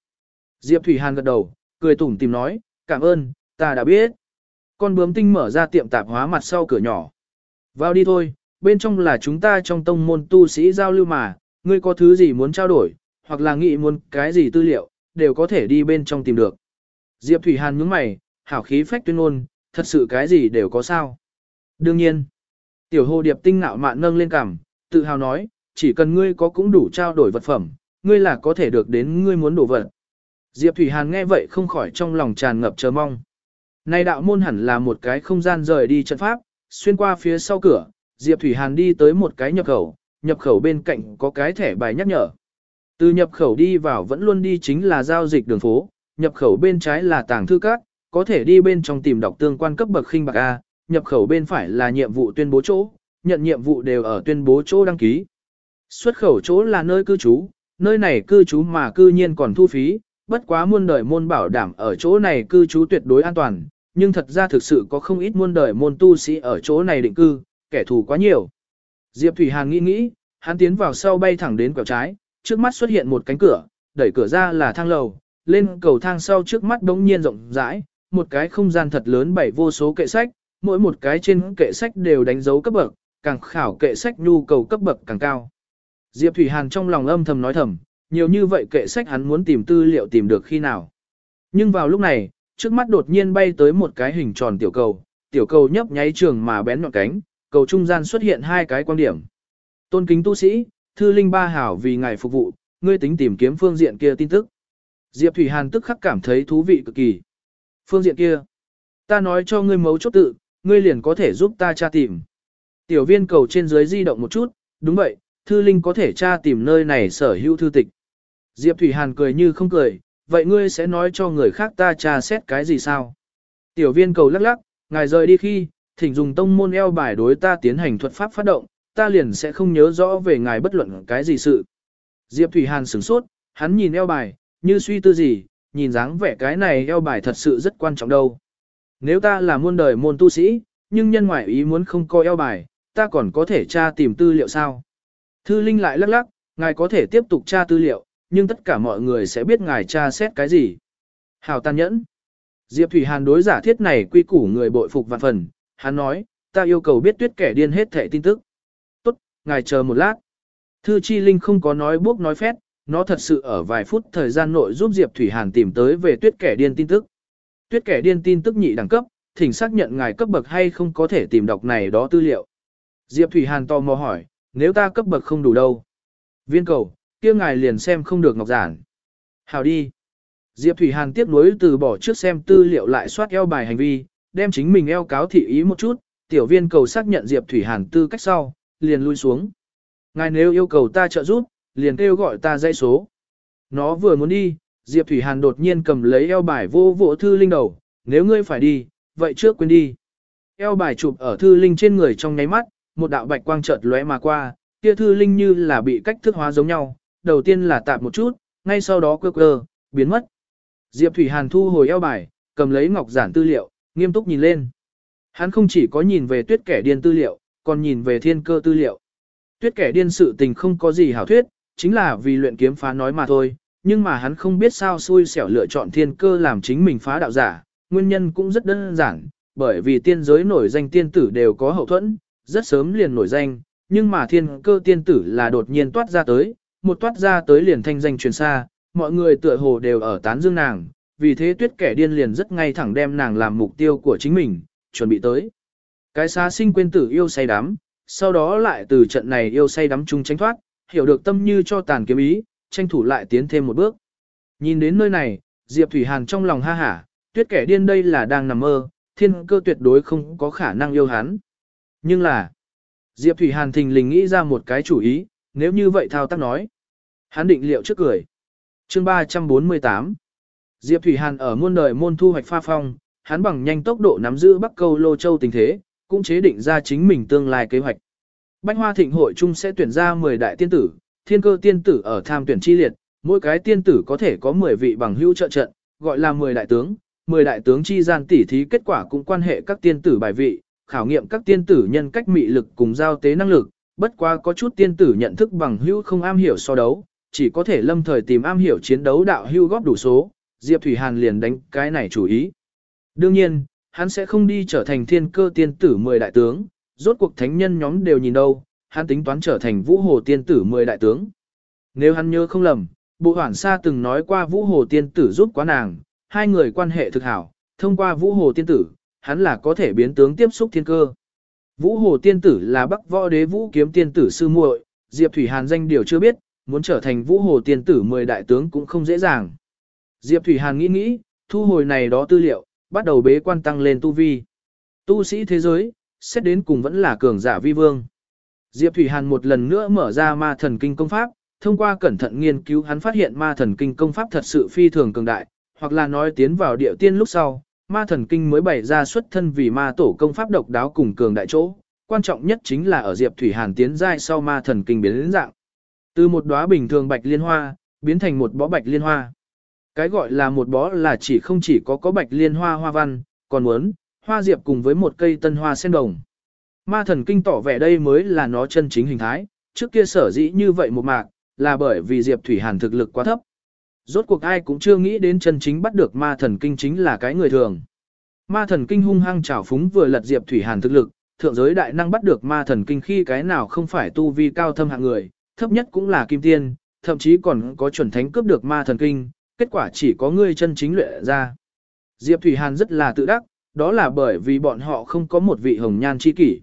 Diệp Thủy Hàn gật đầu, cười tủm tìm nói, cảm ơn, ta đã biết. Con bướm tinh mở ra tiệm tạp hóa mặt sau cửa nhỏ. Vào đi thôi, bên trong là chúng ta trong tông môn tu sĩ giao lưu mà, ngươi có thứ gì muốn trao đổi, hoặc là nghĩ muốn cái gì tư liệu, đều có thể đi bên trong tìm được. Diệp Thủy Hàn nhướng mày, hảo khí phách tuyên ngôn, thật sự cái gì đều có sao. Đương nhiên, tiểu hồ điệp tinh ngạo mạn nâng lên cằm, tự hào nói, chỉ cần ngươi có cũng đủ trao đổi vật phẩm, ngươi là có thể được đến ngươi muốn đổ vật. Diệp Thủy Hàn nghe vậy không khỏi trong lòng tràn ngập chờ mong. Này đạo môn hẳn là một cái không gian rời đi trận pháp, xuyên qua phía sau cửa, Diệp Thủy Hàn đi tới một cái nhập khẩu, nhập khẩu bên cạnh có cái thẻ bài nhắc nhở. Từ nhập khẩu đi vào vẫn luôn đi chính là giao dịch đường phố, nhập khẩu bên trái là tàng thư các, có thể đi bên trong tìm đọc tương quan cấp bậc khinh bạc A, nhập khẩu bên phải là nhiệm vụ tuyên bố chỗ, nhận nhiệm vụ đều ở tuyên bố chỗ đăng ký. Xuất khẩu chỗ là nơi cư trú, nơi này cư trú mà cư nhiên còn thu phí, bất quá muôn đời môn bảo đảm ở chỗ này cư trú tuyệt đối an toàn, nhưng thật ra thực sự có không ít muôn đời môn tu sĩ ở chỗ này định cư, kẻ thù quá nhiều. Diệp Thủy Hàn nghĩ nghĩ, hắn tiến vào sau bay thẳng đến quẹo trái, trước mắt xuất hiện một cánh cửa, đẩy cửa ra là thang lầu, lên cầu thang sau trước mắt đống nhiên rộng rãi, một cái không gian thật lớn bảy vô số kệ sách, mỗi một cái trên kệ sách đều đánh dấu cấp bậc, càng khảo kệ sách nhu cầu cấp bậc càng cao. Diệp Thủy Hàn trong lòng âm thầm nói thầm, nhiều như vậy kệ sách hắn muốn tìm tư liệu tìm được khi nào. Nhưng vào lúc này, trước mắt đột nhiên bay tới một cái hình tròn tiểu cầu, tiểu cầu nhấp nháy trường mà bén nhọn cánh, cầu trung gian xuất hiện hai cái quan điểm. Tôn kính tu sĩ, thư linh ba hảo vì ngài phục vụ, ngươi tính tìm kiếm phương diện kia tin tức. Diệp Thủy Hàn tức khắc cảm thấy thú vị cực kỳ. Phương diện kia, ta nói cho ngươi mấu chốt tự, ngươi liền có thể giúp ta tra tìm. Tiểu viên cầu trên dưới di động một chút, đúng vậy, thư linh có thể tra tìm nơi này sở hữu thư tịch. Diệp Thủy Hàn cười như không cười, vậy ngươi sẽ nói cho người khác ta tra xét cái gì sao? Tiểu viên cầu lắc lắc, ngài rời đi khi, thỉnh dùng tông môn eo bài đối ta tiến hành thuật pháp phát động, ta liền sẽ không nhớ rõ về ngài bất luận cái gì sự. Diệp Thủy Hàn sửng sốt, hắn nhìn eo bài, như suy tư gì, nhìn dáng vẻ cái này eo bài thật sự rất quan trọng đâu. Nếu ta là muôn đời môn tu sĩ, nhưng nhân ngoại ý muốn không coi eo bài, ta còn có thể tra tìm tư liệu sao? Thư Linh lại lắc lắc, ngài có thể tiếp tục tra tư liệu, nhưng tất cả mọi người sẽ biết ngài tra xét cái gì. Hào tàn nhẫn. Diệp Thủy Hàn đối giả thiết này quy củ người bội phục vạn phần, hắn nói, ta yêu cầu biết tuyết kẻ điên hết thẻ tin tức. Tốt, ngài chờ một lát. Thư Chi Linh không có nói buốc nói phét, nó thật sự ở vài phút thời gian nội giúp Diệp Thủy Hàn tìm tới về tuyết kẻ điên tin tức. Tuyết kẻ điên tin tức nhị đẳng cấp, thỉnh xác nhận ngài cấp bậc hay không có thể tìm đọc này đó tư liệu. Diệp Thủy Hàn tò mò hỏi, nếu ta cấp bậc không đủ đâu. Viên cầu, kia ngài liền xem không được ngọc giản. Hào đi. Diệp Thủy Hàn tiếp nối từ bỏ trước xem tư liệu lại soát eo bài hành vi, đem chính mình eo cáo thị ý một chút, tiểu viên cầu xác nhận Diệp Thủy Hàn tư cách sau, liền lui xuống. Ngài nếu yêu cầu ta trợ giúp, liền kêu gọi ta dây số. Nó vừa muốn đi, Diệp Thủy Hàn đột nhiên cầm lấy eo bài vô vỗ thư linh đầu, nếu ngươi phải đi, vậy trước quên đi. Eo bài chụp ở thư linh trên người trong nháy mắt, một đạo bạch quang chợt lóe mà qua, kia thư linh như là bị cách thức hóa giống nhau, đầu tiên là tạm một chút, ngay sau đó quơ quơ, biến mất. Diệp Thủy Hàn thu hồi eo bài, cầm lấy ngọc giản tư liệu, nghiêm túc nhìn lên. Hắn không chỉ có nhìn về tuyết kẻ điên tư liệu, còn nhìn về thiên cơ tư liệu. Tuyết kẻ điên sự tình không có gì hảo thuyết, chính là vì luyện kiếm phá nói mà thôi, nhưng mà hắn không biết sao xui xẻo lựa chọn thiên cơ làm chính mình phá đạo giả, nguyên nhân cũng rất đơn giản, bởi vì tiên giới nổi danh tiên tử đều có hậu thuẫn, rất sớm liền nổi danh, nhưng mà thiên cơ tiên tử là đột nhiên toát ra tới, một toát ra tới liền thanh danh truyền xa, mọi người tựa hồ đều ở tán dương nàng, vì thế tuyết kẻ điên liền rất ngay thẳng đem nàng làm mục tiêu của chính mình, chuẩn bị tới. Cái xa sinh quên tử yêu say đắm, sau đó lại từ trận này yêu say đắm chung tránh thoát, hiểu được tâm như cho tàn kiếm ý, tranh thủ lại tiến thêm một bước. Nhìn đến nơi này, Diệp Thủy Hàn trong lòng ha hả, tuyết kẻ điên đây là đang nằm mơ, thiên cơ tuyệt đối không có khả năng yêu hắn. Nhưng là, Diệp Thủy Hàn thình lình nghĩ ra một cái chủ ý, nếu như vậy thao tác nói. Hắn định liệu trước cười. Chương 348 Diệp Thủy Hàn ở muôn đời môn thu hoạch pha phong, hắn bằng nhanh tốc độ nắm giữ Bắc Câu Lô Châu tình thế, cũng chế định ra chính mình tương lai kế hoạch. Bách Hoa Thịnh hội chung sẽ tuyển ra 10 đại tiên tử, thiên cơ tiên tử ở tham tuyển chi liệt, mỗi cái tiên tử có thể có 10 vị bằng hữu trợ trận, gọi là 10 đại tướng, 10 đại tướng chi gian tỉ thí kết quả cũng quan hệ các tiên tử bài vị, khảo nghiệm các tiên tử nhân cách mị lực cùng giao tế năng lực, bất quá có chút tiên tử nhận thức bằng hữu không am hiểu so đấu, chỉ có thể lâm thời tìm am hiểu chiến đấu đạo hưu góp đủ số, Diệp Thủy Hàn liền đánh cái này chủ ý. Đương nhiên, hắn sẽ không đi trở thành thiên cơ tiên tử 10 đại tướng, rốt cuộc thánh nhân nhóm đều nhìn đâu, hắn tính toán trở thành vũ hồ tiên tử 10 đại tướng. Nếu hắn nhớ không lầm, bộ hoảng xa từng nói qua vũ hồ tiên tử giúp quá nàng, hai người quan hệ thực hảo, thông qua vũ hồ tiên tử, hắn là có thể biến tướng tiếp xúc thiên cơ. Vũ hồ tiên tử là bắc võ đế vũ kiếm tiên tử sư muội, Diệp Thủy Hàn danh điều chưa biết, muốn trở thành vũ hồ tiên tử 10 đại tướng cũng không dễ dàng. Diệp Thủy Hàn nghĩ nghĩ, thu hồi này đó tư liệu, bắt đầu bế quan tăng lên tu vi. Tu sĩ thế giới, xét đến cùng vẫn là cường giả vi vương. Diệp Thủy Hàn một lần nữa mở ra ma thần kinh công pháp, thông qua cẩn thận nghiên cứu hắn phát hiện ma thần kinh công pháp thật sự phi thường cường đại, hoặc là nói tiến vào địa tiên lúc sau, ma thần kinh mới bày ra xuất thân vì ma tổ công pháp độc đáo cùng cường đại chỗ, quan trọng nhất chính là ở Diệp Thủy Hàn tiến giai sau ma thần kinh biến đến dạng. Từ một đóa bình thường bạch liên hoa, biến thành một bó bạch liên hoa. Cái gọi là một bó là chỉ không chỉ có có bạch liên hoa hoa văn, còn muốn, hoa diệp cùng với một cây tân hoa sen đồng. Ma thần kinh tỏ vẻ đây mới là nó chân chính hình thái, trước kia sở dĩ như vậy một mạc, là bởi vì Diệp Thủy Hàn thực lực quá thấp. Rốt cuộc ai cũng chưa nghĩ đến chân chính bắt được ma thần kinh chính là cái người thường. Ma thần kinh hung hăng trào phúng vừa lật Diệp Thủy Hàn thực lực, thượng giới đại năng bắt được ma thần kinh khi cái nào không phải tu vi cao thâm hạng người, thấp nhất cũng là kim tiên, thậm chí còn có chuẩn thánh cướp được ma thần kinh, kết quả chỉ có ngươi chân chính luyện ra. Diệp Thủy Hàn rất là tự đắc, đó là bởi vì bọn họ không có một vị hồng nhan chi kỷ.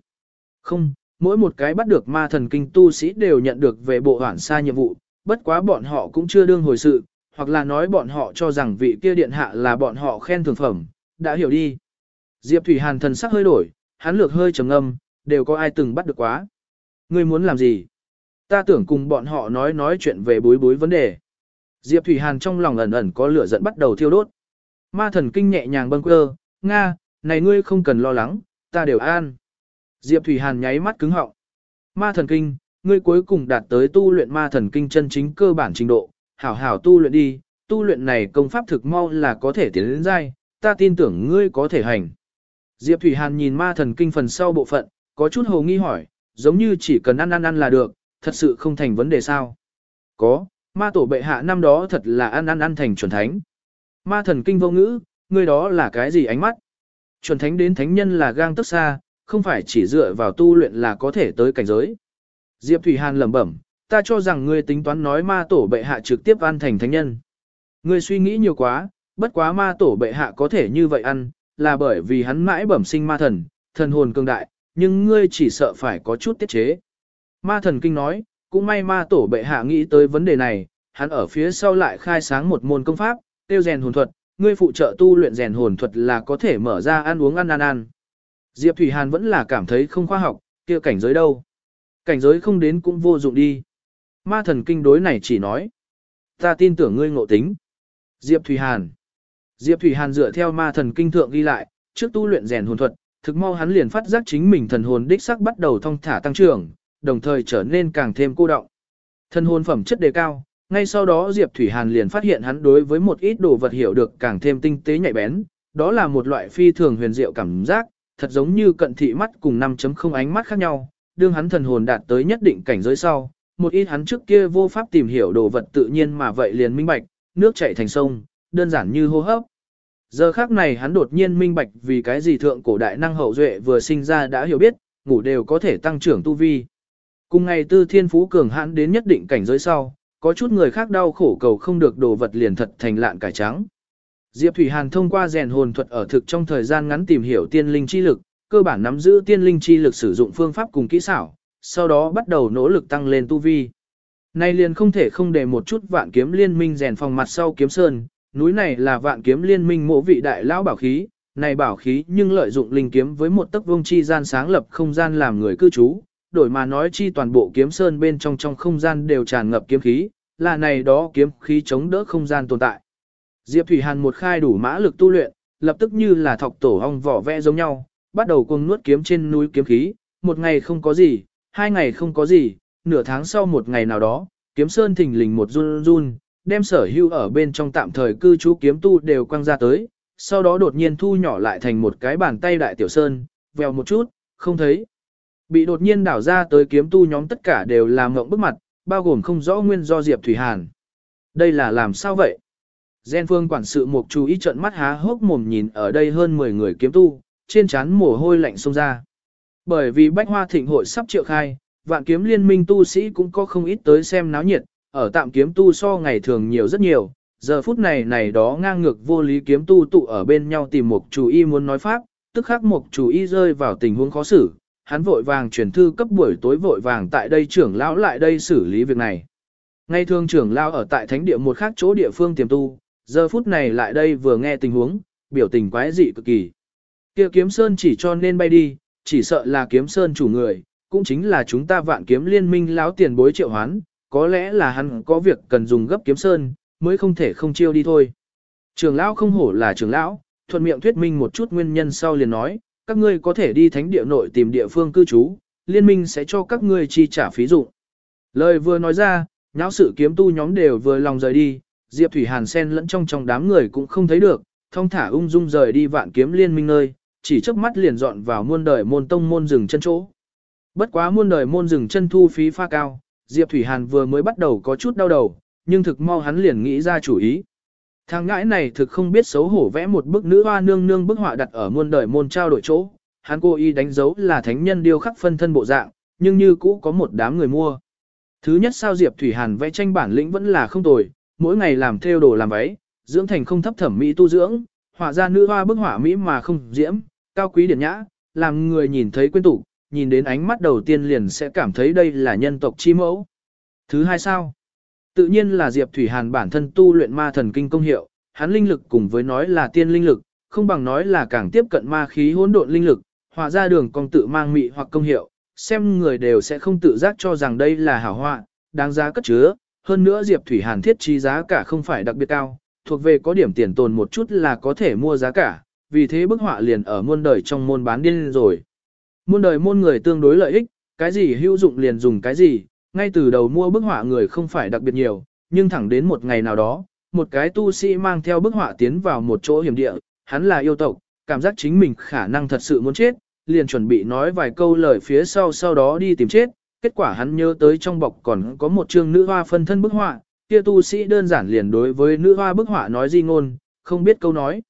Không, mỗi một cái bắt được ma thần kinh tu sĩ đều nhận được về bộ hoảng xa nhiệm vụ, bất quá bọn họ cũng chưa đương hồi sự, hoặc là nói bọn họ cho rằng vị kia điện hạ là bọn họ khen thường phẩm, đã hiểu đi. Diệp Thủy Hàn thần sắc hơi đổi, hắn lược hơi trầm âm, đều có ai từng bắt được quá. Ngươi muốn làm gì? Ta tưởng cùng bọn họ nói nói chuyện về bối bối vấn đề. Diệp Thủy Hàn trong lòng ẩn ẩn có lửa giận bắt đầu thiêu đốt. Ma thần kinh nhẹ nhàng bâng quơ, Nga, này ngươi không cần lo lắng, ta đều an. Diệp Thủy Hàn nháy mắt cứng họng. Ma thần kinh, ngươi cuối cùng đạt tới tu luyện ma thần kinh chân chính cơ bản trình độ, hảo hảo tu luyện đi, tu luyện này công pháp thực mau là có thể tiến đến dai, ta tin tưởng ngươi có thể hành. Diệp Thủy Hàn nhìn ma thần kinh phần sau bộ phận, có chút hồ nghi hỏi, giống như chỉ cần ăn ăn ăn là được, thật sự không thành vấn đề sao. Có, ma tổ bệ hạ năm đó thật là ăn ăn ăn thành chuẩn thánh. Ma thần kinh vô ngữ, người đó là cái gì ánh mắt? Chuẩn thánh đến thánh nhân là gang tức xa, không phải chỉ dựa vào tu luyện là có thể tới cảnh giới. Diệp Thủy Hàn lẩm bẩm, ta cho rằng ngươi tính toán nói ma tổ bệ hạ trực tiếp ăn thành thánh nhân. Ngươi suy nghĩ nhiều quá, bất quá ma tổ bệ hạ có thể như vậy ăn, là bởi vì hắn mãi bẩm sinh ma thần, thần hồn cường đại, nhưng ngươi chỉ sợ phải có chút tiết chế. Ma thần kinh nói, cũng may ma tổ bệ hạ nghĩ tới vấn đề này, hắn ở phía sau lại khai sáng một môn công pháp, tiêu rèn hồn thuật, ngươi phụ trợ tu luyện rèn hồn thuật là có thể mở ra ăn uống ăn ăn ăn. Diệp Thủy Hàn vẫn là cảm thấy không khoa học, kia cảnh giới đâu. Cảnh giới không đến cũng vô dụng đi. Ma thần kinh đối này chỉ nói. Ta tin tưởng ngươi ngộ tính. Diệp Thủy Hàn. Diệp Thủy Hàn dựa theo ma thần kinh thượng ghi lại, trước tu luyện rèn hồn thuật, thực mau hắn liền phát giác chính mình thần hồn đích sắc bắt đầu thông thả tăng trưởng, đồng thời trở nên càng thêm cô động. thân hồn phẩm chất đề cao, ngay sau đó Diệp Thủy Hàn liền phát hiện hắn đối với một ít đồ vật hiểu được càng thêm tinh tế nhạy bén, đó là một loại phi thường huyền diệu cảm giác, thật giống như cận thị mắt cùng 5.0 ánh mắt khác nhau, đương hắn thần hồn đạt tới nhất định cảnh giới sau, một ít hắn trước kia vô pháp tìm hiểu đồ vật tự nhiên mà vậy liền minh bạch, nước chảy thành sông, đơn giản như hô hấp. Giờ khác này hắn đột nhiên minh bạch vì cái gì thượng cổ đại năng hậu duệ vừa sinh ra đã hiểu biết, ngủ đều có thể tăng trưởng tu vi. Cùng ngày tư thiên phú cường hãn đến nhất định cảnh giới sau, có chút người khác đau khổ cầu không được đồ vật liền thật thành lạn cải trắng. Diệp Thủy Hàn thông qua rèn hồn thuật ở thực trong thời gian ngắn tìm hiểu tiên linh chi lực, cơ bản nắm giữ tiên linh chi lực sử dụng phương pháp cùng kỹ xảo, sau đó bắt đầu nỗ lực tăng lên tu vi. Nay liền không thể không để một chút vạn kiếm liên minh rèn phòng mặt sau kiếm sơn, núi này là vạn kiếm liên minh mộ vị đại lão bảo khí, này bảo khí nhưng lợi dụng linh kiếm với một tấc vông chi gian sáng lập không gian làm người cư trú, đổi mà nói chi toàn bộ kiếm sơn bên trong trong không gian đều tràn ngập kiếm khí, là này đó kiếm khí chống đỡ không gian tồn tại. Diệp Thủy Hàn một khai đủ mã lực tu luyện, lập tức như là thọc tổ ong vỏ vẽ giống nhau, bắt đầu cuồng nuốt kiếm trên núi kiếm khí, một ngày không có gì, hai ngày không có gì, nửa tháng sau một ngày nào đó, kiếm sơn thình lình một run run, đem sở hưu ở bên trong tạm thời cư trú kiếm tu đều quăng ra tới, sau đó đột nhiên thu nhỏ lại thành một cái bàn tay đại tiểu sơn, vèo một chút, không thấy. Bị đột nhiên đảo ra tới kiếm tu nhóm tất cả đều làm ngộng bức mặt, bao gồm không rõ nguyên do Diệp Thủy Hàn. Đây là làm sao vậy? Gen phương quản sự mục chú ý trận mắt há hốc mồm nhìn ở đây hơn 10 người kiếm tu, trên trán mồ hôi lạnh xông ra. Bởi vì bách hoa thịnh hội sắp triệu khai, vạn kiếm liên minh tu sĩ cũng có không ít tới xem náo nhiệt, ở tạm kiếm tu so ngày thường nhiều rất nhiều, giờ phút này này đó ngang ngược vô lý kiếm tu tụ ở bên nhau tìm một chủ y muốn nói pháp, tức khắc một chủ y rơi vào tình huống khó xử, hắn vội vàng chuyển thư cấp buổi tối vội vàng tại đây trưởng lão lại đây xử lý việc này. Ngay thường trưởng lão ở tại thánh địa một khác chỗ địa phương tiềm tu, giờ phút này lại đây vừa nghe tình huống, biểu tình quái dị cực kỳ. Kia kiếm sơn chỉ cho nên bay đi, chỉ sợ là kiếm sơn chủ người, cũng chính là chúng ta vạn kiếm liên minh lão tiền bối triệu hoán, có lẽ là hắn có việc cần dùng gấp kiếm sơn, mới không thể không chiêu đi thôi. Trường lão không hổ là trưởng lão, thuận miệng thuyết minh một chút nguyên nhân sau liền nói, các ngươi có thể đi thánh địa nội tìm địa phương cư trú, liên minh sẽ cho các ngươi chi trả phí dụng. Lời vừa nói ra, nháo sự kiếm tu nhóm đều vừa lòng rời đi, Diệp Thủy Hàn sen lẫn trong trong đám người cũng không thấy được, thông thả ung dung rời đi vạn kiếm liên minh nơi, chỉ chớp mắt liền dọn vào muôn đời môn tông môn rừng chân chỗ. Bất quá muôn đời môn rừng chân thu phí pha cao, Diệp Thủy Hàn vừa mới bắt đầu có chút đau đầu, nhưng thực mau hắn liền nghĩ ra chủ ý. Thằng ngãi này thực không biết xấu hổ vẽ một bức nữ hoa nương nương bức họa đặt ở muôn đời môn trao đổi chỗ, hắn cố ý đánh dấu là thánh nhân điêu khắc phân thân bộ dạng, nhưng như cũ có một đám người mua. Thứ nhất sao Diệp Thủy Hàn vẽ tranh bản lĩnh vẫn là không tồi, mỗi ngày làm theo đồ làm váy, dưỡng thành không thấp thẩm mỹ tu dưỡng, họa ra nữ hoa bức họa mỹ mà không diễm, cao quý điển nhã, làm người nhìn thấy quên tụ, nhìn đến ánh mắt đầu tiên liền sẽ cảm thấy đây là nhân tộc chi mẫu. Thứ hai sao? Tự nhiên là Diệp Thủy Hàn bản thân tu luyện ma thần kinh công hiệu, hắn linh lực cùng với nói là tiên linh lực, không bằng nói là càng tiếp cận ma khí hỗn độn linh lực, hòa ra đường công tự mang mị hoặc công hiệu, xem người đều sẽ không tự giác cho rằng đây là hảo họa, đáng giá cất chứa. Hơn nữa Diệp Thủy Hàn thiết trí giá cả không phải đặc biệt cao, thuộc về có điểm tiền tồn một chút là có thể mua giá cả, vì thế bức họa liền ở muôn đời trong môn bán điên rồi. Muôn đời môn người tương đối lợi ích, cái gì hữu dụng liền dùng cái gì, ngay từ đầu mua bức họa người không phải đặc biệt nhiều, nhưng thẳng đến một ngày nào đó, một cái tu sĩ mang theo bức họa tiến vào một chỗ hiểm địa, hắn là yêu tộc, cảm giác chính mình khả năng thật sự muốn chết, liền chuẩn bị nói vài câu lời phía sau sau đó đi tìm chết, kết quả hắn nhớ tới trong bọc còn có một chương nữ hoa phân thân bức họa, kia tu sĩ đơn giản liền đối với nữ hoa bức họa nói di ngôn, không biết câu nói.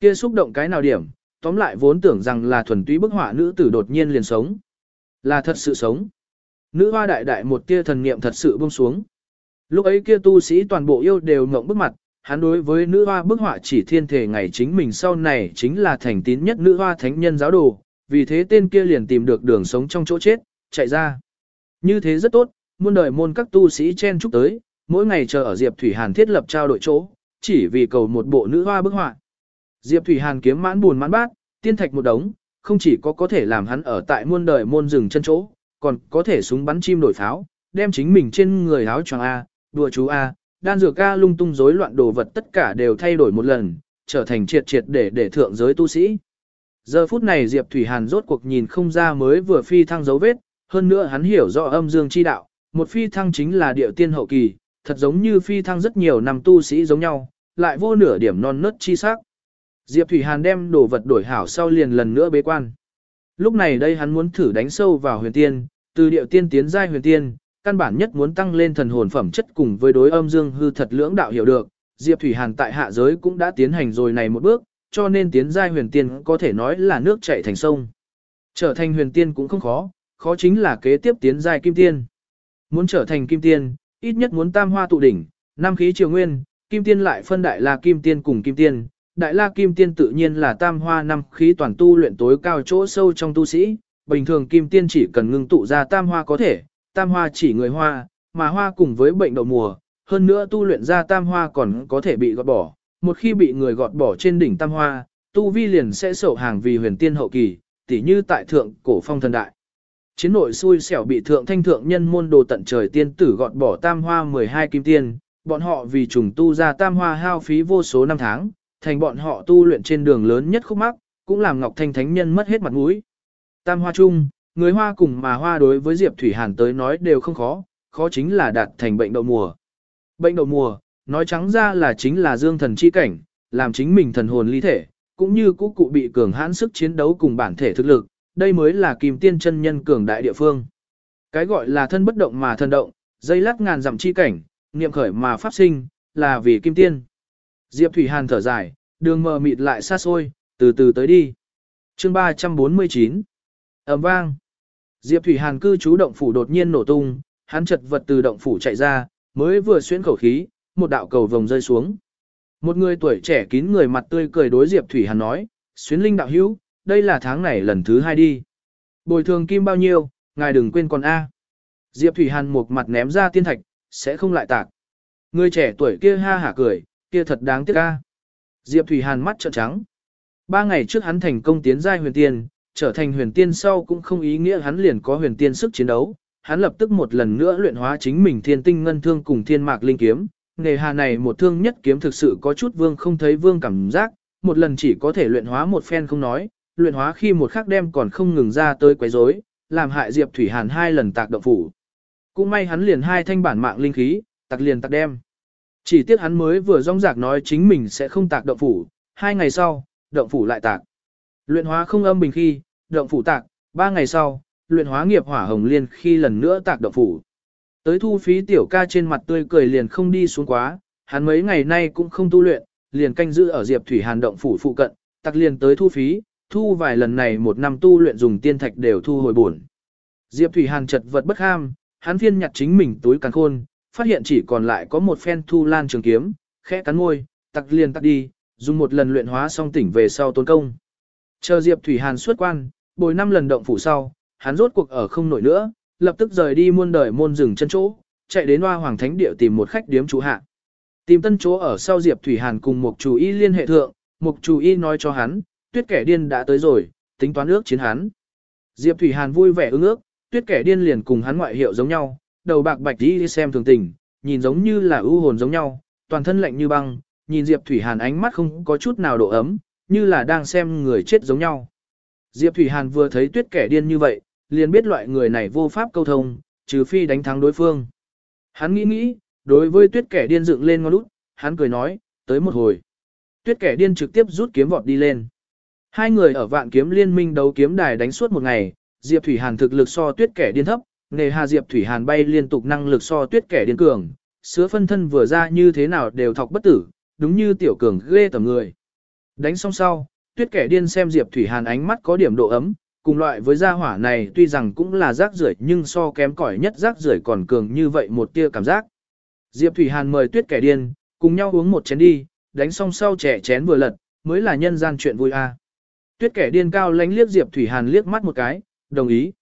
Kia xúc động cái nào điểm, tóm lại vốn tưởng rằng là thuần túy bức họa nữ tử đột nhiên liền sống. Là thật sự sống. Nữ hoa đại đại một tia thần niệm thật sự buông xuống. Lúc ấy kia tu sĩ toàn bộ yêu đều ngộng bức mặt, hắn đối với nữ hoa bức họa chỉ thiên thể ngày chính mình sau này chính là thành tín nhất nữ hoa thánh nhân giáo đồ, vì thế tên kia liền tìm được đường sống trong chỗ chết, chạy ra. Như thế rất tốt, muôn đời môn các tu sĩ chen chúc tới, mỗi ngày chờ ở Diệp Thủy Hàn thiết lập trao đổi chỗ, chỉ vì cầu một bộ nữ hoa bức họa. Diệp Thủy Hàn kiếm mãn buồn mãn bát, tiên thạch một đống, không chỉ có có thể làm hắn ở tại muôn đời môn rừng chân chỗ, còn có thể súng bắn chim đổi pháo, đem chính mình trên người áo choàng A, đùa chú A, đan dược A lung tung rối loạn đồ vật tất cả đều thay đổi một lần, trở thành triệt triệt để để thượng giới tu sĩ. Giờ phút này Diệp Thủy Hàn rốt cuộc nhìn không ra mới vừa phi thăng dấu vết, hơn nữa hắn hiểu rõ âm dương chi đạo, một phi thăng chính là điệu tiên hậu kỳ, thật giống như phi thăng rất nhiều năm tu sĩ giống nhau, lại vô nửa điểm non nớt chi sắc. Diệp Thủy Hàn đem đồ vật đổi hảo sau liền lần nữa bế quan. Lúc này đây hắn muốn thử đánh sâu vào huyền tiên, từ điệu tiên tiến giai huyền tiên, căn bản nhất muốn tăng lên thần hồn phẩm chất cùng với đối âm dương hư thật lưỡng đạo hiểu được. Diệp Thủy Hàn tại hạ giới cũng đã tiến hành rồi này một bước, cho nên tiến giai huyền tiên có thể nói là nước chảy thành sông. Trở thành huyền tiên cũng không khó, khó chính là kế tiếp tiến giai kim tiên. Muốn trở thành kim tiên, ít nhất muốn tam hoa tụ đỉnh, năm khí triều nguyên, kim tiên lại phân đại la kim tiên cùng kim tiên. Đại la kim tiên tự nhiên là tam hoa năm khí toàn tu luyện tối cao chỗ sâu trong tu sĩ, bình thường kim tiên chỉ cần ngưng tụ ra tam hoa có thể, tam hoa chỉ người hoa, mà hoa cùng với bệnh đậu mùa, hơn nữa tu luyện ra tam hoa còn có thể bị gọt bỏ, một khi bị người gọt bỏ trên đỉnh tam hoa, tu vi liền sẽ sổ hàng vì huyền tiên hậu kỳ, tỉ như tại thượng cổ phong thần đại. Chiến nội xui xẻo bị thượng thanh thượng nhân môn đồ tận trời tiên tử gọt bỏ tam hoa 12 kim tiên, bọn họ vì trùng tu ra tam hoa hao phí vô số năm tháng, thành bọn họ tu luyện trên đường lớn nhất khúc mắc, cũng làm Ngọc Thanh Thánh Nhân mất hết mặt mũi. Tam hoa chung, người hoa cùng mà hoa đối với Diệp Thủy Hàn tới nói đều không khó, khó chính là đạt thành bệnh đậu mùa. Bệnh đậu mùa, nói trắng ra là chính là dương thần chi cảnh, làm chính mình thần hồn ly thể, cũng như cũ cụ bị cường hãn sức chiến đấu cùng bản thể thực lực, đây mới là kim tiên chân nhân cường đại địa phương. Cái gọi là thân bất động mà thân động, dây lát ngàn dặm chi cảnh, niệm khởi mà pháp sinh, là vì kim tiên. Diệp Thủy Hàn thở dài, đường mờ mịt lại xa xôi, từ từ tới đi. Chương 349 ầm vang. Diệp Thủy Hàn cư trú động phủ đột nhiên nổ tung, hắn chật vật từ động phủ chạy ra, mới vừa xuyên khẩu khí, một đạo cầu vồng rơi xuống. Một người tuổi trẻ kín người mặt tươi cười đối Diệp Thủy Hàn nói, xuyến linh đạo hữu, đây là tháng này lần thứ hai đi. Bồi thường kim bao nhiêu, ngài đừng quên con A. Diệp Thủy Hàn một mặt ném ra tiên thạch, sẽ không lại tạc. Người trẻ tuổi kia ha hả cười, kia thật đáng tiếc A. Diệp Thủy Hàn mắt trợn trắng. Ba ngày trước hắn thành công tiến giai huyền tiên, trở thành huyền tiên sau cũng không ý nghĩa hắn liền có huyền tiên sức chiến đấu, hắn lập tức một lần nữa luyện hóa chính mình thiên tinh ngân thương cùng thiên mạc linh kiếm. Nghề hà này một thương nhất kiếm thực sự có chút vương không thấy vương cảm giác, một lần chỉ có thể luyện hóa một phen không nói, luyện hóa khi một khắc đem còn không ngừng ra tới quấy rối, làm hại Diệp Thủy Hàn hai lần tạc động phủ. Cũng may hắn liền hai thanh bản mạng linh khí, tạc liền tạc đem. Chỉ tiếc hắn mới vừa rong rạc nói chính mình sẽ không tạc động phủ, hai ngày sau, động phủ lại tạc. Luyện hóa không âm bình khi, động phủ tạc, ba ngày sau, luyện hóa nghiệp hỏa hồng liên khi lần nữa tạc động phủ. Tới thu phí tiểu ca trên mặt tươi cười liền không đi xuống quá, hắn mấy ngày nay cũng không tu luyện, liền canh giữ ở Diệp Thủy Hàn động phủ phụ cận, tạc liền tới thu phí, thu vài lần này một năm tu luyện dùng tiên thạch đều thu hồi bổn. Diệp Thủy Hàn chật vật bất ham, hắn phiên nhặt chính mình túi càng khôn, phát hiện chỉ còn lại có một phen thu lan trường kiếm, khẽ cắn môi, tặc liền tặc đi, dùng một lần luyện hóa xong tỉnh về sau tốn công. Chờ Diệp Thủy Hàn xuất quan, bồi năm lần động phủ sau, hắn rốt cuộc ở không nổi nữa, lập tức rời đi muôn đời môn rừng chân chỗ, chạy đến Hoa Hoàng Thánh địa tìm một khách điếm chủ hạ. Tìm tân chỗ ở sau Diệp Thủy Hàn cùng một chủ y liên hệ thượng, một chủ y nói cho hắn, tuyết kẻ điên đã tới rồi, tính toán ước chiến hắn. Diệp Thủy Hàn vui vẻ ứng ước, tuyết kẻ điên liền cùng hắn ngoại hiệu giống nhau, đầu bạc bạch đi xem thường tình, nhìn giống như là ưu hồn giống nhau, toàn thân lạnh như băng, nhìn Diệp Thủy Hàn ánh mắt không có chút nào độ ấm, như là đang xem người chết giống nhau. Diệp Thủy Hàn vừa thấy tuyết kẻ điên như vậy, liền biết loại người này vô pháp câu thông, trừ phi đánh thắng đối phương. Hắn nghĩ nghĩ, đối với tuyết kẻ điên dựng lên ngon lút, hắn cười nói, tới một hồi. Tuyết kẻ điên trực tiếp rút kiếm vọt đi lên. Hai người ở vạn kiếm liên minh đấu kiếm đài đánh suốt một ngày, Diệp Thủy Hàn thực lực so tuyết kẻ điên thấp, nghề hà Diệp Thủy Hàn bay liên tục năng lực so tuyết kẻ điên cường, sứa phân thân vừa ra như thế nào đều thọc bất tử, đúng như tiểu cường ghê tầm người. Đánh xong sau, tuyết kẻ điên xem Diệp Thủy Hàn ánh mắt có điểm độ ấm, cùng loại với gia hỏa này tuy rằng cũng là rác rưởi nhưng so kém cỏi nhất rác rưởi còn cường như vậy một tia cảm giác. Diệp Thủy Hàn mời tuyết kẻ điên, cùng nhau uống một chén đi, đánh xong sau trẻ chén vừa lật, mới là nhân gian chuyện vui a. Tuyết kẻ điên cao lánh liếc Diệp Thủy Hàn liếc mắt một cái, đồng ý.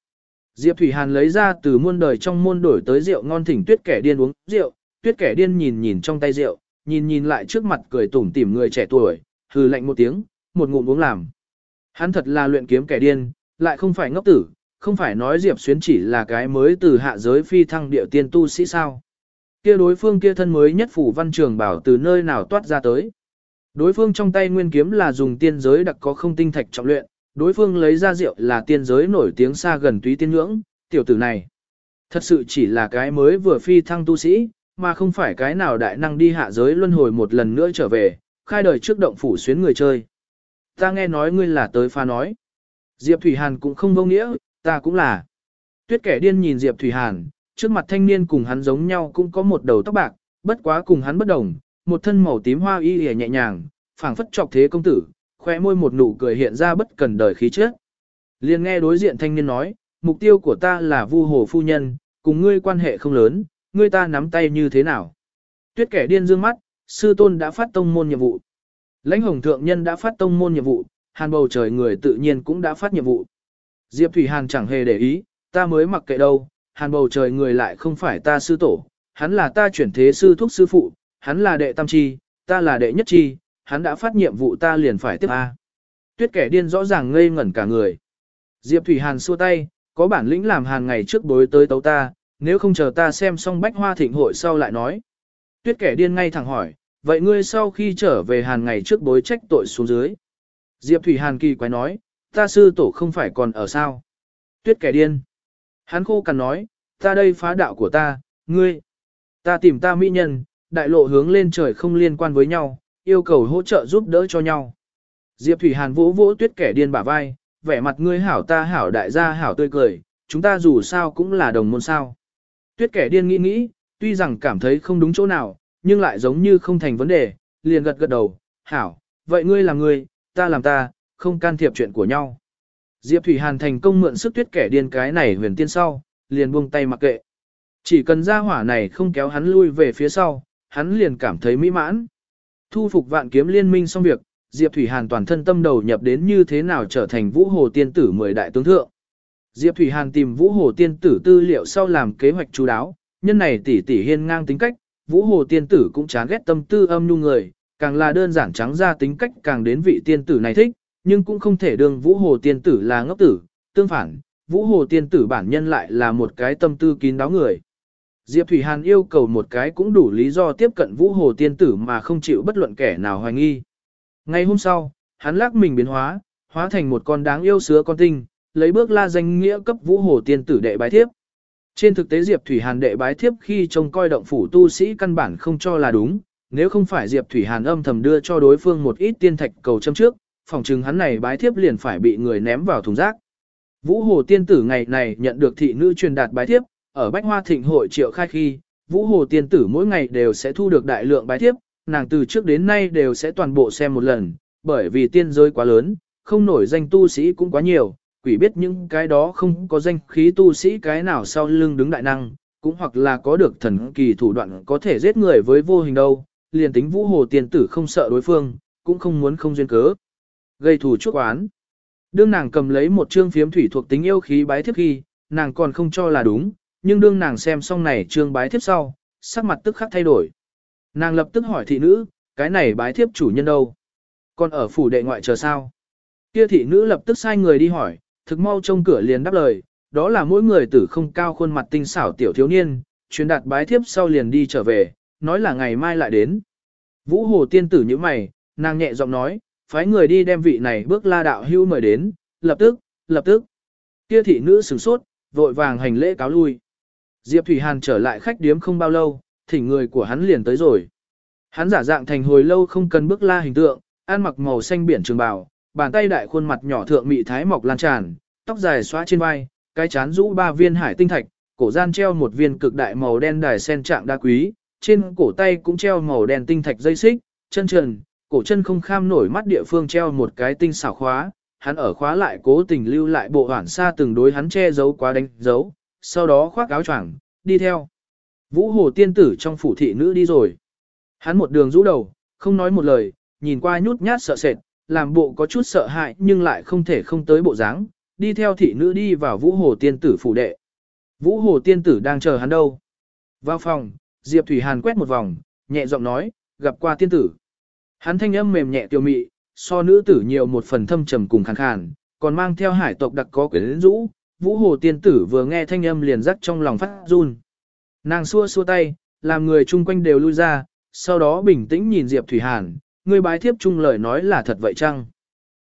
Diệp Thủy Hàn lấy ra từ muôn đời trong môn đổi tới rượu ngon thỉnh tuyết kẻ điên uống rượu, tuyết kẻ điên nhìn nhìn trong tay rượu, nhìn nhìn lại trước mặt cười tủm tỉm người trẻ tuổi, hừ lạnh một tiếng, một ngụm uống làm. Hắn thật là luyện kiếm kẻ điên, lại không phải ngốc tử, không phải nói Diệp Xuyến chỉ là cái mới từ hạ giới phi thăng điệu tiên tu sĩ sao. Kia đối phương kia thân mới nhất phủ văn trường bảo từ nơi nào toát ra tới. Đối phương trong tay nguyên kiếm là dùng tiên giới đặc có không tinh thạch trọng luyện, đối phương lấy ra rượu là tiên giới nổi tiếng xa gần túy tiên ngưỡng, tiểu tử này. Thật sự chỉ là cái mới vừa phi thăng tu sĩ, mà không phải cái nào đại năng đi hạ giới luân hồi một lần nữa trở về, khai đời trước động phủ xuyến người chơi. Ta nghe nói ngươi là tới pha nói. Diệp Thủy Hàn cũng không vô nghĩa, ta cũng là. Tuyết kẻ điên nhìn Diệp Thủy Hàn, trước mặt thanh niên cùng hắn giống nhau cũng có một đầu tóc bạc, bất quá cùng hắn bất đồng, một thân màu tím hoa y hề nhẹ nhàng, phảng phất trọc thế công tử, khoe môi một nụ cười hiện ra bất cần đời khí chất. Liền nghe đối diện thanh niên nói, mục tiêu của ta là vu hồ phu nhân, cùng ngươi quan hệ không lớn, ngươi ta nắm tay như thế nào. Tuyết kẻ điên dương mắt, sư tôn đã phát tông môn nhiệm vụ. Lãnh hồng thượng nhân đã phát tông môn nhiệm vụ, hàn bầu trời người tự nhiên cũng đã phát nhiệm vụ. Diệp Thủy Hàn chẳng hề để ý, ta mới mặc kệ đâu, hàn bầu trời người lại không phải ta sư tổ, hắn là ta chuyển thế sư thúc sư phụ, hắn là đệ tam chi, ta là đệ nhất chi, hắn đã phát nhiệm vụ ta liền phải tiếp A. Tuyết kẻ điên rõ ràng ngây ngẩn cả người. Diệp Thủy Hàn xua tay, có bản lĩnh làm hàng ngày trước bối tới tấu ta, nếu không chờ ta xem xong bách hoa thịnh hội sau lại nói. Tuyết kẻ điên ngay thẳng hỏi, vậy ngươi sau khi trở về hàn ngày trước bối trách tội xuống dưới. Diệp Thủy Hàn kỳ quái nói, ta sư tổ không phải còn ở sao. Tuyết kẻ điên. Hắn khô cằn nói, ta đây phá đạo của ta, ngươi. Ta tìm ta mỹ nhân, đại lộ hướng lên trời không liên quan với nhau, yêu cầu hỗ trợ giúp đỡ cho nhau. Diệp Thủy Hàn vỗ vỗ tuyết kẻ điên bả vai, vẻ mặt ngươi hảo ta hảo đại gia hảo tươi cười, chúng ta dù sao cũng là đồng môn sao. Tuyết kẻ điên nghĩ nghĩ, tuy rằng cảm thấy không đúng chỗ nào, nhưng lại giống như không thành vấn đề, liền gật gật đầu, hảo, vậy ngươi làm ngươi, ta làm ta, không can thiệp chuyện của nhau. Diệp Thủy Hàn thành công mượn sức tuyết kẻ điên cái này huyền tiên sau, liền buông tay mặc kệ. Chỉ cần ra hỏa này không kéo hắn lui về phía sau, hắn liền cảm thấy mỹ mãn. Thu phục vạn kiếm liên minh xong việc, Diệp Thủy Hàn toàn thân tâm đầu nhập đến như thế nào trở thành vũ hồ tiên tử mười đại tướng thượng. Diệp Thủy Hàn tìm vũ hồ tiên tử tư liệu sau làm kế hoạch chú đáo, nhân này tỷ tỷ hiên ngang tính cách, vũ hồ tiên tử cũng chán ghét tâm tư âm nhu người, càng là đơn giản trắng ra tính cách càng đến vị tiên tử này thích, nhưng cũng không thể đương Vũ Hồ tiên tử là ngốc tử, tương phản, Vũ Hồ tiên tử bản nhân lại là một cái tâm tư kín đáo người. Diệp Thủy Hàn yêu cầu một cái cũng đủ lý do tiếp cận Vũ Hồ tiên tử mà không chịu bất luận kẻ nào hoài nghi. Ngày hôm sau, hắn lắc mình biến hóa, hóa thành một con đáng yêu sứa con tinh, lấy bước la danh nghĩa cấp Vũ Hồ tiên tử đệ bái thiếp. Trên thực tế Diệp Thủy Hàn đệ bái thiếp khi trông coi động phủ tu sĩ căn bản không cho là đúng, nếu không phải Diệp Thủy Hàn âm thầm đưa cho đối phương một ít tiên thạch cầu châm trước, phòng trừng hắn này bái thiếp liền phải bị người ném vào thùng rác. Vũ Hồ tiên tử ngày này nhận được thị nữ truyền đạt bái thiếp, ở Bách Hoa Thịnh hội triệu khai khi, Vũ Hồ tiên tử mỗi ngày đều sẽ thu được đại lượng bái thiếp, nàng từ trước đến nay đều sẽ toàn bộ xem một lần, bởi vì tiên giới quá lớn, không nổi danh tu sĩ cũng quá nhiều, quỷ biết những cái đó không có danh khí tu sĩ cái nào sau lưng đứng đại năng, cũng hoặc là có được thần kỳ thủ đoạn có thể giết người với vô hình đâu, liền tính vũ hồ tiền tử không sợ đối phương, cũng không muốn không duyên cớ. Gây thù chuốc oán. Đương nàng cầm lấy một chương phiếm thủy thuộc tính yêu khí bái thiếp khi, nàng còn không cho là đúng, nhưng đương nàng xem xong này chương bái thiếp sau, sắc mặt tức khắc thay đổi. Nàng lập tức hỏi thị nữ, cái này bái thiếp chủ nhân đâu? Còn ở phủ đệ ngoại chờ sao? Kia thị nữ lập tức sai người đi hỏi, thực mau trông cửa liền đáp lời, đó là mỗi người tử không cao khuôn mặt tinh xảo tiểu thiếu niên, truyền đạt bái thiếp sau liền đi trở về, nói là ngày mai lại đến. Vũ hồ tiên tử như mày, nàng nhẹ giọng nói, phái người đi đem vị này bước la đạo hưu mời đến, lập tức, lập tức. Kia thị nữ sửng sốt, vội vàng hành lễ cáo lui. Diệp Thủy Hàn trở lại khách điếm không bao lâu, thỉnh người của hắn liền tới rồi. Hắn giả dạng thành hồi lâu không cần bước la hình tượng, ăn mặc màu xanh biển trường bào, bàn tay đại khuôn mặt nhỏ thượng mị thái mọc lan tràn, tóc dài xóa trên vai, cái chán rũ ba viên hải tinh thạch, cổ gian treo một viên cực đại màu đen đài sen trạng đá quý, trên cổ tay cũng treo màu đen tinh thạch dây xích, chân trần, cổ chân không kham nổi mắt địa phương treo một cái tinh xảo khóa, hắn ở khóa lại cố tình lưu lại bộ hoảng xa từng đối hắn che giấu quá đánh dấu, sau đó khoác áo choàng đi theo. Vũ hồ tiên tử trong phủ thị nữ đi rồi. Hắn một đường rũ đầu, không nói một lời, nhìn qua nhút nhát sợ sệt, làm bộ có chút sợ hãi nhưng lại không thể không tới bộ dáng, đi theo thị nữ đi vào vũ hồ tiên tử phủ đệ. Vũ hồ tiên tử đang chờ hắn đâu. Vào phòng, Diệp Thủy Hàn quét một vòng, nhẹ giọng nói, gặp qua tiên tử. Hắn thanh âm mềm nhẹ tiêu mị, so nữ tử nhiều một phần thâm trầm cùng khàn khàn, còn mang theo hải tộc đặc có quyến rũ. Vũ hồ tiên tử vừa nghe thanh âm liền rắc trong lòng phát run. Nàng xua xua tay, làm người chung quanh đều lui ra, sau đó bình tĩnh nhìn Diệp Thủy Hàn, Ngươi bái thiếp chung lời nói là thật vậy chăng?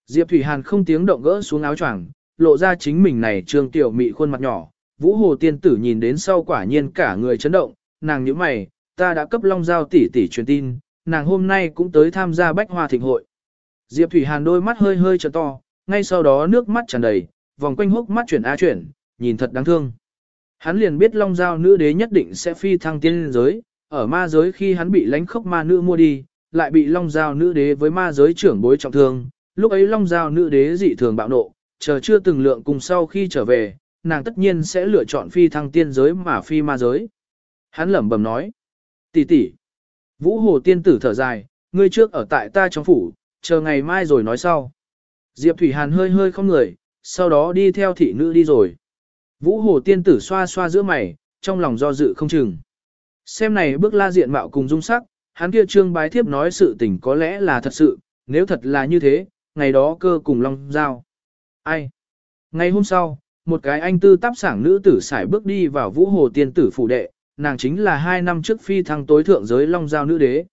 Diệp Thủy Hàn không tiếng động gỡ xuống áo choàng, lộ ra chính mình này trương tiểu mị khuôn mặt nhỏ. Vũ Hồ tiên tử nhìn đến sau quả nhiên cả người chấn động, nàng nhíu mày, ta đã cấp Long Giao tỷ tỷ truyền tin, nàng hôm nay cũng tới tham gia bách hoa thịnh hội. Diệp Thủy Hàn đôi mắt hơi hơi trợ to, ngay sau đó nước mắt tràn đầy, vòng quanh hốc mắt chuyển a chuyển, nhìn thật đáng thương. Hắn liền biết Long Giao nữ đế nhất định sẽ phi thăng tiên giới, ở ma giới khi hắn bị lánh khốc ma nữ mua đi, lại bị Long Giao nữ đế với ma giới trưởng bối trọng thương, lúc ấy Long Giao nữ đế dị thường bạo nộ, chờ chưa từng lượng cùng sau khi trở về, nàng tất nhiên sẽ lựa chọn phi thăng tiên giới mà phi ma giới. Hắn lẩm bẩm nói, tỷ tỷ, Vũ Hồ tiên tử thở dài, ngươi trước ở tại ta trong phủ, chờ ngày mai rồi nói sau. Diệp Thủy Hàn hơi hơi không người, sau đó đi theo thị nữ đi rồi. Vũ Hồ tiên tử xoa xoa giữa mày, trong lòng do dự không chừng. Xem này bước la diện mạo cùng dung sắc, hắn kia trương bái thiếp nói sự tình có lẽ là thật sự, nếu thật là như thế, ngày đó cơ cùng long giao. Ai? Ngày hôm sau, một cái anh tư tắp sảng nữ tử xài bước đi vào vũ hồ tiên tử phủ đệ, nàng chính là hai năm trước phi thăng tối thượng giới long giao nữ đế.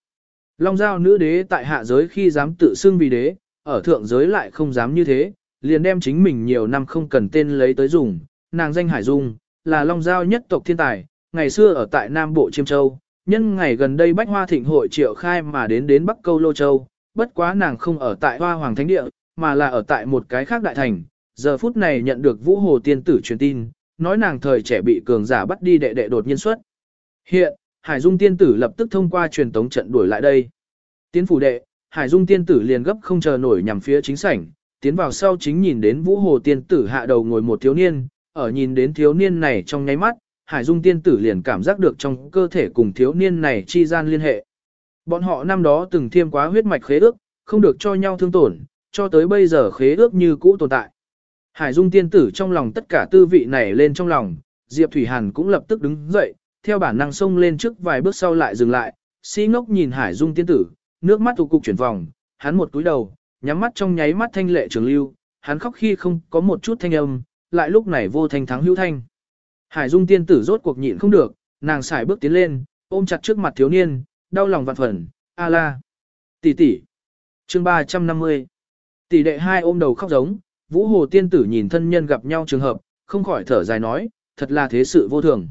Long giao nữ đế tại hạ giới khi dám tự xưng vì đế, ở thượng giới lại không dám như thế, liền đem chính mình nhiều năm không cần tên lấy tới dùng, nàng danh Hải Dung, là long giao nhất tộc thiên tài, ngày xưa ở tại Nam Bộ Chiêm Châu, nhân ngày gần đây Bách Hoa Thịnh hội triệu khai mà đến đến Bắc Câu Lô Châu, bất quá nàng không ở tại Hoa Hoàng Thánh Địa, mà là ở tại một cái khác đại thành, giờ phút này nhận được Vũ Hồ Tiên Tử truyền tin, nói nàng thời trẻ bị cường giả bắt đi đệ đệ đột nhiên xuất. Hiện, Hải Dung Tiên Tử lập tức thông qua truyền tống trận đuổi lại đây. Tiến phủ đệ, Hải Dung Tiên Tử liền gấp không chờ nổi nhằm phía chính sảnh, tiến vào sau chính nhìn đến Vũ Hồ Tiên Tử hạ đầu ngồi một thiếu niên, ở nhìn đến thiếu niên này trong nháy mắt, Hải Dung tiên tử liền cảm giác được trong cơ thể cùng thiếu niên này chi gian liên hệ. Bọn họ năm đó từng thiêm quá huyết mạch khế ước, không được cho nhau thương tổn, cho tới bây giờ khế ước như cũ tồn tại. Hải Dung tiên tử trong lòng tất cả tư vị này lên trong lòng, Diệp Thủy Hàn cũng lập tức đứng dậy, theo bản năng xông lên trước vài bước sau lại dừng lại, si ngốc nhìn Hải Dung tiên tử, nước mắt tụ cục chuyển vòng, hắn một túi đầu, nhắm mắt trong nháy mắt thanh lệ trường lưu, hắn khóc khi không có một chút thanh âm, lại lúc này vô thanh thắng hữu thanh. Hải Dung tiên tử rốt cuộc nhịn không được, nàng xài bước tiến lên, ôm chặt trước mặt thiếu niên, đau lòng vạn phần, a la. Tỷ tỷ. Chương 350. Tỷ đệ hai ôm đầu khóc giống, Vũ Hồ tiên tử nhìn thân nhân gặp nhau trường hợp, không khỏi thở dài nói, thật là thế sự vô thường.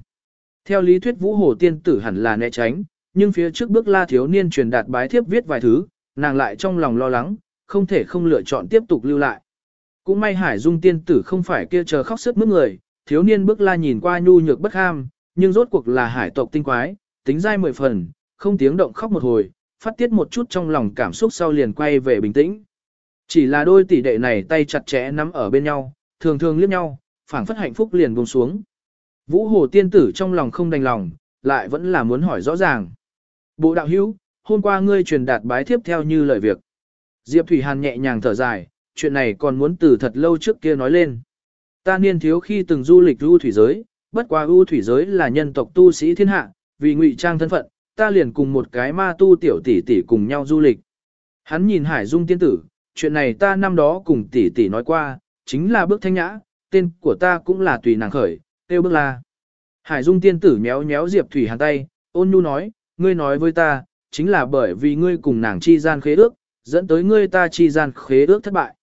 Theo lý thuyết Vũ Hồ tiên tử hẳn là né tránh, nhưng phía trước bước la thiếu niên truyền đạt bái thiếp viết vài thứ, nàng lại trong lòng lo lắng, không thể không lựa chọn tiếp tục lưu lại. Cũng may Hải Dung tiên tử không phải kia chờ khóc sướt mướt người, thiếu niên bước la nhìn qua nhu nhược bất ham, nhưng rốt cuộc là hải tộc tinh quái, tính dai mười phần, không tiếng động khóc một hồi, phát tiết một chút trong lòng cảm xúc sau liền quay về bình tĩnh. Chỉ là đôi tỷ đệ này tay chặt chẽ nắm ở bên nhau, thường thường liếc nhau, phảng phất hạnh phúc liền buông xuống. Vũ Hồ tiên tử trong lòng không đành lòng, lại vẫn là muốn hỏi rõ ràng. Bộ đạo hữu, hôm qua ngươi truyền đạt bái tiếp theo như lời việc. Diệp Thủy Hàn nhẹ nhàng thở dài, chuyện này còn muốn từ thật lâu trước kia nói lên. Ta niên thiếu khi từng du lịch ưu thủy giới, bất quá ưu thủy giới là nhân tộc tu sĩ thiên hạ, vì ngụy trang thân phận, ta liền cùng một cái ma tu tiểu tỷ tỷ cùng nhau du lịch. Hắn nhìn Hải Dung tiên tử, chuyện này ta năm đó cùng tỷ tỷ nói qua, chính là bước thanh nhã, tên của ta cũng là tùy nàng khởi, tiêu bước la. Hải Dung tiên tử méo méo Diệp Thủy Hàn tay, ôn nhu nói, ngươi nói với ta, chính là bởi vì ngươi cùng nàng chi gian khế ước, dẫn tới ngươi ta chi gian khế ước thất bại.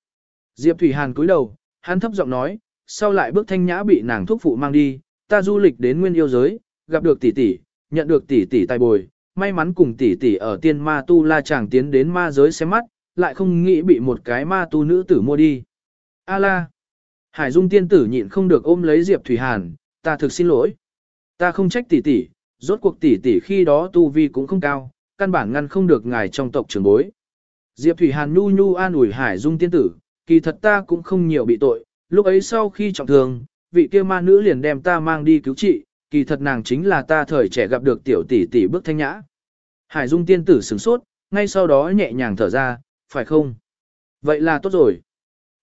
Diệp Thủy Hàn cúi đầu, hắn thấp giọng nói, sau lại bước thanh nhã bị nàng thuốc phụ mang đi, ta du lịch đến nguyên yêu giới, gặp được tỷ tỷ, nhận được tỷ tỷ tài bồi, may mắn cùng tỷ tỷ ở tiên ma tu la chàng tiến đến ma giới xem mắt, lại không nghĩ bị một cái ma tu nữ tử mua đi. A la. Hải Dung tiên tử nhịn không được ôm lấy Diệp Thủy Hàn, ta thực xin lỗi. Ta không trách tỷ tỷ, rốt cuộc tỷ tỷ khi đó tu vi cũng không cao, căn bản ngăn không được ngài trong tộc trưởng bối. Diệp Thủy Hàn nhu nhu an ủi Hải Dung tiên tử, kỳ thật ta cũng không nhiều bị tội, lúc ấy sau khi trọng thương, vị kia ma nữ liền đem ta mang đi cứu trị, kỳ thật nàng chính là ta thời trẻ gặp được tiểu tỷ tỷ bước thanh nhã. Hải Dung tiên tử sửng sốt, ngay sau đó nhẹ nhàng thở ra, phải không? Vậy là tốt rồi.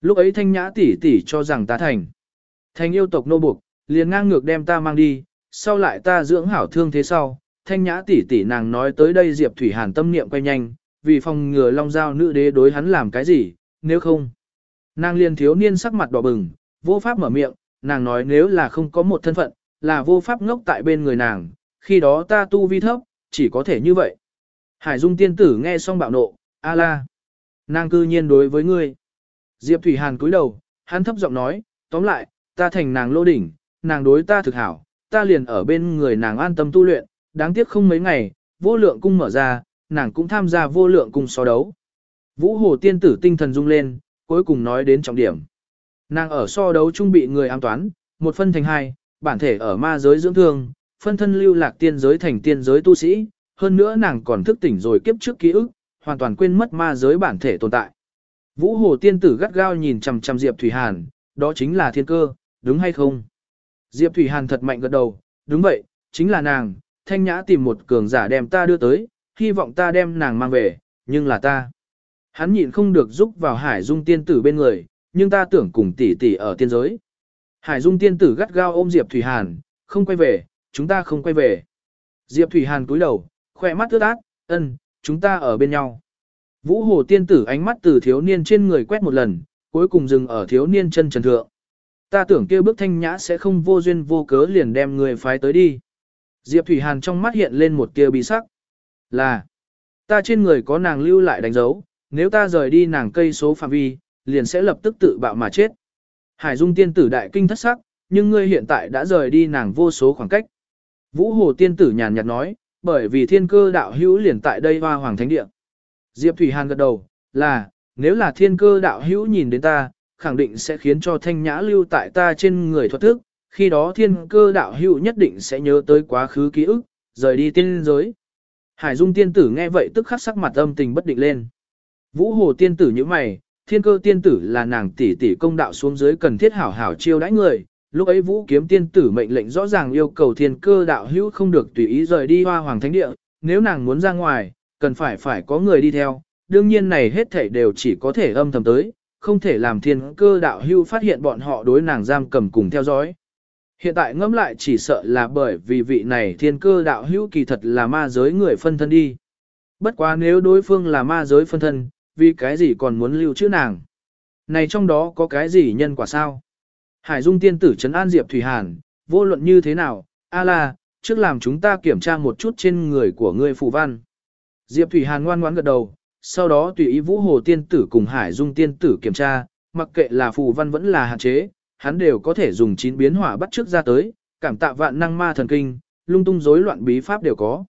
Lúc ấy thanh nhã tỷ tỷ cho rằng ta thành. Thành yêu tộc nô buộc, liền ngang ngược đem ta mang đi, sau lại ta dưỡng hảo thương thế sau. Thanh nhã tỷ tỷ nàng nói tới đây Diệp Thủy Hàn tâm niệm quay nhanh, vì phòng ngừa long giao nữ đế đối hắn làm cái gì, nếu không. Nàng liền thiếu niên sắc mặt đỏ bừng, vô pháp mở miệng, nàng nói nếu là không có một thân phận, là vô pháp ngốc tại bên người nàng, khi đó ta tu vi thấp, chỉ có thể như vậy. Hải Dung tiên tử nghe xong bạo nộ, a la. Nàng cư nhiên đối với ngươi. Diệp Thủy Hàn cúi đầu, hắn thấp giọng nói, tóm lại, ta thành nàng lô đỉnh, nàng đối ta thực hảo, ta liền ở bên người nàng an tâm tu luyện, đáng tiếc không mấy ngày, vô lượng cung mở ra, nàng cũng tham gia vô lượng cung so đấu. Vũ Hồ tiên tử tinh thần rung lên, cuối cùng nói đến trọng điểm. Nàng ở so đấu chung bị người ám toán, một phân thành hai, bản thể ở ma giới dưỡng thương, phân thân lưu lạc tiên giới thành tiên giới tu sĩ, hơn nữa nàng còn thức tỉnh rồi kiếp trước ký ức, hoàn toàn quên mất ma giới bản thể tồn tại. Vũ Hồ tiên tử gắt gao nhìn chằm chằm Diệp Thủy Hàn, đó chính là thiên cơ, đúng hay không? Diệp Thủy Hàn thật mạnh gật đầu, đúng vậy, chính là nàng, thanh nhã tìm một cường giả đem ta đưa tới, hy vọng ta đem nàng mang về, nhưng là ta. Hắn nhịn không được giúp vào Hải Dung tiên tử bên người, nhưng ta tưởng cùng tỷ tỷ ở tiên giới. Hải Dung tiên tử gắt gao ôm Diệp Thủy Hàn, không quay về, chúng ta không quay về. Diệp Thủy Hàn cúi đầu, khỏe mắt ướt át, ân, chúng ta ở bên nhau. Vũ Hồ tiên tử ánh mắt từ thiếu niên trên người quét một lần, cuối cùng dừng ở thiếu niên chân trần thượng. Ta tưởng kia bước thanh nhã sẽ không vô duyên vô cớ liền đem người phái tới đi. Diệp Thủy Hàn trong mắt hiện lên một tia bí sắc. Là, ta trên người có nàng lưu lại đánh dấu, nếu ta rời đi nàng cây số phạm vi, liền sẽ lập tức tự bạo mà chết. Hải Dung tiên tử đại kinh thất sắc, nhưng ngươi hiện tại đã rời đi nàng vô số khoảng cách. Vũ Hồ tiên tử nhàn nhạt nói, bởi vì thiên cơ đạo hữu liền tại đây hoa hoàng thánh địa. Diệp Thủy Hàn gật đầu, là, nếu là thiên cơ đạo hữu nhìn đến ta, khẳng định sẽ khiến cho thanh nhã lưu tại ta trên người thuật thức, khi đó thiên cơ đạo hữu nhất định sẽ nhớ tới quá khứ ký ức, rời đi tiên giới. Hải Dung tiên tử nghe vậy tức khắc sắc mặt âm tình bất định lên. Vũ Hồ tiên tử như mày, thiên cơ tiên tử là nàng tỷ tỷ công đạo xuống dưới cần thiết hảo hảo chiêu đãi người. Lúc ấy Vũ kiếm tiên tử mệnh lệnh rõ ràng yêu cầu thiên cơ đạo hữu không được tùy ý rời đi hoa hoàng thánh địa, nếu nàng muốn ra ngoài, cần phải phải có người đi theo. Đương nhiên này hết thảy đều chỉ có thể âm thầm tới, không thể làm thiên cơ đạo Hưu phát hiện bọn họ đối nàng giam cầm cùng theo dõi. Hiện tại ngẫm lại chỉ sợ là bởi vì vị này thiên cơ đạo hữu kỳ thật là ma giới người phân thân đi. Bất quá nếu đối phương là ma giới phân thân, vì cái gì còn muốn lưu trữ nàng. Này trong đó có cái gì nhân quả sao? Hải Dung tiên tử trấn an Diệp Thủy Hàn, vô luận như thế nào, a la, trước làm chúng ta kiểm tra một chút trên người của ngươi phù văn. Diệp Thủy Hàn ngoan ngoãn gật đầu, sau đó tùy ý Vũ Hồ tiên tử cùng Hải Dung tiên tử kiểm tra, mặc kệ là phù văn vẫn là hạn chế, hắn đều có thể dùng chín biến hỏa bắt trước ra tới, cảm tạ vạn năng ma thần kinh, lung tung rối loạn bí pháp đều có.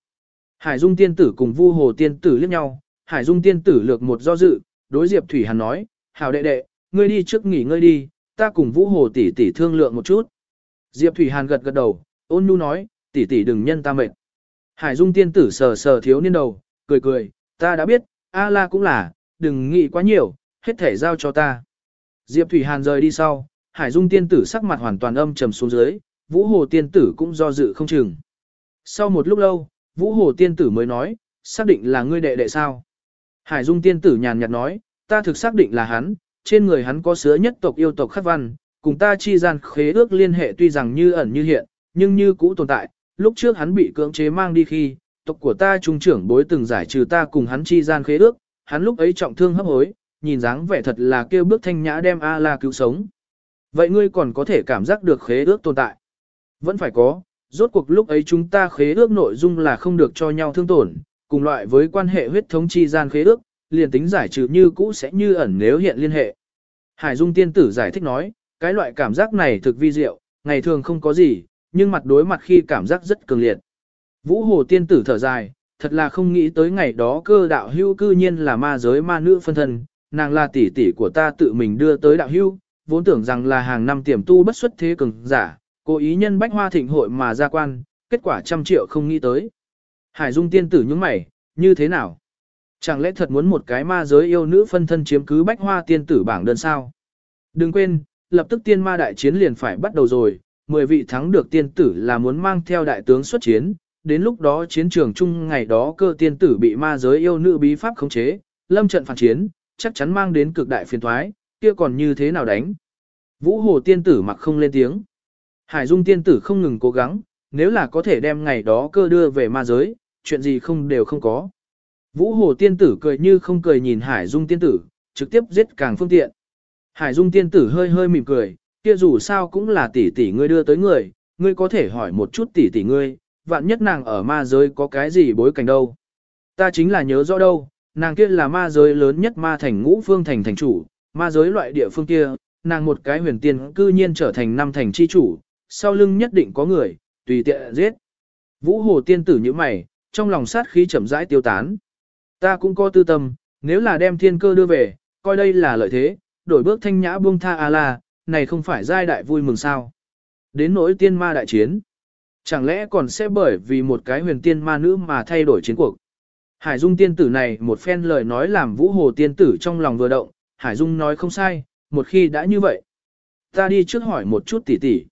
Hải Dung tiên tử cùng Vu Hồ tiên tử liếc nhau, Hải Dung tiên tử lược một do dự, đối Diệp Thủy Hàn nói, "Hảo đệ đệ, ngươi đi trước nghỉ ngơi đi, ta cùng Vũ Hồ tỷ tỷ thương lượng một chút." Diệp Thủy Hàn gật gật đầu, ôn nhu nói, "Tỷ tỷ đừng nhân ta mệt." Hải Dung tiên tử sờ sờ thiếu niên đầu, cười cười, "Ta đã biết, A La cũng là, đừng nghĩ quá nhiều, hết thể giao cho ta." Diệp Thủy Hàn rời đi sau, Hải Dung tiên tử sắc mặt hoàn toàn âm trầm xuống dưới, Vũ Hồ tiên tử cũng do dự không chừng. Sau một lúc lâu, Vũ Hồ tiên tử mới nói, xác định là ngươi đệ đệ sao? Hải Dung tiên tử nhàn nhạt nói, ta thực xác định là hắn, trên người hắn có sứa nhất tộc yêu tộc khắc văn, cùng ta chi gian khế ước liên hệ tuy rằng như ẩn như hiện, nhưng như cũ tồn tại, lúc trước hắn bị cưỡng chế mang đi khi, tộc của ta trung trưởng bối từng giải trừ ta cùng hắn chi gian khế ước, hắn lúc ấy trọng thương hấp hối, nhìn dáng vẻ thật là kêu bước thanh nhã đem A-la cứu sống. Vậy ngươi còn có thể cảm giác được khế ước tồn tại? Vẫn phải có, rốt cuộc lúc ấy chúng ta khế ước nội dung là không được cho nhau thương tổn, cùng loại với quan hệ huyết thống chi gian khế ước, liền tính giải trừ như cũ sẽ như ẩn nếu hiện liên hệ. Hải Dung tiên tử giải thích nói, cái loại cảm giác này thực vi diệu, ngày thường không có gì, nhưng mặt đối mặt khi cảm giác rất cường liệt. Vũ Hồ tiên tử thở dài, thật là không nghĩ tới ngày đó cơ đạo hưu cư nhiên là ma giới ma nữ phân thân, nàng là tỷ tỷ của ta tự mình đưa tới đạo hưu, vốn tưởng rằng là hàng năm tiềm tu bất xuất thế cường giả, cố ý nhân bách hoa thịnh hội mà ra quan, kết quả trăm triệu không nghĩ tới. Hải Dung tiên tử nhướng mày, như thế nào? Chẳng lẽ thật muốn một cái ma giới yêu nữ phân thân chiếm cứ bách hoa tiên tử bảng đơn sao? Đừng quên, lập tức tiên ma đại chiến liền phải bắt đầu rồi, mười vị thắng được tiên tử là muốn mang theo đại tướng xuất chiến, đến lúc đó chiến trường chung ngày đó cơ tiên tử bị ma giới yêu nữ bí pháp khống chế, lâm trận phản chiến, chắc chắn mang đến cực đại phiền thoái, kia còn như thế nào đánh? Vũ hồ tiên tử mặc không lên tiếng. Hải dung tiên tử không ngừng cố gắng, nếu là có thể đem ngày đó cơ đưa về ma giới, chuyện gì không đều không có. Vũ hồ tiên tử cười như không cười nhìn Hải dung tiên tử, trực tiếp giết càng phương tiện. Hải dung tiên tử hơi hơi mỉm cười, kia dù sao cũng là tỷ tỷ ngươi đưa tới người, ngươi có thể hỏi một chút tỷ tỷ ngươi, vạn nhất nàng ở ma giới có cái gì bối cảnh đâu. Ta chính là nhớ rõ đâu, nàng kia là ma giới lớn nhất ma thành ngũ phương thành thành chủ, ma giới loại địa phương kia, nàng một cái huyền tiên cư nhiên trở thành năm thành chi chủ, sau lưng nhất định có người, tùy tiện giết. Vũ hồ tiên tử như mày, trong lòng sát khí chậm rãi tiêu tán. Ta cũng có tư tâm, nếu là đem thiên cơ đưa về, coi đây là lợi thế, đổi bước thanh nhã buông tha A-la, này không phải giai đại vui mừng sao. Đến nỗi tiên ma đại chiến. Chẳng lẽ còn sẽ bởi vì một cái huyền tiên ma nữ mà thay đổi chiến cuộc. Hải Dung tiên tử này một phen lời nói làm vũ hồ tiên tử trong lòng vừa động, Hải Dung nói không sai, một khi đã như vậy. Ta đi trước hỏi một chút tỷ tỷ.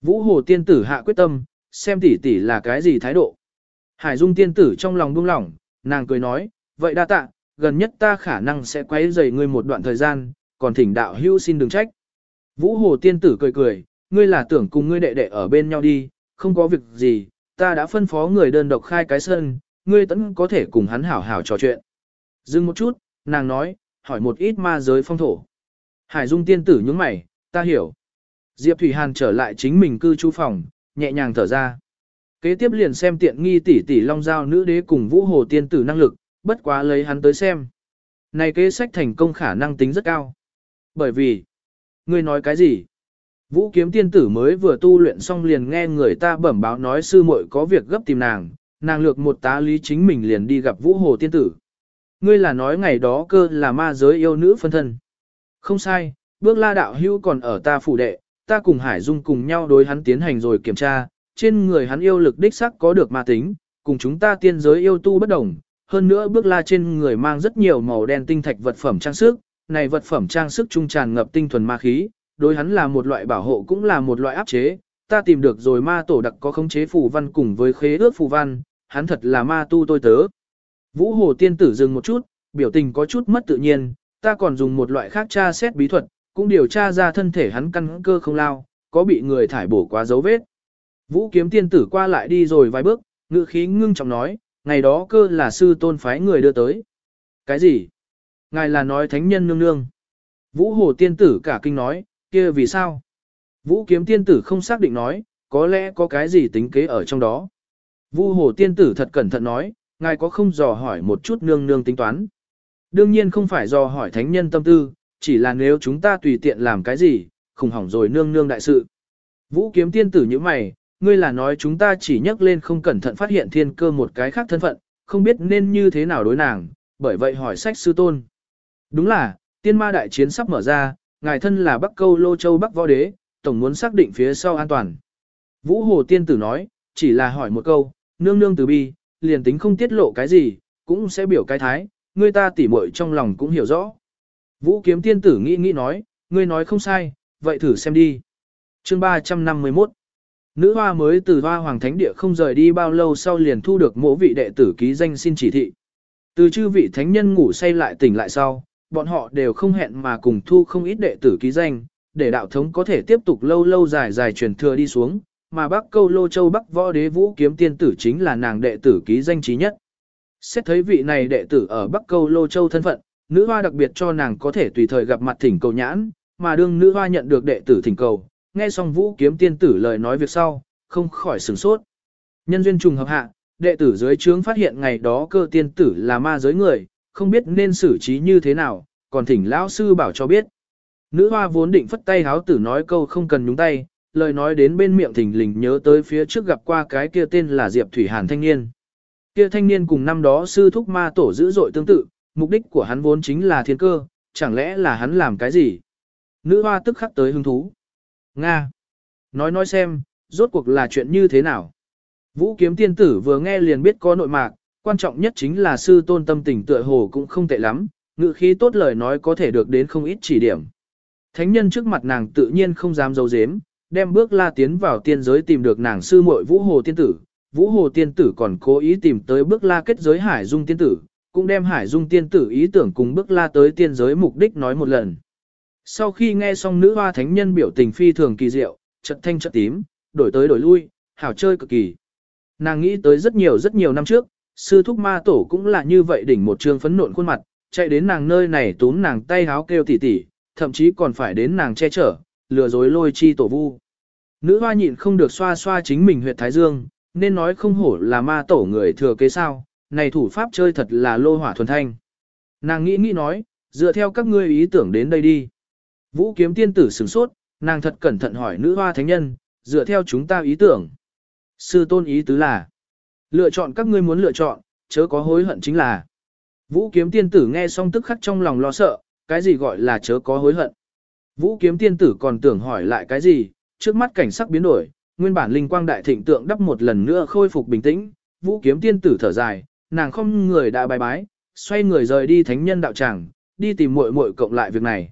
Vũ hồ tiên tử hạ quyết tâm, xem tỷ tỷ là cái gì thái độ. Hải Dung tiên tử trong lòng buông lỏng, nàng cười nói, vậy đa tạ, gần nhất ta khả năng sẽ quấy rầy ngươi một đoạn thời gian, còn thỉnh đạo hữu xin đừng trách. Vũ hồ tiên tử cười cười, ngươi là tưởng cùng ngươi đệ đệ ở bên nhau đi, không có việc gì, ta đã phân phó người đơn độc khai cái sân, ngươi tẫn có thể cùng hắn hảo hảo trò chuyện. Dừng một chút, nàng nói, hỏi một ít ma giới phong thổ. Hải Dung tiên tử nhướng mày, ta hiểu. Diệp Thủy Hàn trở lại chính mình cư trú phòng, nhẹ nhàng thở ra. Kế tiếp liền xem tiện nghi tỷ tỷ Long Giao nữ đế cùng Vũ Hồ tiên tử năng lực, bất quá lấy hắn tới xem. Này kế sách thành công khả năng tính rất cao. Bởi vì, ngươi nói cái gì? Vũ kiếm tiên tử mới vừa tu luyện xong liền nghe người ta bẩm báo nói sư muội có việc gấp tìm nàng, nàng lược một tá lý chính mình liền đi gặp Vũ Hồ tiên tử. Ngươi là nói ngày đó cơ là ma giới yêu nữ phân thân. Không sai, bước la đạo hưu còn ở ta phủ đệ, ta cùng Hải Dung cùng nhau đối hắn tiến hành rồi kiểm tra, trên người hắn yêu lực đích sắc có được ma tính, cùng chúng ta tiên giới yêu tu bất đồng. Hơn nữa bước la trên người mang rất nhiều màu đen tinh thạch vật phẩm trang sức, này vật phẩm trang sức trung tràn ngập tinh thuần ma khí, đối hắn là một loại bảo hộ cũng là một loại áp chế. Ta tìm được rồi ma tổ đặc có khống chế phù văn cùng với khế ước phù văn, hắn thật là ma tu tôi tớ. Vũ Hồ tiên tử dừng một chút, biểu tình có chút mất tự nhiên, ta còn dùng một loại khác tra xét bí thuật, cũng điều tra ra thân thể hắn căn cơ không lao, có bị người thải bổ quá dấu vết. Vũ kiếm tiên tử qua lại đi rồi vài bước, ngữ khí ngưng trọng nói, ngày đó cơ là sư tôn phái người đưa tới. Cái gì? Ngài là nói thánh nhân nương nương. Vũ hồ tiên tử cả kinh nói, kia vì sao? Vũ kiếm tiên tử không xác định nói, có lẽ có cái gì tính kế ở trong đó. Vũ hồ tiên tử thật cẩn thận nói, ngài có không dò hỏi một chút nương nương tính toán. Đương nhiên không phải dò hỏi thánh nhân tâm tư, chỉ là nếu chúng ta tùy tiện làm cái gì, khủng hỏng rồi nương nương đại sự. Vũ kiếm tiên tử như mày, ngươi là nói chúng ta chỉ nhắc lên không cẩn thận phát hiện thiên cơ một cái khác thân phận, không biết nên như thế nào đối nàng, bởi vậy hỏi sách sư tôn. Đúng là, tiên ma đại chiến sắp mở ra, ngài thân là Bắc Câu Lô Châu Bắc Võ Đế, tổng muốn xác định phía sau an toàn. Vũ Hồ Tiên Tử nói, chỉ là hỏi một câu, nương nương từ bi, liền tính không tiết lộ cái gì, cũng sẽ biểu cái thái, người ta tỉ muội trong lòng cũng hiểu rõ. Vũ Kiếm Tiên Tử nghĩ nghĩ nói, ngươi nói không sai, vậy thử xem đi. Chương 351 Nữ hoa mới từ hoa hoàng thánh địa không rời đi bao lâu sau liền thu được mỗi vị đệ tử ký danh xin chỉ thị. Từ chư vị thánh nhân ngủ say lại tỉnh lại sau, bọn họ đều không hẹn mà cùng thu không ít đệ tử ký danh, để đạo thống có thể tiếp tục lâu lâu dài dài truyền thừa đi xuống, mà Bắc Câu Lô Châu Bắc Võ Đế Vũ Kiếm Tiên tử chính là nàng đệ tử ký danh trí nhất. Xét thấy vị này đệ tử ở Bắc Câu Lô Châu thân phận, nữ hoa đặc biệt cho nàng có thể tùy thời gặp mặt thỉnh cầu nhãn, mà đương nữ hoa nhận được đệ tử thỉnh cầu, nghe xong Vũ Kiếm Tiên tử lời nói việc sau, không khỏi sửng sốt. Nhân duyên trùng hợp hạ, đệ tử dưới trướng phát hiện ngày đó cơ tiên tử là ma giới người, không biết nên xử trí như thế nào, còn thỉnh lão sư bảo cho biết. Nữ hoa vốn định phất tay háo tử nói câu không cần nhúng tay, lời nói đến bên miệng thỉnh lình nhớ tới phía trước gặp qua cái kia tên là Diệp Thủy Hàn thanh niên. Kia thanh niên cùng năm đó sư thúc ma tổ dữ dội tương tự, mục đích của hắn vốn chính là thiên cơ, chẳng lẽ là hắn làm cái gì? Nữ hoa tức khắc tới hứng thú. Nga! Nói nói xem, rốt cuộc là chuyện như thế nào? Vũ kiếm tiên tử vừa nghe liền biết có nội mạc, quan trọng nhất chính là sư tôn tâm tình tựa hồ cũng không tệ lắm, ngự khí tốt lời nói có thể được đến không ít chỉ điểm. Thánh nhân trước mặt nàng tự nhiên không dám giấu giếm, đem bước la tiến vào tiên giới tìm được nàng sư muội Vũ Hồ tiên tử. Vũ Hồ tiên tử còn cố ý tìm tới bước la kết giới Hải Dung tiên tử, cũng đem Hải Dung tiên tử ý tưởng cùng bước la tới tiên giới mục đích nói một lần. Sau khi nghe xong nữ hoa thánh nhân biểu tình phi thường kỳ diệu, chật thanh chật tím, đổi tới đổi lui, hảo chơi cực kỳ. Nàng nghĩ tới rất nhiều rất nhiều năm trước, sư thúc ma tổ cũng là như vậy đỉnh một trường phấn nộn khuôn mặt, chạy đến nàng nơi này tún nàng tay háo kêu tỉ tỉ, thậm chí còn phải đến nàng che chở, lừa dối lôi chi tổ vu. Nữ hoa nhịn không được xoa xoa chính mình huyệt thái dương, nên nói không hổ là ma tổ người thừa kế sao, này thủ pháp chơi thật là lô hỏa thuần thanh. Nàng nghĩ nghĩ nói, dựa theo các ngươi ý tưởng đến đây đi. Vũ kiếm tiên tử sửng sốt, nàng thật cẩn thận hỏi nữ hoa thánh nhân, dựa theo chúng ta ý tưởng. Sư tôn ý tứ là, lựa chọn các ngươi muốn lựa chọn, chớ có hối hận chính là. Vũ kiếm tiên tử nghe xong tức khắc trong lòng lo sợ, cái gì gọi là chớ có hối hận. Vũ kiếm tiên tử còn tưởng hỏi lại cái gì, trước mắt cảnh sắc biến đổi, nguyên bản linh quang đại thịnh tượng đắp một lần nữa khôi phục bình tĩnh, vũ kiếm tiên tử thở dài, nàng không người đã bài bái, xoay người rời đi thánh nhân đạo tràng, đi tìm muội muội cộng lại việc này.